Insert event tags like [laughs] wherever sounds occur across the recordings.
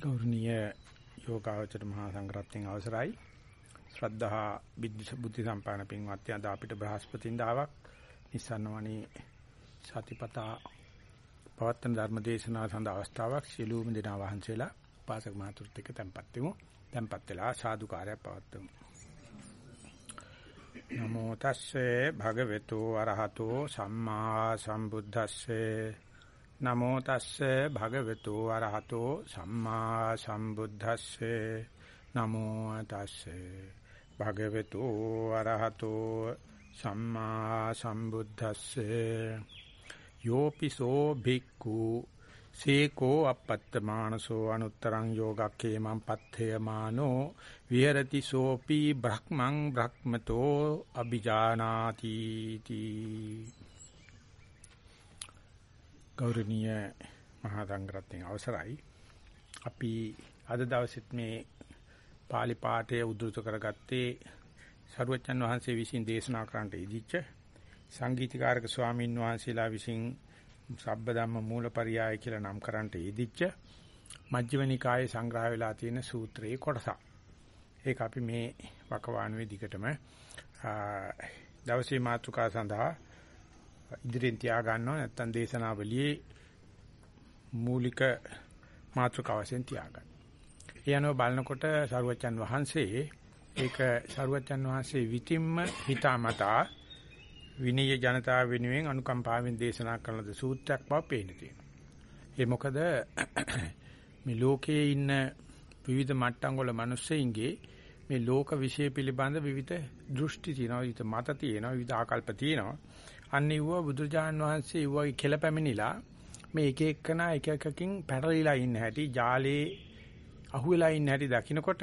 ගෞරවනීය යෝගාවචර මහා සංඝරත්නයන් අවසරයි. ශ්‍රද්ධා බුද්ධ සම්පාදන පින්වත්නි අද අපිට බ්‍රහස්පතින්දාවක් නිසන්නවනි සතිපතා පවත්තන ධර්ම දේශනාව සඳහා අවස්ථාවක් සියලුම දෙනා වහන්සේලා පාසක මහතුරුත් එක්ක tempත් වෙමු. tempත් වෙලා සාදුකාරයක් පවත්වමු. නමෝ තස්සේ භගවතු අරහතෝ සම්මා සම්බුද්දස්සේ නමෝ තස්සේ භගවතු වරහතෝ සම්මා සම්බුද්දස්සේ. නමෝ තස්සේ භගවතු වරහතෝ සම්මා සම්බුද්දස්සේ. යෝපිසෝ භික්ඛු සීකෝ අපත්තමානසෝ අනුත්තරං යෝගක්ඛේමං පත්ථයමානෝ විහෙරති සෝපි බ්‍රහ්මං බ්‍රහ්මතෝ අ비ජානාති තී ගෞරවනීය මහා සංඝරත්නයේ අවසරයි අපි අද දවසෙත් මේ pāli පාඨය උද්දෘත කරගත්තේ සරුවච්චන් වහන්සේ විසින් දේශනා කරන්නට ඉදිච්ච සංගීතකාරක ස්වාමින් වහන්සේලා විසින් සබ්බ ධම්ම මූලපරියාය කියලා නම් කරන්නට ඉදිච්ච මජ්ක්‍ධිම නිකායේ සංග්‍රහ වෙලා තියෙන සූත්‍රයේ කොටසක්. ඒක අපි මේ වකවානුවේ දිගටම දවසේ මාතෘකා සඳහා ඉදිරියෙන් තියා ගන්නවා නැත්නම් දේශනාවලියේ මූලික මාතෘකාව වශයෙන් තියාගන්න. ඒ අනුව බලනකොට සරුවච්චන් වහන්සේ ඒක සරුවච්චන් වහන්සේ විතින්ම හිතාමතා විනීය ජනතාව වෙනුවෙන් අනුකම්පාවෙන් දේශනා කරන ද සූත්‍රයක් බව පේන්න තියෙනවා. ඒ මොකද [clears throat] මේ ලෝකයේ ඉන්න විවිධ මට්ටම් වල මිනිස්සෙයින්ගේ මේ ලෝක විශ්ය පිළිබඳ විවිධ දෘෂ්ටි තියෙනවා, විවිධ මත තියෙනවා, විවිධ ආකල්ප තියෙනවා. අන්න ඉවුව බුදුජාන් වහන්සේ ඉවුවගේ කෙල පැමිණිලා මේ එක එකනා එක එකකින් පැටලිලා ඉන්න හැටි ජාලේ අහුවෙලා ඉන්න හැටි දකිනකොට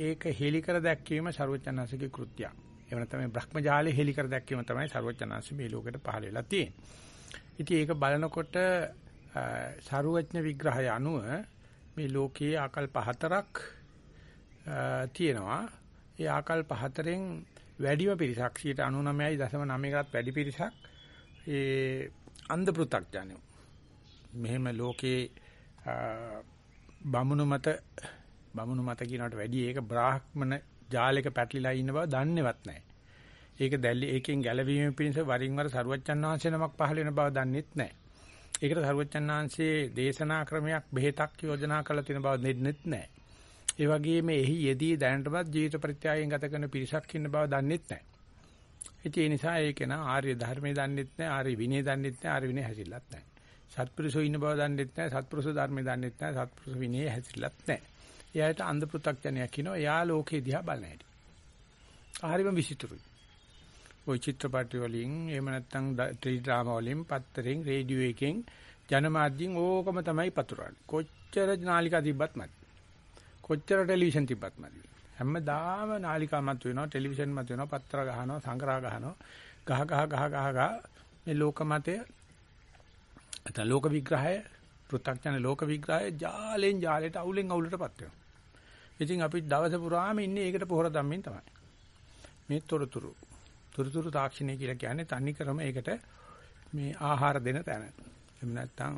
ඒක හෙලි කර දැක්වීම ਸਰවචනන්සේගේ කෘත්‍යය. එහෙම නැත්නම් මේ භ්‍රම ජාලේ හෙලි කර දැක්වීම තමයි ਸਰවචනන්සේ මේ ලෝකෙට පහළ වෙලා තියෙන්නේ. ඉතින් ඒක බලනකොට ਸਰවඥ විග්‍රහය අනුව මේ ලෝකයේ ආකල්ප හතරක් තියෙනවා. ඒ ආකල්ප හතරෙන් වැඩිම පිරිසක් 99.9%කටත් වැඩි පිරිසක් ඒ අන්ධ පෘ탁ජනෝ මෙහෙම ලෝකේ බමුණු මත බමුණු මත කියනකට වැඩි ඒක බ්‍රාහ්මණ ජාලයක පැටලිලා ඉන්න බව දන්නේවත් නැහැ. ඒක දැල්ලි ඒකෙන් ගැලවීම පිණිස වරින් වර සරුවච්චන් වහන්සේ නමක් පහළ වෙන බව දන්නෙත් නැහැ. ඒකට සරුවච්චන් වහන්සේ දේශනා ක්‍රමයක් බෙහෙතක් යෝජනා කරලා තියෙන බව දෙන්නෙත් නැහැ. ඒ වගේම එහි යෙදී දැනටමත් ජීවිත ප්‍රත්‍යයෙන් ගත කරන පිරිසක් ඉන්න බව දන්නෙත් නැහැ. ඉතින් ඒ නිසා ඒක නා ආර්ය ධර්මයේ දන්නෙත් නැහැ, ආර්ය විනය දන්නෙත් නැහැ, ආර්ය විනය හැසිරෙලත් නැහැ. සත්පුරුෂෝ ඉන්න බව දන්නෙත් නැහැ, සත්පුරුෂ ධර්මයේ දන්නෙත් නැහැ, සත්පුරුෂ විනය හැසිරෙලත් නැහැ. එයාට අන්ධ පෘ탁ඥයක් කියනවා. එයා ලෝකේ දිහා බලන හැටි. හරිම විචිත්‍රයි. ওই චිත්‍රපටි වලින් එහෙම නැත්නම් ටෙලි ඩ්‍රාමා වලින් පත්තරෙන් රේඩියෝ එකෙන් ජනමාධ්‍යෙන් ඕකම තමයි පතුරන්නේ. කොච්චර නාලිකා තිබ්බත් මදි. කොච්චර ටෙලිවිෂන් තිබ්බත් මදි. හැමදාම නාලිකා මත වෙනවා, ටෙලිවිෂන් මත වෙනවා, පත්‍ර ගහනවා, සංග්‍රහ ගහනවා. ගහ ගහ ගහ ගහ ගහ මේ ලෝක මතය නැත්නම් ලෝක විග්‍රහය, පෘථග්ජන ලෝක විග්‍රහය ජාලෙන් ජාලයට අවුලෙන් අවුලටපත් වෙනවා. ඉතින් අපි දවස පුරාම ඉන්නේ ඒකට පොහොර ධම්මින් තමයි. මේ තොරතුරු. තොරතුරු තාක්ෂණය කියලා කියන්නේ තනි ක්‍රම ඒකට මේ ආහාර දෙන තැන. එහෙම නැත්නම්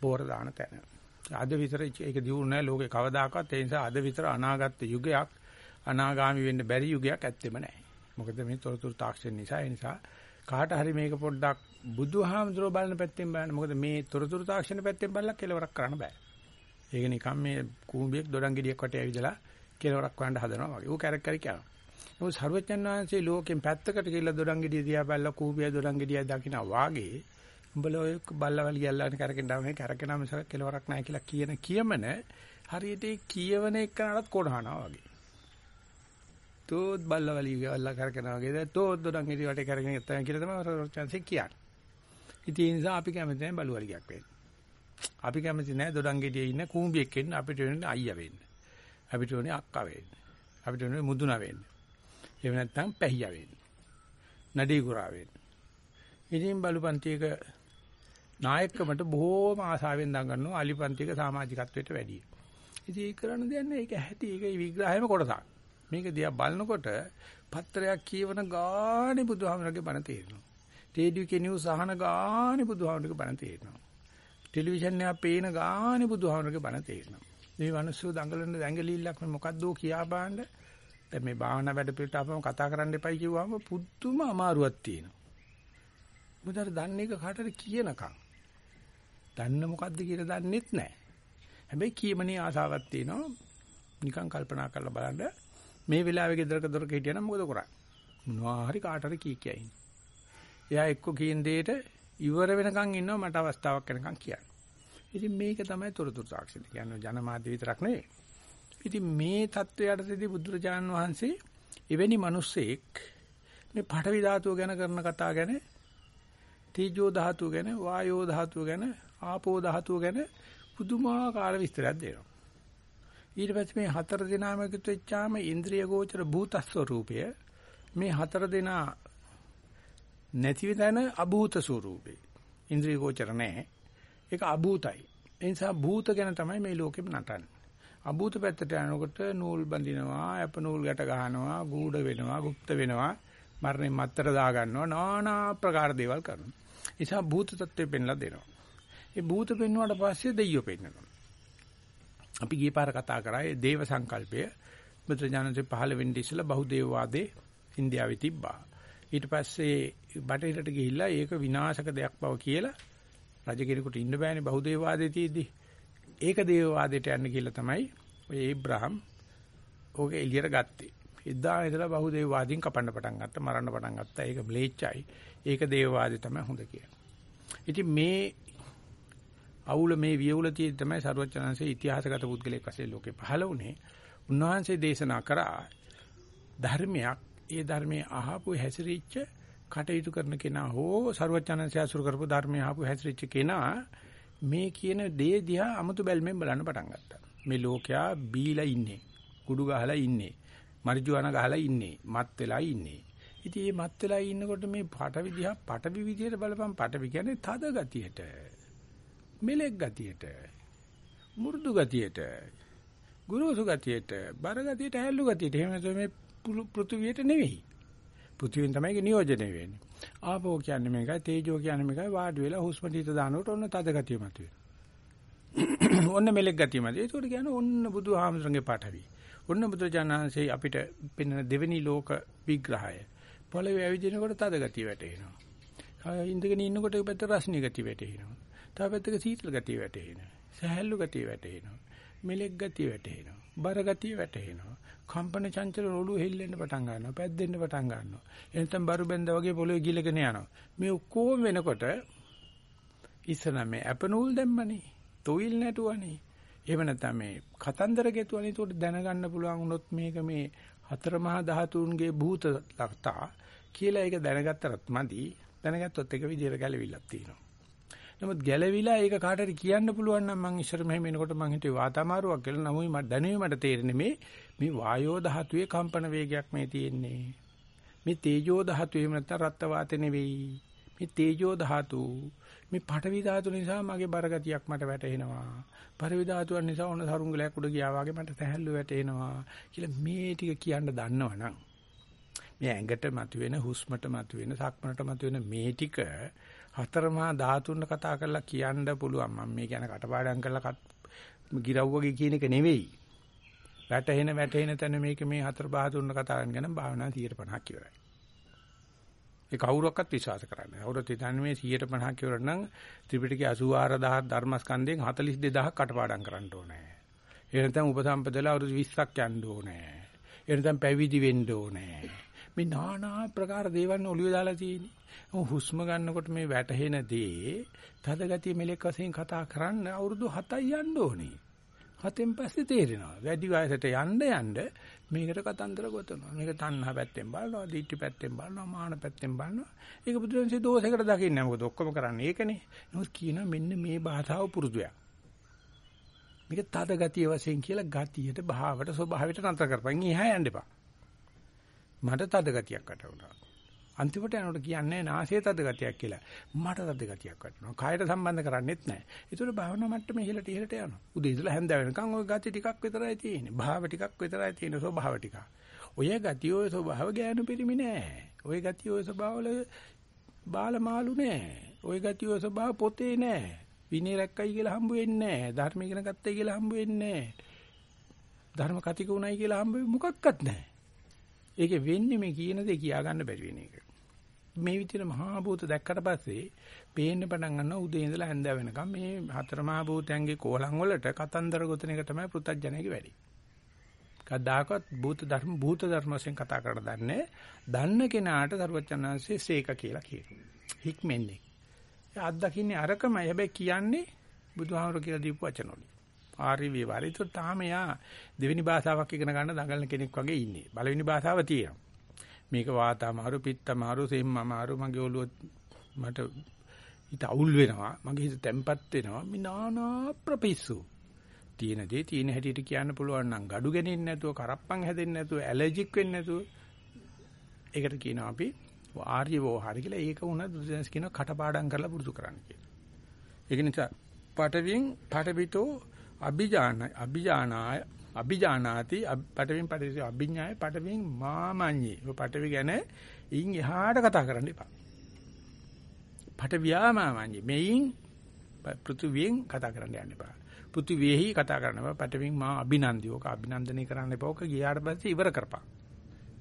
පොහොර දාන තැන. අද විතර ඒක දියුණු නැහැ ලෝකේ කවදාකවත් ඒ නිසා අද විතර අනාගත යුගයක් අනාගාමි වෙන්න බැරි යුගයක් ඇත්තෙම නැහැ. මොකද මේ තොරතුරු තාක්ෂණ නිසා ඒ නිසා කාට හරි මේක පොඩ්ඩක් බුදුහාමුදුරුව බලන පැත්තෙන් බලන්න. මොකද මේ තොරතුරු තාක්ෂණ පැත්තෙන් බලලා කෙලවරක් කරන්න බෑ. ඒක නිකන් මේ කූඹියක් දොඩම් ගෙඩියක් වටේ ඇවිදලා කෙලවරක් කරන්න හදනවා වගේ. ඌ කැරක් කැරක් යනවා. මොකද සර්වඥාන් වහන්සේ ලෝකෙන් පැත්තකට ගිහිල්ලා දොඩම් ගෙඩිය දිහා බැලලා කූඹිය දොඩම් ගෙඩිය දකිනා වාගේ උඹලා ඔය බල්ලවල් ගියල්ලානේ කරගෙන ඩාම මේ කරගෙනම මිසක කෙලවරක් නැහැ කියලා කියන කියමන හරියට ඒ කියවන එකනටත් කොනහනවා වගේ. තෝත් බල්ලවල් ගියල්ලා කරගෙන වගේ තෝත් දොඩම් ගෙඩිය වටේ කරගෙන ඉත්තා කියලා තමයි රොචන්සේ කියන්නේ. ඉතින් ඒ නිසා අපි කැමති නැහැ බලුවලියක් වෙන්න. අපි කැමති නැහැ දොඩම් ගෙඩියේ ඉන්න කූඹියෙක් වෙන්න අපිට වෙන්නේ අයියා වෙන්න. අපිට වෙන්නේ අක්කා වෙන්න. අපිට වෙන්නේ මුදුනා වෙන්න. එහෙම නැත්නම් පැහියා වෙන්න. නඩේ ගුරා වෙන්න. ඉතින් බලුපන්තියක නායකකමට බොහෝම ආසාවෙන් දඟනවා අලිපන්තික සමාජිකත්වයට වැඩිය. ඉතින් ඒක කරන්න දෙයක් නෑ. ඒක ඇති. ඒක විග්‍රහයම කොටසක්. මේක දිහා බලනකොට පත්‍රයක් කියවන ගානේ බුදුහාමරගේ බණ තේරෙනවා. රේඩියෝ කේ නිවුස් අහන ගානේ බුදුහාමරගේ බණ තේරෙනවා. ටෙලිවිෂන් එකේ පේන ගානේ බුදුහාමරගේ බණ තේරෙනවා. මේ මිනිස්සු දඟලන දැඟලිල්ලක් මේ මොකද්ද කියා බලන්න. දැන් මේ භාවනා වැඩ පිළිට අපම කතා කරන්න එපයි කිව්වම පුදුම අමාරුවක් තියෙනවා. මුදල් දන්නේ එක කාටද කියනකම්. දන්න මොකද්ද කියලා දන්නෙත් නැහැ. හැබැයි කීමනේ ආසාවක් තියෙනවා. නිකන් කල්පනා කරලා බලන්න මේ වෙලාවේ ගෙදරක දොරක හිටියනම් මොකද කරන්නේ? මොනවා හරි කාට හරි කී කියයි. එයා එක්ක කියන දෙයට ඉවර වෙනකන් ඉන්නවා මට අවස්ථාවක් වෙනකන් කියන්න. ඉතින් මේක තමයි තොරතුරු තාක්ෂණය කියන්නේ ජනමාධ්‍ය විතරක් නෙවෙයි. ඉතින් මේ தත්වයටදී බුදුරජාණන් වහන්සේ එවැනි මිනිස්සෙක් මේ පඨවි ධාතුව ගැන කරන කතා ගැන තීජෝ ධාතුව ගැන වායෝ ධාතුව ගැන ආපෝ ධාතුව ගැන පුදුමාකාර විස්තරයක් දෙනවා. ඊට පස්සේ මේ හතර දෙනාම එකතු වෙච්චාම ඉන්ද්‍රිය ගෝචර භූත ස්වરૂපය මේ හතර දෙනා නැති වෙන අභූත ස්වરૂපේ. ඉන්ද්‍රිය ගෝචර නැහැ. ඒක අභූතයි. ඒ නිසා භූත ගැන තමයි මේ ලෝකෙම නටන්නේ. අභූත පැත්තට යනකොට නූල් බඳිනවා, අප නූල් ගැට ගන්නවා, ගූඩ වෙනවා, গুপ্ত වෙනවා, මරණය මත්තර දා ගන්නවා, নানা ආකාර දේවල් කරනවා. ඒ නිසා භූත தත්ත්වෙ පෙන්ලා දෙනවා. ඒ භූත පෙන්වුවාට පස්සේ දෙයියෝ පෙන්වනවා. අපි ගිය පාර කතා කරා ඒ දේව සංකල්පය බුදුජානකසේ පහළ වෙන්නේ ඉස්සලා බහුදේවවාදේ ඉන්දියාවේ තිබ්බා. ඊට පස්සේ බටහිරට ගිහිල්ලා ඒක විනාශක දෙයක් බව කියලා රජ කෙනෙකුට ඉන්න බෑනේ බහුදේවවාදේ තියෙද්දි. ඒක දේවවාදයට යන්න කියලා තමයි ඔය ඒබ්‍රහම් ඕක එළියට ගත්තේ. එදා ඉඳලා බහුදේවවාදීන් කපන්න පටන් ගත්තා, මරන්න පටන් ගත්තා. ඒක ම්ලේච්චයි. ඒක දේවවාදේ තමයි හොඳ කියන්නේ. ඉතින් මේ අවුල මේ වියවුල තියෙදි තමයි සරුවචනන්සේ ඉතිහාසගත පුද්ගලයෙක් වශයෙන් ලෝකේ පහළ වුණේ. උන්වහන්සේ දේශනා කරා ධර්මයක් ඒ ධර්මයේ අහපු හැසිරිච්ච කටයුතු කරන කෙනා හෝ සරුවචනන්සේ අසුර කරපු ධර්මයේ අහපු හැසිරිච්ච කෙනා මේ කියන දේ දිහා අමුතු බැල්මෙන් බලන්න පටන් ගත්තා. මේ ලෝකයා බීලා ඉන්නේ. කුඩු ගහලා ඉන්නේ. මරිජුවාන ගහලා ඉන්නේ. මත් වෙලා ඉන්නේ. ඉතින් මේ මත් වෙලා ඉන්නකොට මේ පටවි දිහා පටවි විදියට බලපන් පටවි කියන්නේ තද ගතියට. මෙලෙක් ගතියට මු르දු ගතියට ගුරුසු ගතියට බර ගතියට ඇල්ලු ගතියට. එහෙම නැත්නම් මේ පෘථුවියට නෙවෙයි. පෘථුවියෙන් තමයි නියෝජනය වෙන්නේ. ආපෝ කියන්නේ මේකයි තේජෝ කියන්නේ මේකයි වාඩි වෙලා හුස්ම ටික දානකොට ඔන්න තද ගතිය මතුවේ. [clears throat] ඔන්න මෙලෙක් ගතිය මතුවේ. ඒකට කියන්නේ ඔන්න බුදුහාමසරගේ පාඨවි. ඔන්න බුදුජානහන්සේ අපිට පෙන්වන දෙවෙනි ලෝක විග්‍රහය. පොළවේ ඇවිදිනකොට තද ගතිය වැටෙනවා ඉඳගෙන ඉන්නකොට පැත්ත රස්නී ගතිය වැටෙනවා තව පැත්තක සීතල ගතිය වැටෙනවා. සහැල්ලු ගතිය වැටෙනවා. මෙලෙක් ගතිය වැටෙනවා. බර ගතිය වැටෙනවා. කම්පන චංචල ඔළුව හෙල්ලෙන්න පටන් ගන්නවා. පැද්දෙන්න පටන් ගන්නවා. එනතම් බරු බෙන්ද වගේ පොළොවේ ගිලගෙන යනවා. මේ ඔක්කොම වෙනකොට ඉස්සන මේ අපනූල් දැම්මනේ. තොইল නැටුවනේ. එහෙම නැත්නම් මේ කතන්දර ගෙතුවනේ. ඒකට දැනගන්න පුළුවන් වුණොත් මේක මේ හතර මහා ධාතුන්ගේ භූත ලක්තා කියලා ඒක දැනගත්තරත් මදි. දැනගත්තොත් එක විදියට ගැලවිලක් තියෙනවා. නමුත් ගැළවිලා ඒක කාටද කියන්න පුළුවන් නම් මං ඉස්සර මෙහෙම එනකොට මං හිතුවේ වාතාමාරුවක් කියලා නමුයි මට දැනුවේ මට තේරෙන්නේ මේ මේ වායෝ ධාතුවේ කම්පන වේගයක් මේ තියෙන්නේ. මේ තේජෝ ධාතුව එහෙම නැත්නම් රත්ත වාතේ නෙවෙයි. මේ තේජෝ ධාතු මේ පඨවි ධාතු නිසා මගේ බරගතියක් මට වැටෙනවා. පඨවි ධාතුව නිසා ඔන්න සරුංගලයක් උඩ ගියා වගේ මට තැහැල්ලු වැටෙනවා කියලා මේ ටික කියන්න දන්නවනම් මේ ඇඟට මතුවෙන හුස්මට මතුවෙන සක්මනට මතුවෙන මේ ටික හතරමහා ධාතුන් කතා කරලා කියන්න පුළුවන්. මම මේ කියන කටපාඩම් කරලා ගිරව්වගේ කියන එක නෙවෙයි. වැටෙන වැටෙන තැන මේක මේ හතර ධාතුන් කතා කරන ගැන භාවනා 150ක් ඉවරයි. ඒ කවුරක්වත් විශ්වාස කරන්නේ. කවුරුත් හිතන්නේ මේ 150ක් ඉවර නම් ත්‍රිපිටකයේ 84000 ධර්මස්කන්ධයෙන් 42000ක් කටපාඩම් කරන්න ඕනේ. ඒ නැත්නම් උපසම්පදලා අවුරුදු 20ක් යන්න ඕනේ. ඒ නැත්නම් පැවිදි වෙන්න ඕනේ. මේ নানা ප්‍රකාර දේවල් ඔලිය දාලා තියෙන්නේ. හුස්ම ගන්නකොට මේ වැටහෙන දේ තද ගතිය මෙලෙක් වශයෙන් කතා කරන්න අවුරුදු 7යි යන්න ඕනේ. හතෙන් පස්සේ තේරෙනවා. වැඩි වයසට යන්න යන්න මේකට කතන්දර ගොතනවා. මේක තණ්හා පැත්තෙන් බලනවා, දීට්ටි පැත්තෙන් බලනවා, මාන පැත්තෙන් බලනවා. ඒක බුදුරජාණන්සේ දෝෂයකට දකින්නේ නැහැ. මොකද ඔක්කොම කරන්නේ ඒකනේ. නමුත් කියනවා මෙන්න මේ භාෂාව පුරුදුයක්. මේක තද ගතිය වශයෙන් කියලා ගතියට, භාවයට, ස්වභාවයට නතර කරපන්. එහා යන්න එපා. මට තද ගතියක් අට වුණා. අන්තිමට යනකොට කියන්නේ නාසයේ තද ගතියක් කියලා. මට තද ගතියක් වටනවා. කායට සම්බන්ධ කරන්නේත් නැහැ. ඒතර භාවනා මට්ටමේ ඉහළට ඉහළට යනවා. උදේ ඉඳලා හැන්ද වෙනකන් ওই ගති ටිකක් විතරයි තියෙන්නේ. භාව ටිකක් විතරයි තියෙන්නේ. ස්වභාව ටික. ඔය ගතිය ඔය ස්වභාව ගෑනු පිරිමි නෑ. ඔය ගතිය ඔය ස්වභාවවල බාල මාළු නෑ. ඔය ගතිය ඔය ස්වභාව පොතේ නෑ. විනය රැක්කයි කියලා හම්බ වෙන්නේ නැහැ. ධර්ම ඉගෙන ගත්තයි කියලා හම්බ වෙන්නේ නැහැ. ධර්ම කතික උණයි කියලා හම්බ මොකක්වත් නැහැ. ඒකේ වෙන්නේ මේ කියන දේ කියා ගන්න බැරි වෙන එක. මේ විදිහට මහා භූත දැක්කට පස්සේ පේන්න පටන් ගන්නවා උදේ ඉඳලා හැන්ද වෙනකම් මේ හතර මහා භූතයන්ගේ කෝලං වලට කතන්දර ගොතන එක තමයි පෘථජ්ජනයේ වැඩි. කද්දාකත් භූත ධර්ම භූත ධර්ම වශයෙන් කතා කරලා දන්නේ. දන්න කෙනාට සරුවචනාංශයේ සීක කියලා කියනවා. හික්මෙන්නේ. ඒ අත්දකින්නේ අරකමයි. හැබැයි කියන්නේ බුදුහාමර කියලා දීපු වචන වලින්. ආර්ය විවරය. ඒක තාම යා දෙවෙනි භාෂාවක් ඉගෙන ගන්න දඟලන කෙනෙක් වගේ ඉන්නේ. පළවෙනි භාෂාව තියෙනවා. මේක වාතාමාරු පිත්තමාරු සෙම්මමාරු මගේ ඔළුව මට හිත අවුල් වෙනවා. මගේ හිත තැම්පත් වෙනවා. මේ නානා ප්‍රපිස්සු. තියෙන දේ තියෙන හැටියට කියන්න පුළුවන් නම් gadu ගෙනින්න නැතුව කරප්පන් හැදෙන්නේ නැතුව ඇලර්ජික් වෙන්නේ නැතුව ඒකට කියනවා අපි ආර්ය වෝහාර කියලා. ඒක උනත් බුදුසෙන්ස් කියන කටපාඩම් කරලා පුරුදු කරන්න කියලා. ඒක නිසා පටවින් පටවිතෝ අභිජාන අභිජානාය අභිජානාති පටවින් පටවි අභිඥාය පටවින් මාමඤ්ඤේ. ඔය පටවි ගැන ඉන් එහාට කතා කරන්න එපා. පටවියා මාමඤ්ඤේ. මෙයින් පෘථුවියෙන් කතා කරන්න යන්න එපා. පෘථුවියෙහි කතා කරන්න එපා. පටවින් මා අභිනන්දියෝක අභිනන්දනය කරන්න එපා. ඔක ගියාට පස්සේ ඉවර කරපන්.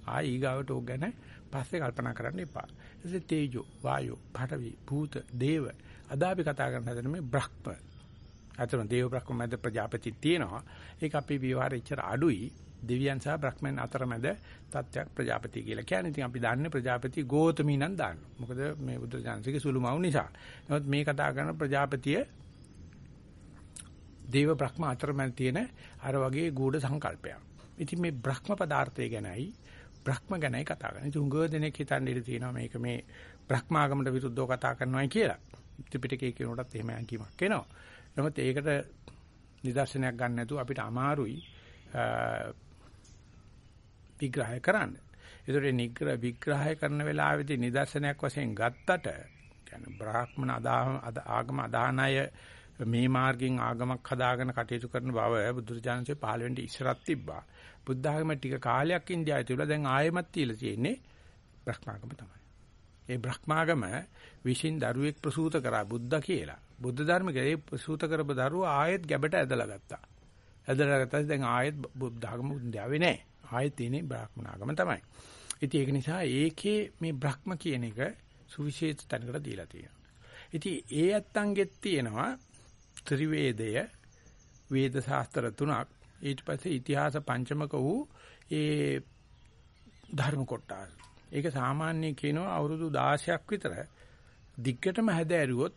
ආ ඊගාවට ඕක ගැන පස්සේ කල්පනා කරන්න එපා. එසේ තේජෝ, වායෝ, පඨවි, භූත, දේව. අද අපි කතා කරන හැදෙන මේ බ්‍රහ්ම. අතන දේව බ්‍රහ්ම මැද ප්‍රජාපති තියෙනවා. ඒක අපේ විවහාරෙ ඉච්චර අඩුයි. දෙවියන් සහ බ්‍රහ්මයන් අතරමැද තත්ත්වයක් ප්‍රජාපති කියලා කියන්නේ. ඉතින් අපි දන්නේ ප්‍රජාපති ගෝතමීනන් දාන්න. මොකද මේ බුද්ධ ඥානසික සුළුමවු නිසා. නමුත් මේ කතා කරන ප්‍රජාපතිය දේව බ්‍රහ්ම අතරමැද තියෙන අර වගේ ගුඪ සංකල්පයක්. ඉතින් මේ බ්‍රහ්ම පදාර්ථය ගැනයි බ්‍රහ්ම ගැනයි කතා කරන්නේ. ඉතින් උඟ දෙනෙක් හිතන්නේ ඉඳී තියෙනවා මේක මේ බ්‍රහ්මාගමට විරුද්ධව කතා කරනවායි කියලා. ත්‍රිපිටකයේ කියනකොටත් එහෙම අංකිමක් එනවා. නමුත් ඒකට නිදර්ශනයක් ගන්න නැතුව අපිට අමාරුයි විග්‍රහය කරන්න. ඒතකොට නිග්‍රහ විග්‍රහය කරන වෙලාවේදී නිදර්ශනයක් වශයෙන් ගත්තට කියන්නේ බ්‍රාහ්මණ ආගම අදානය මේ මාර්ගෙන් ආගමක් හදාගෙන කටයුතු කරන බව බුදුරජාණන්සේ පහළ වෙන්න ඉස්සරත් තිබ්බා. බුද්ධ ආගම ටික කාලයක් ඉන්දියාවේ තිබුණා. දැන් ආයෙමත් තියලා තියෙන්නේ බ්‍රහ්මාගම තමයි. ඒ බ්‍රහ්මාගම විශ්ින් දරුවෙක් ප්‍රසූත කරා බුද්ධ කියලා. බුද්ධ ධර්ම ගලේ ප්‍රසූත කරපු දරුවා ආයෙත් ගැබට ඇදලා ගත්තා. ඇදලා ගත්තා දැන් ආයෙත් බුද්ධ ආගම ඉන්දියාවේ නැහැ. ආයෙත් තියෙන්නේ බ්‍රහ්මනාගම තමයි. ඉතින් ඒක නිසා ඒකේ මේ බ්‍රහ්ම කියන එක සුවිශේෂ තැනකට දීලා තියෙනවා. ඉතින් ඒ ඇත්තන්ගෙත් තියෙනවා ත්‍රිවේදය වේද ශාස්ත්‍ර තුනක් ඊට පස්සේ ඉතිහාස පංචමක වූ ඒ ධර්ම කොටස්. ඒක සාමාන්‍ය කියනවා අවුරුදු 16ක් විතර දිග්ගටම හැදෑරුවොත්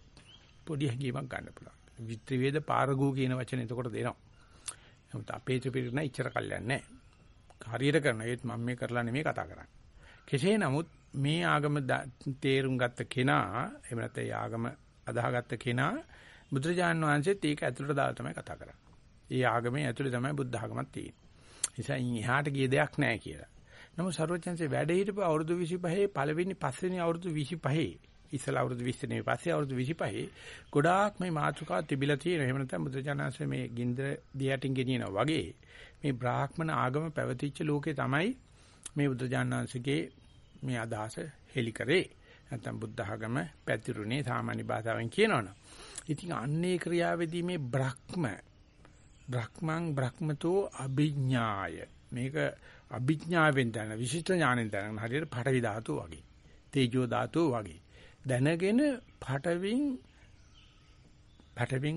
පොඩි හැඟීමක් ගන්න පුළුවන්. විත්‍රිවේද පාරගූ කියන වචනේ එතකොට දෙනවා. නමුත් අපේ ත්‍රිපිටක නෑ ඉච්චර කල්යන්නේ නෑ. හරියට කරන ඒත් මම මේ කරලා නෙමෙයි කතා කරන්නේ. කෙසේ නමුත් මේ ආගම තේරුම් ගත්ත කෙනා එහෙම නැත්නම් ආගම අදාහගත්ත කෙනා බුදුරජාණන් වහන්සේත් ඒක ඇතුළට දාලා තමයි කතා කරන්නේ. ඒ ආගමේ ඇතුලේ තමයි බුද්ධ ආගමක් තියෙන්නේ. නිසා ඉන් එහාට ගිය දෙයක් නැහැ කියලා. නමුත් සර්වඥන්සේ වැඩ හිටපු අවුරුදු 25 පළවෙනි පස්වෙනි අවුරුදු 25 ඉස්සලා අවුරුදු 20 නෙවෙයි පස්සේ අවුරුදු 25 ගොඩාක් මේ මාතෘකා තිබිලා තියෙනවා. එහෙම නැත්නම් බුදුචානන්සේ මේ ගින්දර දියටින් ගෙනියනවා වගේ මේ බ්‍රාහ්මණ ආගම පැවතිච්ච ලෝකේ තමයි මේ බුදුජානන්සේගේ මේ අදහස හෙලි කරේ. නැත්නම් බුද්ධ ආගම පැතිරුනේ සාමාන්‍ය භාෂාවෙන් කියනවනම්. ඉතින් අන්නේ ක්‍රියාවේදී මේ බ්‍රහ්ම බ්‍රහ්මං බ්‍රහ්මතෝ අභිඥාය මේක අභිඥාවෙන් දැන විශිෂ්ට ඥාණයෙන් දැනන හරියට පඨවි ධාතුව වගේ තේජෝ ධාතුව වගේ දැනගෙන පඨවින් පඨවින්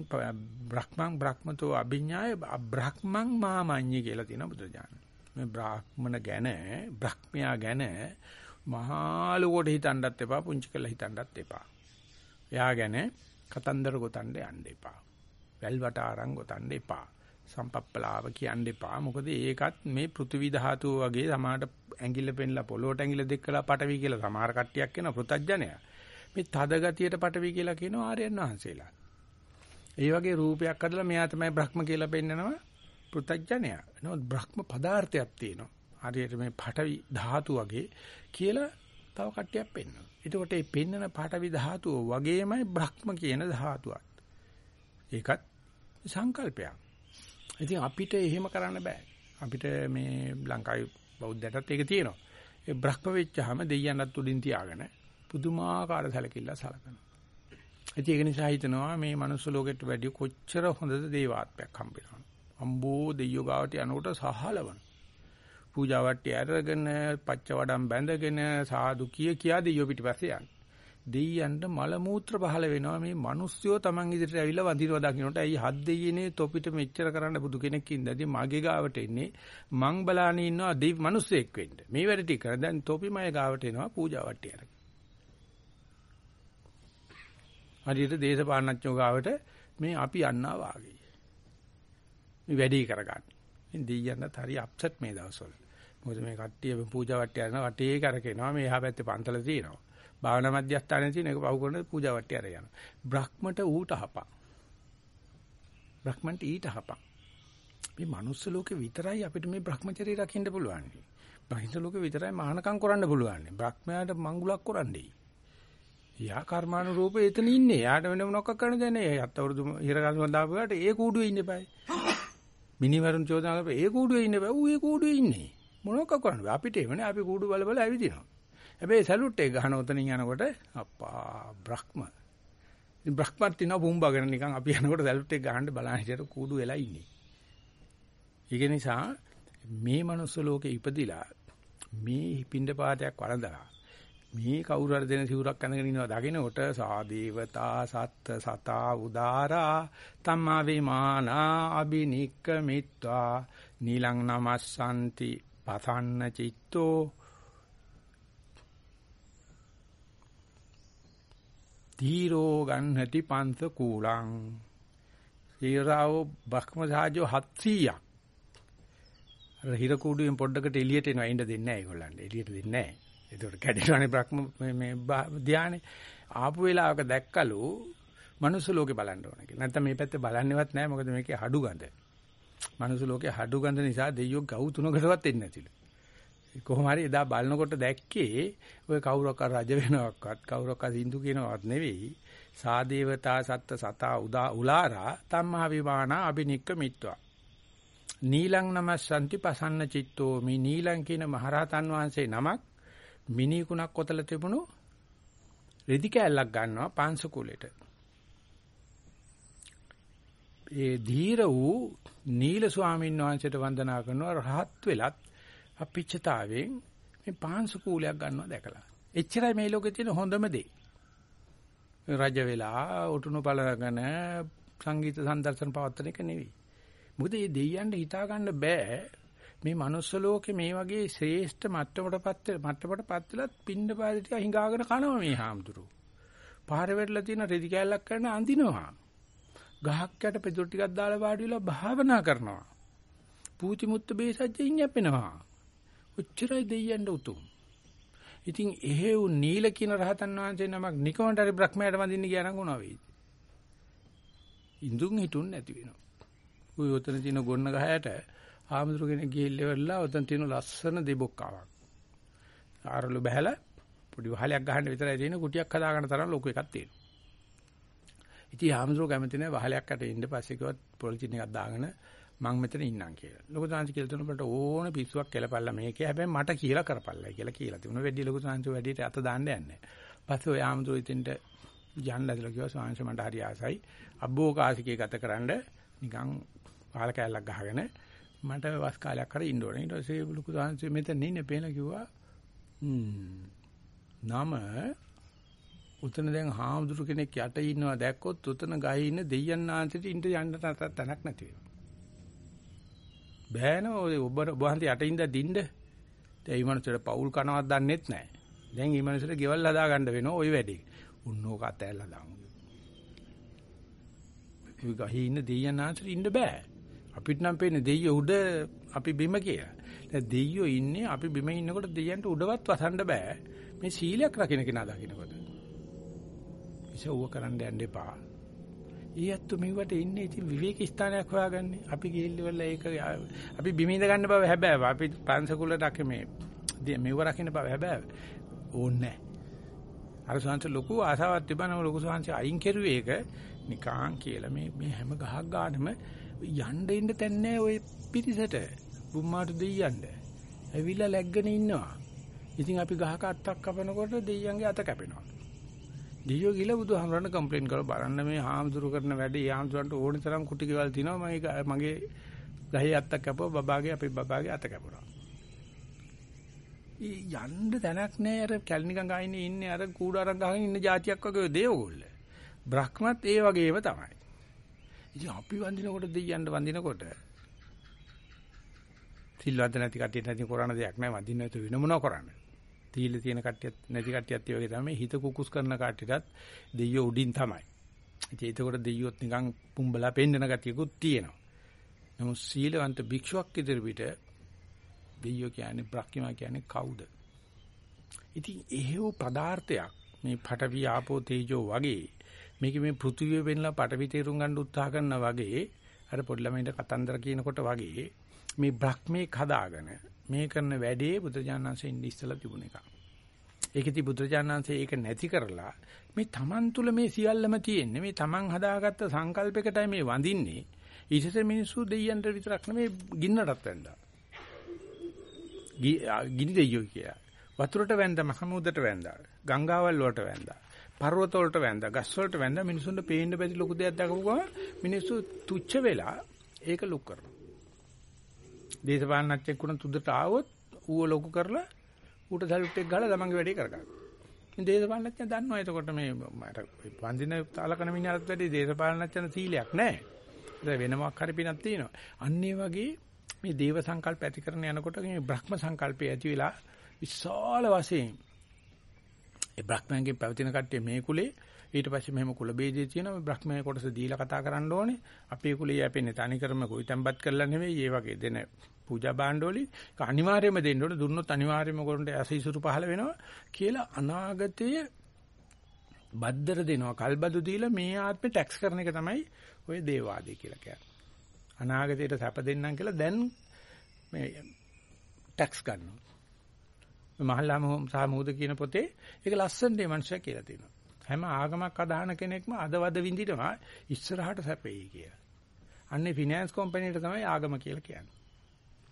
බ්‍රහ්මං බ්‍රහ්මතෝ අභිඥාය බ්‍රහ්මං මාමඤ්ඤි කියලා තියෙනවා බුදුජානක මේ බ්‍රාහ්මණ ගැන බ්‍රහ්මයා ගැන මහා ලෝකෙට හිතන්නත් එපා පුංචි කරලා හිතන්නත් එපා එයා ගැන කතන්දර ගොතන්න යන්න එපා වැල්වට ආරං ගොතන්න එපා සම්පප්පලාව කියන්න එපා. මොකද ඒකත් මේ පෘථිවි ධාතුව වගේ සමහරට ඇඟිල්ල පෙන්ලා පොළොවට ඇඟිල්ල දෙකලා පටවි කියලා සමහර කට්ටියක් කියන පෘතජ්ජනය. මේ තද ගතියට පටවි කියලා කියනවා ආර්යයන් වහන්සේලා. ඒ වගේ රූපයක් අදලා මෙයා තමයි බ්‍රහ්ම කියලා පෙන්නනවා පෘතජ්ජනය. නමුත් බ්‍රහ්ම පදාර්ථයක් තියෙනවා. හරියට මේ පටවි ධාතු වගේ කියලා තව කට්ටියක් පෙන්වනවා. එතකොට මේ පෙන්නන පටවි ධාතුව වගේමයි බ්‍රහ්ම කියන ධාතුවත්. ඒකත් සංකල්පයක්. ඉතින් අපිට එහෙම කරන්න බෑ. අපිට මේ ලංකාවේ බෞද්ධයටත් ඒක තියෙනවා. ඒ බ්‍රහ්ම වෙච්චාම දෙයයන්වත් උඩින් තියාගෙන පුදුමාකාර සැලකිල්ල සලකනවා. ඒක නිසා හිතනවා මේ මනුස්ස ලෝකෙට වැඩි කොච්චර හොඳද දේවාත්මයක් හම්බෙනවා. අම්බෝ දෙයියෝ ගාවට යනකොට සහලවන. පූජා වට්ටිය අරගෙන පච්ච වඩම් බැඳගෙන සාදු කිය කියා දෙයියෝ පිටිපස්සේ යන්නේ. දෙයියන්ට මල මූත්‍ර පහල වෙනවා මේ මිනිස්සුયો Taman ඉදිරියට ඇවිල්ලා වඳිනවා දකින්නට ඇයි හත් දෙයියනේ තොපිට මෙච්චර කරන්න බුදු කෙනෙක් ඉඳදී මගේ ගාවට එන්නේ මං බලානේ ඉන්නවා දෙවි මිනිස්සෙක් වෙන්න මේ වැඩ ටික කර දැන් තොපිමය ගාවට එනවා පූජා වට්ටිය අරගෙන හරියට දේශපාලනඥයෝ ගාවට මේ අපි යන්නා වාගේ මේ වැඩේ කරගන්න ඉතින් දෙයියන්ට හරි අප්සෙට් මේ දවස්වල මොකද මේ කට්ටිය පූජා වට්ටිය යනවා වටේ කරකිනවා මේ එහා පැත්තේ පන්තල තියෙනවා භාවනා මධ්‍යස්ථානයේ තියෙන එක පවු කරන පූජා වට්ටිය අර යනවා. බ්‍රහ්මට ඌට හපක්. බ්‍රහ්මන්ට ඊට හපක්. මේ මනුස්ස ලෝකේ විතරයි අපිට මේ Brahmacharya රකින්න පුළුවන්. බහිඳ ලෝකේ විතරයි මහානකම් කරන්න පුළුවන්. බ්‍රහ්මයාට මංගුලක් කරන්නේ. යා කර්මානුරූපේ එතන ඉන්නේ. යාට වෙන මොනවක් කරන්න දෙන්නේ. හත් අවුරුදු හිරගල්ම දාපුවාට ඒ කූඩුවේ ඉන්න බෑ. මිනිවරුන් චෝදනා කරපේ ඒ කූඩුවේ ඉන්න බෑ. ඌ ඒ කූඩුවේ ඉන්නේ. මොනවක් කරන්නේ. අපිට එවනේ අපි කූඩු බල බල ඇවිදිනවා. හැබැයි සැලුට් එක ගහන උතනින් යනකොට අප්පා බ්‍රහ්ම. ඉතින් බ්‍රහ්මත් තින බුම්බගෙන නිකන් අපි යනකොට සැලුට් එක ගහන්න බලන හිටියට කූඩු වෙලා ඉන්නේ. ඒක නිසා මේ manuss ලෝකේ ඉපදිලා මේ පින්ඩ පාතයක් වළඳලා මේ කවුරු හරි දෙන සිවුරක් අඳගෙන ඉනවා දකින්නකොට සාදේවතා සත්ත සතා උදාරා තම්මා විමානා අබිනික්ක මිත්වා නීලං නමස්සanti පතන්න චිත්තෝ. තීරෝ ගන්නති පන්ස කූලං. ඊරාව බක්මසාජෝ 700ක් අර හිර කුඩුවෙන් පොඩ්ඩකට එළියට එනවා. ඉන්න දෙන්නේ නැහැ ඒගොල්ලන්ට. එළියට දෙන්නේ නැහැ. ඒකට කැඩෙනවානේ බ්‍රහ්ම මේ ධානයේ ආපු වෙලාවක දැක්කලු මනුස්ස ලෝකේ බලන්න ඕන කියලා. නැත්නම් මේ පැත්තේ බලන්නේවත් නැහැ මොකද මේකේ හඩු ගඳ. මනුස්ස ලෝකේ හඩු ගඳ නිසා දෙයියෝ ගව් තුනකටවත් එන්නේ නැතිලු. කොහොම හරි එදා බලනකොට දැක්කේ ඔය කවුරක් රජ වෙනවක්වත් කවුරක් සින්දු කියනවත් නෙවෙයි සාදේවතා සත්ත සතා උදා උලාරා තම්මහ විමානා අබිනික්ක මිත්වා නීලං නමස්සන්ති පසන්න චිත්තෝ මේ නීලං කියන මහරහතන් වහන්සේ නමක් මිනි කුණක් කොතල තිබුණු රෙදි කෑල්ලක් ගන්නවා පාංශ කුලෙට ඒ ධීර වූ නීල ස්වාමීන් වහන්සේට වන්දනා කරනවා රහත් වෙලත් අපිච්චතාවයෙන් මේ පාංශු කූලයක් ගන්නවා දැකලා. එච්චරයි මේ ලෝකේ තියෙන හොඳම දේ. රජ වෙලා උටුණු පළගෙන සංගීත සම්දර්ශන පවත්වන එක නෙවෙයි. මොකද මේ දෙයියන්ට හිතා ගන්න බෑ මේ manuss ලෝකේ මේ වගේ ශ්‍රේෂ්ඨ මට්ටමකටපත් මට්ටමකටපත් වෙලත් පින්න පාදේ ටික හිඟාගෙන කනවා මේ හාමුදුරු. පාර වෙట్లా තියෙන රෙදි කෑල්ලක් කරන අඳිනවා. ගහක් යට පෙදුරු ටිකක් දාලා වාඩි වෙලා භාවනා කරනවා. පූති මුත්ත බේසජ්ජින් යැපෙනවා. ඔච්චරයි දෙයියන්ට උතුම්. ඉතින් එහෙව් නීල කියන රහතන් වහන්සේ නමක් නිකමට හරි බ්‍රහ්මයට වඳින්න ගියා නම් මොනවා වෙයිද? ඉඳුන් හිටුන් නැති වෙනවා. ඔය උතන තියෙන ගොන්න ගහයට ආමතුරු කෙනෙක් ගිහිල්ලා උතන තියෙන ලස්සන දෙබොක්කාවක්. ආරලු බහැලා පොඩි වහලයක් ගහන්න විතරයි තියෙන කුටියක් හදාගන්න තරම් ලොකු එකක් තියෙනවා. ඉතින් ආමතුරු කැමති නැහැ වහලයක් අත ඉන්න පස්සේ කිව්වත් පොලිතින් එකක් දාගෙන මං මෙතන ඉන්නම් කියලා. ලොකු සාංශ කියලා දුන්නකොට ඕන පිස්සුවක් කෙලපල්ලා මේකේ. හැබැයි මට කියලා කරපල්ලා කියලා කියලා තිබුණා. වැඩි ලොකු සාංශ වැඩිට අත දාන්න යන්නේ. පස්සේ ඔය ආමතුරු ඉතින්ට යන්න ඇදලා කිව්වා සාංශ මට හරි ආසයි. අබ්බෝකාසිකේ ගතකරනද නිකන් පාල කෑල්ලක් ගහගෙන මට වස් කාලයක් හරි ඉන්න ඕනේ. ඊට පස්සේ ලොකු සාංශ මෙතන ඉන්නේ පේන කිව්වා. නම උතන දැන් හාමුදුරු කෙනෙක් යට ඉන්නවා දැක්කොත් උතන ගහේ ඉන්න දෙයයන් ආන්සිට ඉන්න යන්න තැනක් නැති වෙනවා. බෑන ඔය ඔබ වහන්සේ යට ඉඳ දින්න. දැන් මේ මනුස්සයට පවුල් කනවත් දන්නෙත් නැහැ. දැන් මේ මනුස්සයට ගෙවල් හදා ගන්න වෙනවා ওই වැඩේ. උන්නෝක අතැල්ලා දාමු. ඒ ගහේ ඉන්න දෙයයන් ආන්සර් ඉන්න බෑ. අපිට නම් පේන්නේ දෙයියෝ උඩ අපි බිම කියලා. දැන් දෙයියෝ ඉන්නේ අපි බිම ඉන්නකොට දෙයයන්ට උඩවත් වසන්න බෑ. මේ සීලයක් රකින්න කෙනා දකින්නකොට. ඉතින් ඌව කරන්න යන්න එපා. ඊයත් මෙවට ඉන්නේ ඉතින් විවේක ස්ථානයක් හොයාගන්නේ. අපි ගිහිල්ලා ඒක අපි බිම ඉඳ ගන්න බව හැබැයි අපි පන්සකුල රැකේ මේ මෙව රකින්න බව හැබැයි ඕනේ අර සංස ලොකු ආසාවක් තිබුණා ලොකු සංස අයින් කෙරුවේ ඒක නිකාං කියලා මේ මේ හැම ගහක් ගන්නම යන්න ඉන්න තැන් නැහැ ওই පිටිසට. බුම්මාට දෙයියන්න. ඇවිල්ලා läggගෙන ඉන්නවා. ඉතින් අපි ගහක අත්තක් කපනකොට දෙයියන්ගේ අත කැපෙනවා. දෙයියෝ ගිහලා බුදුහාමරණ කම්ප්ලේන්ට් කරලා බලන්න මේ හාමුදුරු කරන වැඩේ යාම්සුන්ට ඕනි තරම් කුටි ගෙවල් තිනවා මම මගේ ගහේ අත්තක් කැපුවා බබාගේ අපේ බබාගේ අත කැපුණා. යන්න තැනක් නැහැ අර කැලණිකන් ගහින්නේ ඉන්නේ අර කූඩාරම් ගහගෙන ඉන්න જાතියක් වගේ දේවගොල්ල. බ්‍රහ්මත් ඒ වගේම තමයි. ඉතින් අපි වඳිනකොට දෙයියන්ට වඳිනකොට සිල්වත් නැති කට්ටියට නැති කරන දෙයක් නෑ වඳින්න නැතු වෙන මොනව කරන්නේ. තීල තියෙන කට්ටියත් නැති කට්ටියත් ඒ වගේ තමයි හිත කුකුස් කරන කට්ටියටත් දෙයියෝ උඩින් තමයි. ඉතින් ඒකකොට දෙයියොත් නිකන් පුම්බලා පෙන්නන ගතියකුත් තියෙනවා. නමුත් සීලවන්ත භික්ෂුවක් ඉදිරියට දෙයියෝ කියන්නේ බ්‍රහ්මිමා කියන්නේ කවුද? ඉතින් එහෙව් පදාර්ථයක් මේ පඨවි ආපෝ තේජෝ වගේ මේක මේ පෘථිවිය වෙන්නලා පඨවි තේරුම් ගන්න උත්සාහ කරනා වගේ අර පොඩි ළමයින්ට කතන්දර කියනකොට වගේ මේ බ්‍රහ්මේ හදාගෙන මේ කරන වැඩේ බුදුජානනාංශයෙන් ඉන්න ඉස්සලා තිබුණ එක. ඒකෙදි බුදුජානනාංශය ඒක නැති කරලා මේ Taman තුල මේ සියල්ලම තියෙන්නේ මේ Taman හදාගත්ත සංකල්පයකටයි මේ වඳින්නේ. ඊටසේ මිනිස්සු දෙයියන්ට විතරක් නෙමෙයි ගින්නටත් වැන්දා. ගිනි දෙයියෝ කියලා. වතුරට වැන්දා, මහමුදට වැන්දා, ගංගාවල් වලට වැන්දා, පර්වත වලට වැන්දා, ගස් වලට වැන්දා මිනිසුන්ට පේන්න බැරි ලොකු දෙයක් දැකපුවම මිනිස්සු තුච්ච වෙලා ඒක ලුක් කරනවා. දේශපාලනඥයෙක් වුණ තුදට ආවොත් ඌව ලොකු කරලා ඌට සල්ුට් එක ගහලා තමන්ගේ වැඩේ කරගන්න. ඉතින් දේශපාලනඥයා දන්නවා එතකොට මේ මට වන්දින තාලකන මිනිහට වැඩි දේශපාලනඥයන් සීලයක් නැහැ. ඒක වෙනමක් හරි පිනක් තියෙනවා. අන්න ඒ වගේ මේ දේව සංකල්ප ඇති කරන යනකොට මේ බ්‍රහ්ම සංකල්පය ඇති වෙලා විශාල වශයෙන් ඒ බ්‍රහ්මයන්ගේ පැවතින කට්ටිය මේ කුලේ. ඊට පස්සේ මෙහෙම කුල ભેදේ තියෙනවා. මේ බ්‍රහ්මයේ කොටස දීලා කතා කරන්න ඕනේ. අපේ කුලේ යැපෙන්නේ තනිකරම කොයිතම්පත් කරලා නෙවෙයි ඒ වගේ දෙන පූජා භාණ්ඩවලින් ඒක අනිවාර්යයෙන්ම දෙන්න ඕනේ. දුන්නොත් අනිවාර්යයෙන්ම කොරන්ට ඇසීසුරු පහළ වෙනවා කියලා අනාගතයේ බද්දර දෙනවා. කල්බදු දීලා මේ ආත්මේ ටැක්ස් කරන එක තමයි ඔය දේවාදී කියලා කියන්නේ. අනාගතයට සැප දෙන්නම් කියලා දැන් මේ ටැක්ස් ගන්නවා. මහල්ලාම සහ මුහුද කියන පොතේ ඒක ලස්සනට මේ මනුස්සයා කියලා තියෙනවා. හැම ආගමක් අදහන කෙනෙක්ම අදවද විඳිනවා ඉස්සරහට සැපෙයි කියලා. අන්නේ ෆිනෑන්ස් කම්පැනිට තමයි ආගම කියලා කියන්නේ.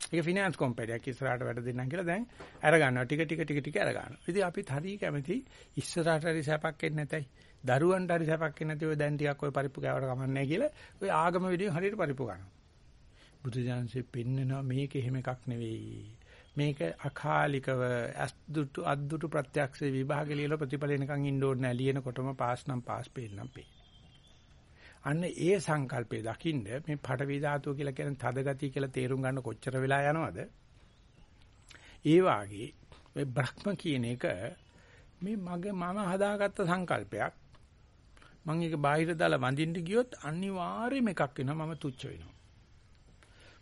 ඒක ෆිනෑන්ස් කම්පැනියක් ඉස්සරහට වැඩ දෙන්නම් කියලා දැන් අර ගන්නවා ටික ටික ටික ටික අර ගන්නවා. ඉතින් අපිත් හරි කැමති ඉස්සරහට හරි සැපක් එන්නේ නැතයි. දරුවන්ට හරි සැපක් එන්නේ නැති ඔය දැන් ටිකක් ඔය පරිප්පු කෑවට කමන්නේ කියලා ඔය ආගම විදිහින් හරියට පරිප්පු ගන්නවා. බුදුජානසෙ පෙන්නනවා මේක එහෙම එකක් නෙවෙයි. මේක අකාලිකව අද්දුටු අද්දුටු ප්‍රත්‍යක්ෂ විභාග ලියලා ප්‍රතිඵල එනකන් ඉන්න ඕනේ නැහැ. ලියනකොටම පාස් නම් පාස් පේන්නම් පේ. අන්න ඒ සංකල්පේ දකින්න මේ පඩවි ධාතුව කියලා කියන තද ගතිය කියලා තේරුම් ගන්න කොච්චර වෙලා යනවද? ඒ වාගේ මේ බ්‍රහ්ම කියන එක මේ මගේ මම හදාගත්ත සංකල්පයක්. මම ඒක බාහිර දාලා වඳින්න ගියොත් අනිවාර්යයෙන්ම එකක් වෙනවා මම තුච්ච වෙනවා.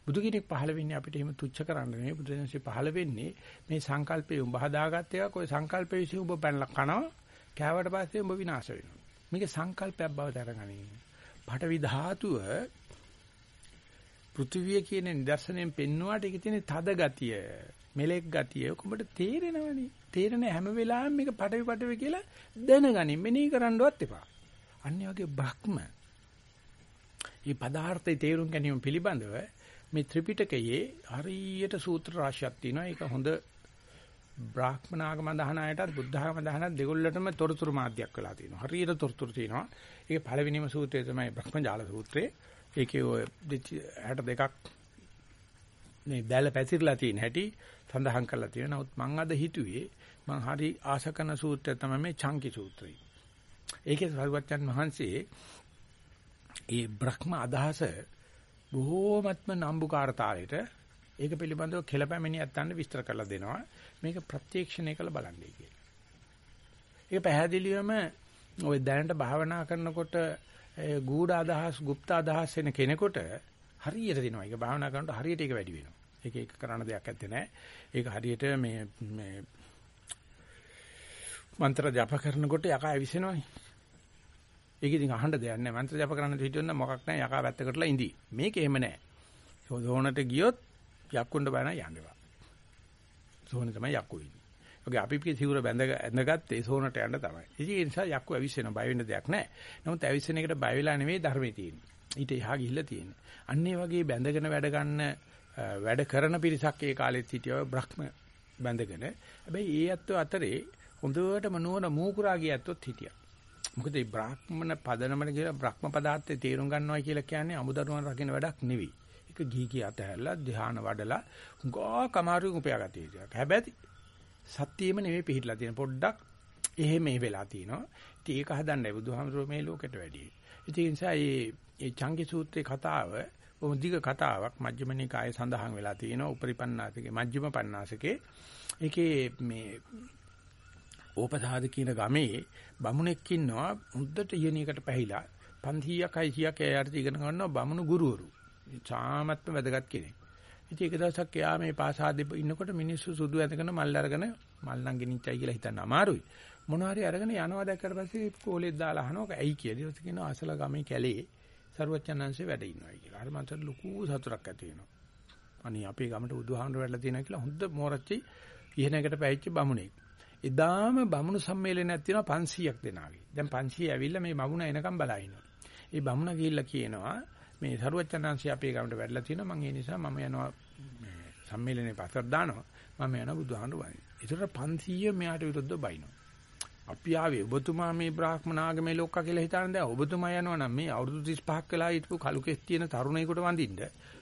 බුදු කෙනෙක් පහළ වෙන්නේ අපිට එහෙම තුච්ච කරන්න නෙවෙයි. බුදු දහමසේ පහළ වෙන්නේ මේ සංකල්පේ උඹ හදාගත්ත එකක් ඔය සංකල්පේ විසින් උඹ පැනලා කනවා? කෑවට පස්සේ උඹ විනාශ වෙනවා. මේක සංකල්පයක් බව දරගනින්න පඨවි ධාතුව පෘථිවිය කියන නිදර්ශනයෙන් පෙන්වුවාට ඒකේ තියෙන තද ගතිය මෙලෙක් ගතිය ඔබට තේරෙනවනේ. තේරෙන හැම වෙලාවෙම මේක පඨවි පඨවි කියලා දැනගනින් මෙනෙහි කරන්නවත් එපා. අන්නේ වගේ බ්‍රහ්ම මේ පදාර්ථයේ තේරුම් ගැනීම පිළිබඳව මේ ත්‍රිපිටකයේ හරියට සූත්‍ර රාශියක් තියෙනවා. ඒක හොඳ බ්‍රාහ්මනාගම දහන අයටත් බුද්ධාගම දහනත් දෙගොල්ලටම තොරතුරු මාධ්‍යයක් වෙලා තියෙනවා. හරියට තොරතුරු තියෙනවා. ඒක පළවෙනිම සූත්‍රය තමයි බ්‍රහ්මජාල සූත්‍රය. ඒකේ ඔය 62ක් මේ දැල පැතිරලා තියෙන හැටි සඳහන් කරලා තියෙනවා. නමුත් මම අද හිතුවේ මම හරි ආශ කරන සූත්‍රය තමයි මේ චංකි සූත්‍රය. ඒකේ සරුවච්චන් වහන්සේ ඒ බ්‍රහ්ම අදහස බොහෝමත්ම නම්බුකාරතාවයට ඒක පිළිබඳව කෙලපැමිණියක් ගන්න විස්තර කරලා දෙනවා. මේක ප්‍රත්‍යක්ෂණය කළ බලන්නේ කියලා. ඒක පැහැදිලිවම ওই දැනට භාවනා කරනකොට ගූඪ අදහස්, গুপ্ত අදහස් එන කෙනෙකුට හරියට දෙනවා. ඒක භාවනා කරනකොට හරියට ඒක වැඩි වෙනවා. ඒක ඒක කරන්න දෙයක් නැත්තේ නෑ. ඒක හරියට මේ මේ මන්ත්‍ර ජප කරනකොට යකා ඇවිසෙනවනේ. ඒක ඉතින් අහන්න දෙයක් නැහැ. මන්ත්‍ර ජප කරන්න හිටියොත් නම් මොකක් නැහැ. යකා පැත්තකටලා ඉඳී. මේක එහෙම නැහැ. සෝනට ගියොත් යක්කුන්ට බයන යන්නේවා. සෝන තමයි යක්කු ඉන්නේ. ඔගේ අපි පිටේ සිවුර බැඳ ඇඳගත්තේ සෝනට යන්න තමයි. ඉතින් ඒ නිසා යක්කු ඇවිස්සෙන බය වෙන්න දෙයක් නැහැ. නමුත් ඇවිස්සෙන එකට බය වෙලා නෙවෙයි ධර්මයේ තියෙන්නේ. ඊට එහා ගිහිල්ලා තියෙන්නේ. අන්න ඒ වගේ බැඳගෙන වැඩ ගන්න වැඩ කරන පිරිසක් ඒ කාලෙත් හිටියව බ්‍රහ්ම බැඳගෙන. හැබැයි ඒ ඇත්තෝ අතරේ හොඳටම නුවණ මූකුරා ගිය ඇත්තොත් හිටියා. මොකද මේ බ්‍රාහ්මණ පදනමන කියලා බ්‍රහ්ම පදාර්ථේ තේරුම් ගන්නවා කියලා කියන්නේ අමුදරුවන් රකින්න වැඩක් නෙවෙයි. ඒක ගිහි කිය අතහැරලා ධ්‍යාන වඩලා හුඟා කමාරුවෙන් උපයාගත යුතුයක්. හැබැයි සත්‍යෙම නෙවෙයි පිළිහිලා තියෙන පොඩ්ඩක් එහෙම මේ වෙලා තිනවා. ඉතින් ඒක හදන්නයි බුදුහාමුදුරුවෝ මේ ලෝකෙට වැඩි. ඉතින් ඒ නිසා මේ මේ චංකි සූත්‍රයේ කතාව බොහොම දිග කතාවක් මජ්ක්‍ධිම නිකායේ සඳහන් වෙලා තියෙනවා. උපරිපන්නාසකේ මජ්ක්‍ධිම පන්නාසකේ. ඒකේ මේ ඕපසාද කියන ගමේ බමුණෙක් ඉන්නවා හුද්දට ඉයනියකට පැහිලා 500ක් 600ක් එයාට ඉගෙන ගන්නවා බමුණු ගුරුවරු. සාමත්ම වැදගත් කෙනෙක්. ඉතින් එක දවසක් එයා මේ පාසාදේ ඉන්නකොට මිනිස්සු සුදු ඇඳගෙන මල් අරගෙන මල් නම් ගෙනිච්චයි කියලා හිතන්න අමාරුයි. මොනවා හරි අරගෙන යනවා දැක්කට පස්සේ කෝලෙත් දාලා අහනවා ඇයි කියලා. ඊට පස්සේ කියනවා අසල ගමේ කැලේ සරුවච්චන්හන්සේ වැඩ ඉන්නවා කියලා. හරි මන්ට ලොකු සතුටක් ඇති වෙනවා. අනේ අපේ ගමට බුදුහාමුදුර වැඩලා තියෙනවා කියලා හොඳ මෝරච්චි ඉහෙනකට පැවිච්ච බමුණෙක්. එදාම බමුණු සම්මේලනයක් තියෙනවා 500ක් දෙනාගේ. දැන් 500 ඇවිල්ලා මේ බමුණ එනකම් බලා ඉන්නවා. ඒ බමුණ ගිහිල්ලා කියනවා මේ සරුවච්චන්හන්සේ අපේ ගමට වැඩලා තියෙනවා මම ඒ නිසා මම යනවා සම්මේලනේ පස්සට දානවා. මම යනවා බුදුහාමුදුර වයින්. ඒතර 500 මෙයාට විරුද්ධව බයිනවා. අපි ආවේ ඔබතුමා මේ බ්‍රාහ්මණ ආගමේ ලොක්කා කියලා හිතාන දැන් ඔබතුමා යනවා නම් මේ අවුරුදු 35ක් වෙලා හිටපු කලු කෙස් තියෙන තරුණයෙකුට වඳින්න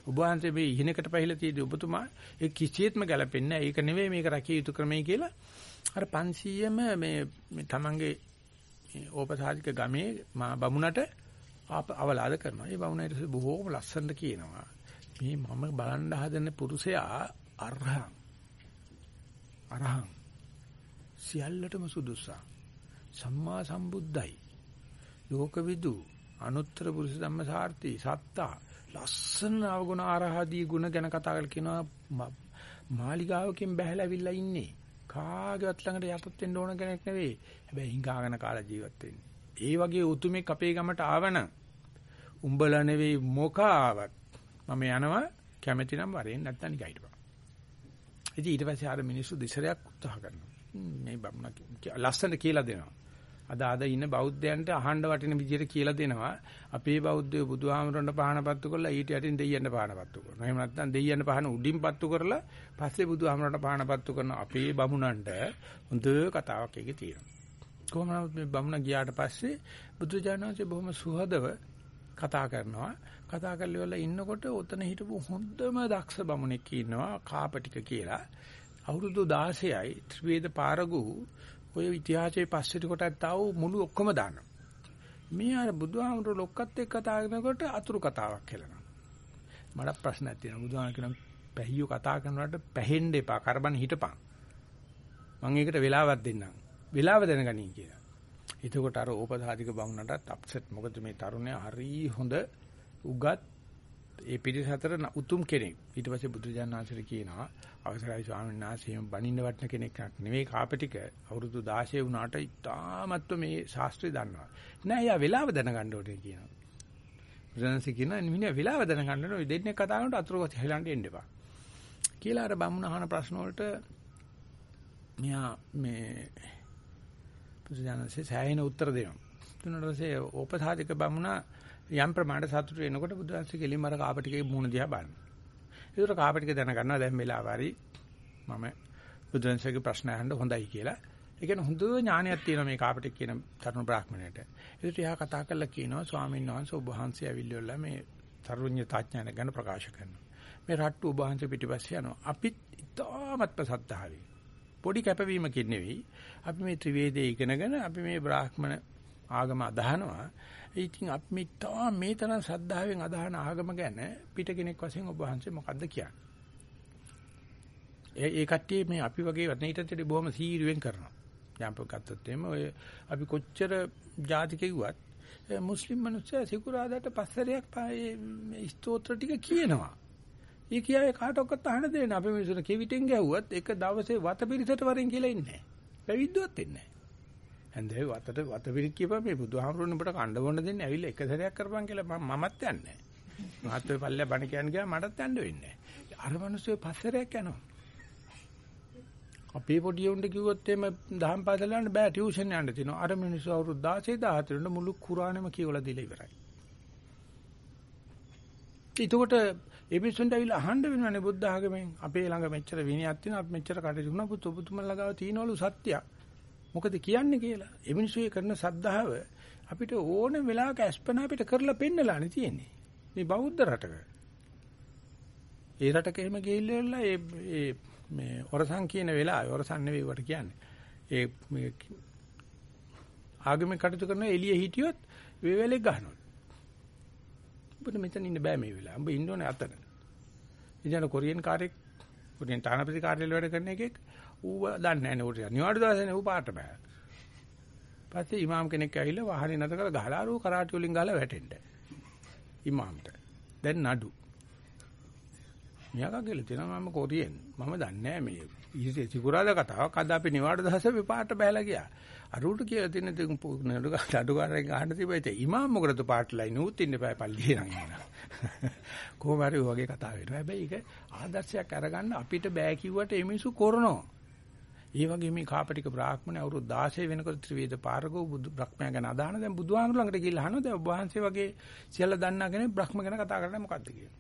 ඔබ වහන්සේ මේ ඉහිනකට පහිලා තියෙදි ඔබතුමා ඒ කිසියෙත්ම ගැලපෙන්නේ නැහැ ඒක නෙවෙයි මේක රැකිය යුතු ක්‍රමයි කියලා අර 500ම මේ මේ තමන්ගේ ඕපසාධික ගමේ මා බමුණට අවලාද කරනවා. ඒ බමුණ ඊට බොහෝම ලස්සනට කියනවා. මේ මම බලන්න හදන පුරුෂයා අරහං. අරහං. සියල්ලටම සුදුසා. සම්මා සම්බුද්ධයි. ලෝකවිදු අනුත්තර පුරුෂ ධම්මසාර්ථි සත්තා ලස්සන අවගුණ ආරහදී ගුණ ගැන කතා කරලා කියනවා මාලිගාවකින් බැහැලාවිල්ලා ඉන්නේ. කාගේවත් ළඟට යටත් වෙන්න ඕන කෙනෙක් නෙවෙයි. හැබැයි හිඟාගෙන කාලා ජීවත් වෙන්නේ. ඒ වගේ උතුමෙක් අපේ ගමට ආවනම් උඹලා නෙවෙයි මොකාවක් මම යනවා කැමැති නම් වරෙන් නැත්තම් නිකයිටපන්. ඉතින් ඊට පස්සේ ආර මිනිස්සු දිසරයක් උත්සාහ කරනවා. මේ බමුණ ලස්සන කියලා දෙනවා. අද අද ඉන්න බෞද්ධයන්ට අහන්න වටින විදිහට කියලා දෙනවා. අපේ බෞද්ධයෝ බුදුහාමරන්ට පහනපත්තු කරලා ඊට යටින් දෙයියන්ට පහනපත්තු කරනවා. එහෙම නැත්නම් දෙයියන්ට පහන උඩින් පත්තු කරලා පස්සේ බුදුහාමරන්ට පහනපත්තු කරන අපේ බමුණන්ට හොඳ කතාවක් එකේ තියෙනවා. කොහොමද මේ බමුණ ගියාට පස්සේ බුදුජානනාංශේ බොහොම සුහදව කතා කරනවා. කතා කරලා ඉන්නකොට ඔතන හිටපු හොඳම දක්ෂ බමුණෙක් ඉන්නවා කාපටික කියලා. අවුරුදු 16යි ත්‍රිවේද පාරගු ඔය ඉතිහාසයේ පස්සට කොටත් තාව මුළු ඔක්කොම දානවා. මේ අර බුදුහාමුදුරු ලොක්කත් එක්ක කතා කරනකොට අතුරු කතාවක් කියලා. මට ප්‍රශ්නයක් තියෙනවා. බුදුහාම කියන පැහියෝ කතා කරනකොට පැහෙන්න එපා. කරබන් හිටපන්. මම ඒකට වෙලාවක් දෙන්නම්. වෙලාව දැනගනින් කියලා. එතකොට අර ඕපසාධික බවුනටත් අප්සෙට්. මොකද මේ තරුණයා හරි හොඳ උගත් ඒ පිරිස අතර උතුම් කෙනෙක්. ඊට පස්සේ බුදුරජාණන් වහන්සේ කියනවා අවසරයි ස්වාමීන් වහන්සේ බණින්න වටන කෙනෙක් නෙවෙයි කාපටික අවුරුදු 16 වුණාට ඉතාමත්ව මේ ශාස්ත්‍රය දන්නවා. නෑ යා වෙලාව දැනගන්න ඕනේ කියනවා. බුදුරජාණන් කියනවා මිනිහා වෙලාව දැනගන්න ඕනේ දෙන්නේ කතා කරනකොට අතුරුවත් හෙලන්න එන්න එපා. කියලා අර බමුණ අහන ප්‍රශ්න වලට මෙයා මේ බුදුරජාණන්සේ සෑහෙන උත්තර දෙනවා. තුනට පස්සේ ඕපසාධික බමුණා යම් ප්‍රමාණයට සතුට වෙනකොට බුදුරජාණන්සේ කෙලින්ම අර කාපටිකේ මුණ දිහා බලනවා. ඒතර කාපටික දැනගන්නවා දැන් වෙලාව හරි මම බුදුරජාණන්සේගේ ප්‍රශ්න අහන්න හොඳයි කියලා. ඒ කියන්නේ හොඳ ඥානයක් තියෙනවා මේ කාපටික කියන තරුණ බ්‍රාහ්මණයට. ඒකට එයා කතා කරලා කියනවා ස්වාමීන් වහන්සේ ඔබ වහන්සේ ඇවිල්ලා මේ තරුණ්‍යතාඥාන ගැන ප්‍රකාශ කරනවා. මේ රට්ටු ඔබ වහන්සේ පිටිපස්සේ යනවා. අපිත් ඉතාමත්ම සද්ධාවේ. පොඩි කැපවීමකින් නෙවෙයි. අපි මේ ත්‍රිවේදයේ ඉගෙනගෙන අපි මේ බ්‍රාහ්මණ ආගම අදහනවා. ඉතින් අපි මිත්තා මේ තරම් ශ්‍රද්ධාවෙන් අදහන ආගම ගැන පිට කෙනෙක් වශයෙන් ඔබ වහන්සේ මොකද්ද කියන්නේ? ඒ ඒ කට්ටිය මේ අපි වගේ වටේටට බොහොම සීරුවෙන් කරනවා. යම්ප ගත්තොත් එimhe ඔය අපි කොච්චර ಜಾති කිව්වත් මුස්ලිම් මිනිස්සු සිකුරාදාට පස්සරයක් මේ ස්තෝත්‍ර ටික කියනවා. ඒ කියාවේ කාටවත් අහන්න දෙන්න අපි මිනිස්සුන්ට කෙවිතෙන් ගැහුවත් එක දවසේ වත පිරිසට වරෙන් කියලා ඉන්නේ නැහැ. පැවිද්දුවත් ඉන්නේ නැහැ. හන්දේ වතට වත පිරිත් කියපුවා මේ බුදුහාමුදුරනේ උඹට කණ්ඩ බොන්න දෙන්නේ ඇවිල්ලා එක සැරයක් කරපන් කියලා මම මමත් යන්නේ නැහැ. මහත්වේ පල්ලේ බණ කියන්න ගියා මටත් යන්න වෙන්නේ නැහැ. අර මිනිස්සු පස්සරයක් යනවා. අපේ පොඩි උන්ට කිව්වොත් එimhe දහම් පාසල යන්න බෑ ටියුෂන් යන්න තියෙනවා. අර මිනිස්සු අවුරුදු 16 17 වෙනි මුළු කුරානෙම කියවලා දීලා ඉවරයි. එතකොට ඒ පිස්සුන්ට ඇවිල්ලා අහන්න වෙනවනේ බුද්ධ ආගමෙන් අපේ ළඟ මෙච්චර විනයක් තියෙනවා අපි මෙච්චර කටයුතු කරනවා පුතු පුතුමලා ගාව තියනවලු සත්‍යයක් මොකද කියන්නේ කියලා. ඒ මිනිස්සු කරන සද්ධාව අපිට ඕන වෙලාවක අස්පනා අපිට කරලා පෙන්නලානේ තියෙන්නේ. මේ බෞද්ධ රටක. ඒ රටක එහෙම ගිහිල්ලා ඒ ඒ මේ ඔරසන් කියන වෙලාවේ ඔරසන් නෙවෙයි වට කියන්නේ. ඒ මේ ආගමික කටයුතු කරන එළිය හිටියොත් වේවැලේ ගහනවා. ඔබට මෙතන ඉන්න බෑ මේ වෙලාව. ඔබ ඉන්න ඕනේ අතන. ඉතින් කොරියන් කාර්යයක් කොරියන් තානාපති කාර්යාලය වැඩ කරන එකෙක් ඌ දන්නේ නැහැ නේ උට. නිවාඩු දවසේ ඌ පාට බෑ. පස්සේ ඉමාම් කෙනෙක් ඇවිල්ලා වාහනේ නැතර කරලා ගහලා අර කරාටි වලින් ගහලා වැටෙන්න. ඉමාම්ට. දැන් නඩු. මෙයාගා කියලා තියෙනවා මම කොරියෙන්. මම දන්නේ නැහැ මේ ඊසේ සිකුරාද කතාවක්. අද අපි නිවාඩු දවසේ විපාට බහැලා ගියා. අරුට කියලා තියෙන නඩු නඩුකාරයෙක් ගහන්න තිබයිද ඉමාම් මොකටද පාට්ලයි නූත් ඉන්න බෑ පල්ලියේ නම් එනවා. කොහොම හරි වගේ කතා වෙනවා. හැබැයි ඒක ආදර්ශයක් අරගන්න අපිට බෑ කිව්වට ඒ මිනිස්සු කරනවා. ඒ වගේ මේ කාපටික බ්‍රාහ්මණ අවුරුදු 16 වෙනකොට ත්‍රිවේද පාරකෝ බුදු බ්‍රහ්මයා ගැන අදහන දැන් බුදුහාමුදුර ළඟට ගිහිල්ලා අහනවා දැන් ඔබ වහන්සේ වගේ සියල්ල දන්නා කෙනෙක් බ්‍රහ්ම ගැන කතා කරන්නේ මොකද්ද කියලා.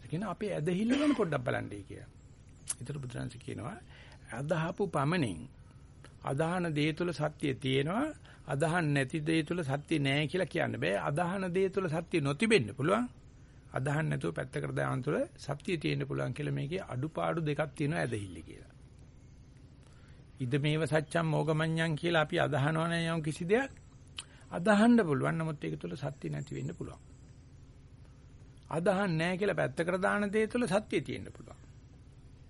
ඒ කියන අපේ ඇදහිල්ල ගැන පොඩ්ඩක් බලන්නයි කියලා. ඒතර බුදුරජාණන් කියනවා අදහපු පමණින් අදහන දේ තුල සත්‍ය තියෙනවා අදහන් නැති දේ තුල සත්‍ය නැහැ කියලා කියන්න බෑ. අදහන දේ තුල සත්‍ය නොතිබෙන්න පුළුවන්. අදහන් නැතුව පැත්තකට දාන තුල සත්‍ය තියෙන්න පුළුවන් කියලා මේකේ අඩුපාඩු දෙකක් තියෙනවා ඇදහිල්ල කියලා. ඉද මේව සත්‍යම් මොගමඤ්ඤං කියලා අපි අදහනවා නම් යම් කිසි දෙයක් අදහන්න පුළුවන් නමුත් ඒක තුළ සත්‍ය නැති වෙන්න පුළුවන්. අදහන් නැහැ කියලා පැත්තකට දාන දේ තුළ සත්‍ය තියෙන්න පුළුවන්.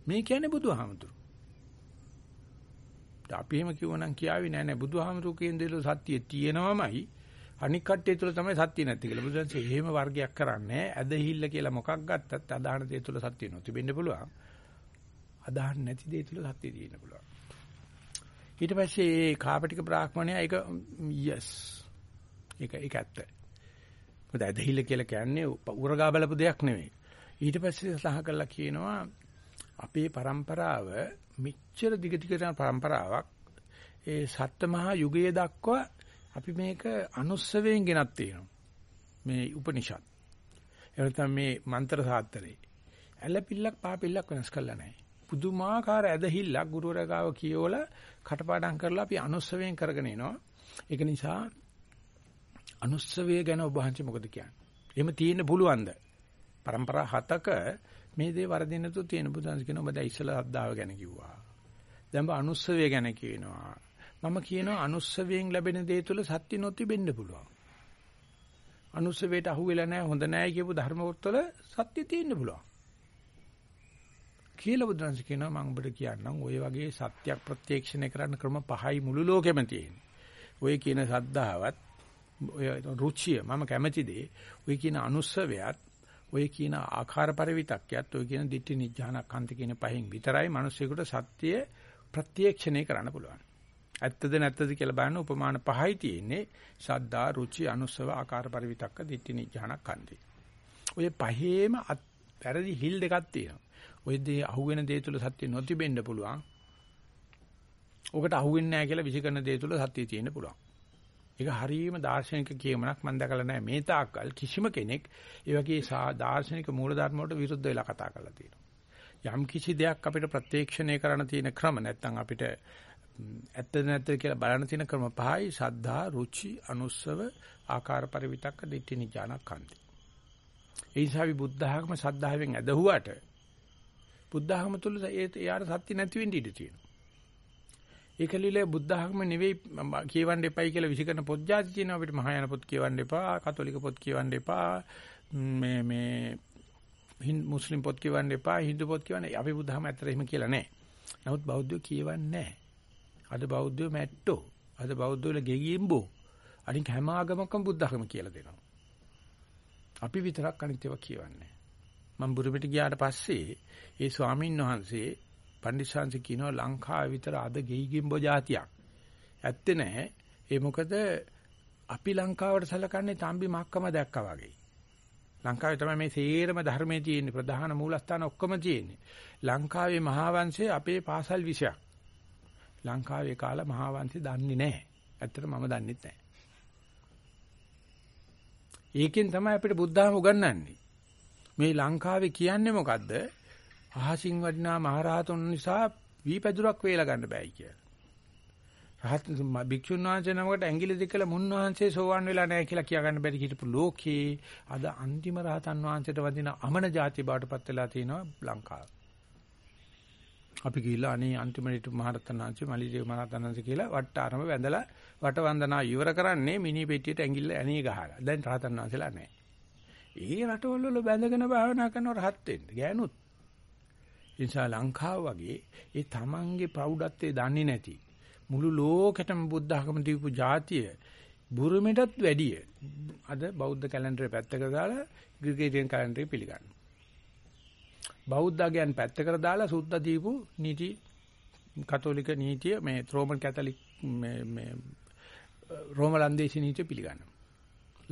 මේ කියන්නේ බුදුහාමුදුරු. අපි එහෙම කිව්වනම් කියාවි නෑ නෑ බුදුහාමුදුරු කියන දේ තුළ සත්‍ය තියෙනවමයි අනික් කට්ටිය තුළ තමයි සත්‍ය නැති කියලා. බුදුන්සේ එහෙම වර්ගයක් කරන්නේ ඇදහිල්ල කියලා මොකක් ගත්තත් අදහන දේ තුළ සත්‍ය නොතිබෙන්න පුළුවන්. අදහන් නැති දේ තුළ සත්‍ය තියෙන්න පුළුවන්. ඊට පස්සේ ඒ කාපටික බ්‍රාහ්මණයා ඒක yes ඒක ඒක ඇත්ත. මොකද ඇදහිල්ල කියලා කියන්නේ උරගා බලපු දෙයක් නෙවෙයි. ඊට පස්සේ සහ කළා කියනවා අපේ પરම්පරාව මිච්ඡර දිග දිගට પરම්පරාවක් ඒ සත්මහා යුගයේ දක්වා අපි මේක අනුස්සවයෙන් ගෙනත් තියෙනවා. මේ උපනිෂත්. එහෙම මේ මන්ත්‍ර සාත්‍රේ. ඇලපිල්ලක් පාපිල්ලක් වෙනස් කරලා නැහැ. පුදුමාකාර ඇදහිල්ලක් ගුරුවරයා ගාව කියවලා කටපාඩම් කරලා අපි අනුස්සවයෙන් කරගෙන එනවා. ඒක නිසා අනුස්සවය ගැන ඔබ වහන්සේ මොකද කියන්නේ? එහෙම තියෙන්න පුළුවන්ද? પરම්පරා හතක මේ දේ වරදින්න තු තියෙන බුදුන්ස කියන ඔබ දැන් ඉස්සලා ශ්‍රද්ධාව ගැන කිව්වා. දැන් ඔබ අනුස්සවය ගැන කියනවා. මම කියනවා අනුස්සවයෙන් ලැබෙන දේ තුල සත්‍ය නොතිබෙන්න පුළුවන්. අනුස්සවයට අහුවෙලා නැහැ හොඳ නැහැ කියපු ධර්ම වල සත්‍ය තියෙන්න පුළුවන්. කියලා බුදුරජාණන් කියනවා මම ඔබට කියන්නම් ওই වගේ සත්‍යක් ප්‍රත්‍යක්ෂණය කරන්න ක්‍රම පහයි මුළු ලෝකෙම තියෙනවා. ඔය කියන සද්ධාවත් ඔය රුචිය මම කැමති දේ ඔය කියන අනුස්සවයත් ඔය කියන ආකාර පරිවිතක්යත් ඔය කියන ditthi නිජ්ජානකන්ත කියන පහෙන් විතරයි මිනිස්සුෙකුට සත්‍ය ප්‍රත්‍යක්ෂණය කරන්න පුළුවන්. ඇත්තද නැත්තද කියලා බලන්න උපමාන පහයි තියෙන්නේ සද්දා රුචි අනුස්සව ආකාර පරිවිතක්ක ditthi නිජ්ජානකන්ති. ඔය පහේම වැරදි හිල් දෙකක් තියෙනවා. ওই දේ අහුවෙන දේ තුල සත්‍ය නොතිබෙන්න පුළුවන්. ඔකට අහුවෙන්නේ නැහැ කියලා විසිකරන දේ තුල සත්‍ය තියෙන්න පුළුවන්. ඒක හරීම දාර්ශනික කියමනක් මම දැකලා නැහැ මේ තාක්කල් කිසිම කෙනෙක් ඒ වගේ දාර්ශනික මූලධර්ම වලට විරුද්ධ වෙලා කතා කරලා තියෙනවා. යම් කිසි දෙයක් අපිට ප්‍රත්‍යක්ෂණය කරන්න තියෙන ක්‍රම නැත්නම් අපිට ඇත්තද නැත්තද කියලා බලන්න තියෙන ක්‍රම පහයි සද්ධා, රුචි, අනුස්සව, ආකාර පරිවිතක්ක, දිට්ඨි නිජානක්ඛන්ති. ඒ නිසා අපි බුද්ධ ධර්ම සද්ධාවෙන් ඇදහුවට බුද්ධ ආගම තුල ඒ යාට සත්‍ය නැති වෙන්න ඉඩ තියෙනවා. ඒකලිල බුද්ධ ආගම නෙවෙයි කියවන්න එපයි කියලා විසිකරන පොත් જાති තියෙනවා අපිට මහායාන පොත් කියවන්න එපා, කතෝලික පොත් කියවන්න එපා, මේ මේ මුස්ලිම් පොත් කියවන්න එපා, හින්දු පොත් කියවන්න. අපි බුද්ධ ආගම ඇත්තට එහෙම කියලා නැහැ. නමුත් බෞද්ධයෝ කියවන්නේ නැහැ. අද බෞද්ධයෝ මැට්ටෝ. අද බෞද්ධයෝ ගෙගිම්බෝ. අනික හැම ආගමකම බුද්ධ ආගම කියලා දෙනවා. අපි විතරක් අනිත් ඒවා කියවන්නේ. මම බුරුමිට ගියාට පස්සේ ඒ ස්වාමීන් වහන්සේ පණ්ඩිතශාන්ති කියනවා ලංකාවේ විතර අද ගෙයිගිම්බෝ જાතියක්. ඇත්තේ නැහැ. ඒ මොකද අපි ලංකාවට සලකන්නේ තම්බි මක්කම දැක්කා වගේ. ලංකාවේ තමයි මේ සේරම ධර්මයේ තියෙන ප්‍රධාන මූලස්ථාන ඔක්කොම තියෙන්නේ. ලංකාවේ මහාවංශයේ අපේ පාසල් විෂයක්. ලංකාවේ කාලා මහාවංශය දන්නේ නැහැ. ඇත්තට මම දන්නෙත් නැහැ. ඒකෙන් තමයි අපිට බුද්ධාම උගන්වන්නේ. මේ ලංකාවේ කියන්නේ මොකද්ද? අහසින් වඩිනා මහරහතුන් නිසා වීපැදුරක් වේලා ගන්න බෑයි කියලා. රහත් භික්ෂුන් වහන්සේ නමකට ඇඟිලි දෙකල මුන්වහන්සේ සෝවන් වෙලා නැහැ කියලා කියා ගන්න බැරි හිටපු ලෝකේ අද අන්තිම රහතන් වහන්සේට වදින අමන જાති බවට පත් වෙලා තිනවා ලංකාව. අපි ගිහිල්ලා අනේ අන්තිමට මහරතන් වහන්සේ මලිදේව මහරතන් වහන්සේ කියලා වට්ටාරම වැඳලා වට වන්දනා ඉවර කරන්නේ මිනි පෙට්ටියට ඇඟිල්ල ඇණේ ගහලා. දැන් රහතන් වහන්සේලා නැහැ. ඒ රටවල වල බැඳගෙන භාවනා කරන රහත් වෙන්න ගෑනුත්. ඒ නිසා ලංකාව වගේ ඒ තමන්ගේ ප්‍රෞಢත්වයේ දන්නේ නැති මුළු ලෝකෙටම බුද්ධ ආගම දීපු જાතිය බුරුමෙටත් වැඩිය අද බෞද්ධ කැලෙන්ඩරේ පැත්තකට දාලා ග්‍රීකේරියන් කැලෙන්ඩරේ පිළිගන්නවා. බෞද්ධයන් පැත්තකට දාලා සුද්ධ දීපු නීති කතෝලික නීතිය මේ රෝමන් කැතලික් මේ මේ රෝම ලන්දේසි නීතිය පිළිගන්නවා.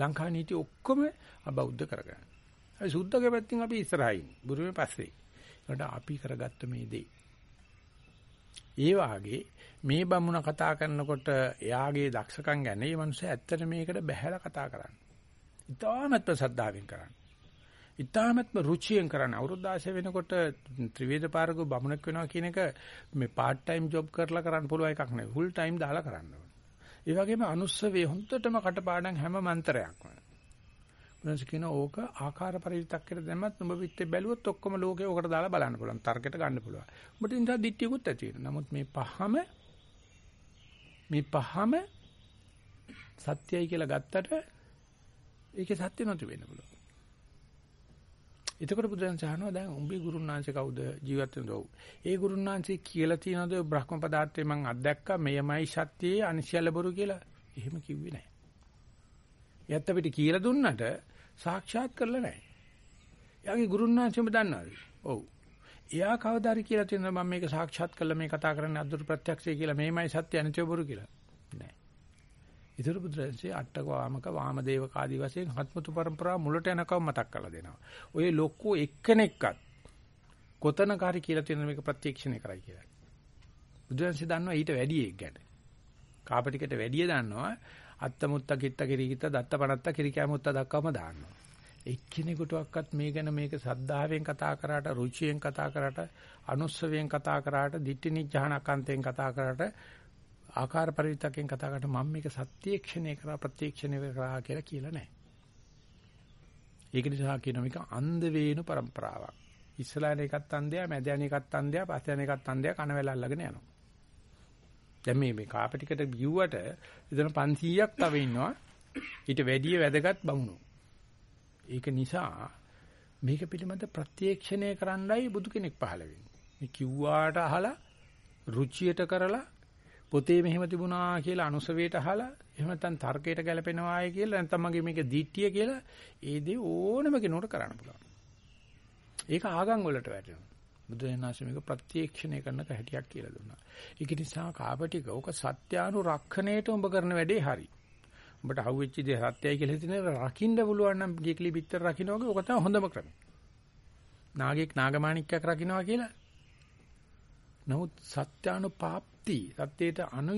ලංකා නීතිය ඔක්කොම අබෞද්ධ කරගන්න. ඒ සුද්ධගේ පැත්තෙන් අපි ඉස්සරහින් බුරුමේ පස්සේ. ඒකට අපි කරගත්ත මේ දේ. ඒ වාගේ මේ බමුණ කතා කරනකොට එයාගේ දක්ෂකම් ගැන මේ මිනිස්සු ඇත්තට මේකට බැහැලා කතා කරන්නේ. ඉතාමත්ම සද්ධාවෙන් කරන්නේ. ඉතාමත්ම රුචියෙන් කරන්නේ. අවුරුදු 16 වෙනකොට ත්‍රිවේද පාරක බමුණෙක් වෙනවා කියන එක මේ part time job කරලා කරන්න පුළුවන් එකක් නෙවෙයි. full time දාලා කරන්න ඕනේ. ඒ වගේම අනුස්සවේ හොඳටම කටපාඩම් හැම මන්ත්‍රයක්ම. මොනවද කියන ඕක ආකාර පරිවිතක්කයට දැම්මත් උඹ පිටේ බැලුවොත් ඔක්කොම ලෝකේ ඕකට දාලා බලන්න පුළුවන්. තර්කයට ගන්න පුළුවන්. උඹට ඉඳලා දිට්ටියකුත් ඇති වෙනවා. නමුත් මේ පහම මේ පහම සත්‍යයි කියලා ගත්තට ඒකේ සත්‍ය නැති වෙන්න පුළුවන්. එතකොට බුදුන් සහනවා දැන් උඹේ ගුරුනාංශ කවුද ජීවත් වෙනද ඔව්. ඒ ගුරුනාංශي කියලා තියනද බ්‍රහ්ම පදාර්ථය මං අත්දැක්කා මෙයමයි සත්‍යයේ අනිශ්‍යල බොරු කියලා. එහෙම කිව්වේ නැහැ. එයත් අපිට කියලා දුන්නට සාක්ෂාත් කරලා නැහැ. එයාගේ ගුරුනාංශෙම දන්නවද? ඔව්. එයා කවදාරි කියලා තියෙනවා මම මේක සාක්ෂාත් කළා මේ කතා කරන්නේ අද්දුරු ප්‍රත්‍යක්ෂය කියලා මේමයි සත්‍ය අනිත්‍ය බොරු කියලා. නෑ. ඊතර බුදුරජාණන්සේ අට්ටක වාමක වාමදේව කාදී වශයෙන් හත්මුතු પરම්පරාව මුලට යනකම් මතක් කරලා දෙනවා. ඔය ලොක්කෝ එක්කෙනෙක්වත් කොතනකාරී කියලා තියෙන මේක ප්‍රත්‍යක්ෂණය කරයි කියලා. බුදුරජාණන්සේ දන්නවා ඊට වැඩි එක ගැන. කාපටිකට වැඩිය දන්නවා අත්තමුත්ත කිත්ත කිරිකිත දත්ත පනත්ත කිරිකෑමුත්ත දක්වම දාන්නවා. එක්කෙනෙකුටවත් මේ ගැන මේක සද්ධාවෙන් කතා කරාට රුචියෙන් කතා කරාට අනුස්සවයෙන් කතා කරාට ditthi නිජ්ජානකන්තයෙන් කතා කරාට ආකාර පරිවිතකෙන් කතා කරාට මම මේක සත්‍යක්ෂණය කරා ප්‍රත්‍යක්ෂණය කරා කියලා කියලා නැහැ. ඒක නිසා කියන මේක අන්ධ වේණු પરම්පරාවක්. ඉස්සලාන එකත් අන්ධයා, මැදයන් එකත් අන්ධයා, පස්යන් එකත් අන්ධයා කන වෙල අල්ලගෙන යනවා. දැන් මේ මේ කාපටිකට බිව්වට ඉතන 500ක් තව ඉන්නවා. ඊට වැඩිය වැදගත් බමුණෝ. ඒක නිසා මේක පිළිබඳ ප්‍රත්‍යක්ෂණය කරන්නයි බුදු කෙනෙක් පහළ වෙන්නේ. මේ කිව්වාට අහලා රුචියට කරලා පොතේ මෙහෙම තිබුණා කියලා අනුසවයට අහලා එහෙම නැත්නම් තර්කයට ගැලපෙනවායි කියලා නැත්නම් මගේ මේක දිට්ඨිය කියලා ඒ දේ ඕනම කෙනෙකුට කරන්න පුළුවන්. ඒක ආගම් වලට වැටෙනවා. බුදුරජාණන් මේක ප්‍රත්‍යක්ෂණය කරන කැටියක් කියලා දුන්නා. ඒක නිසා කාපටික ඕක සත්‍යානුරක්ෂණයට උඹ කරන වැඩේ හරියි. උඹට අහුවෙච්ච දේ සත්‍යයි කියලා හිතන රකින්න පුළුවන් නම් ගියකලි පිටර රකින්න වගේ ඔක තමයි හොඳම ක්‍රමය. නාගයෙක් නාගමාණික්කයක් රකින්නවා කියලා. නමුත් සත්‍යානුපාප්ති සත්‍යයට අනු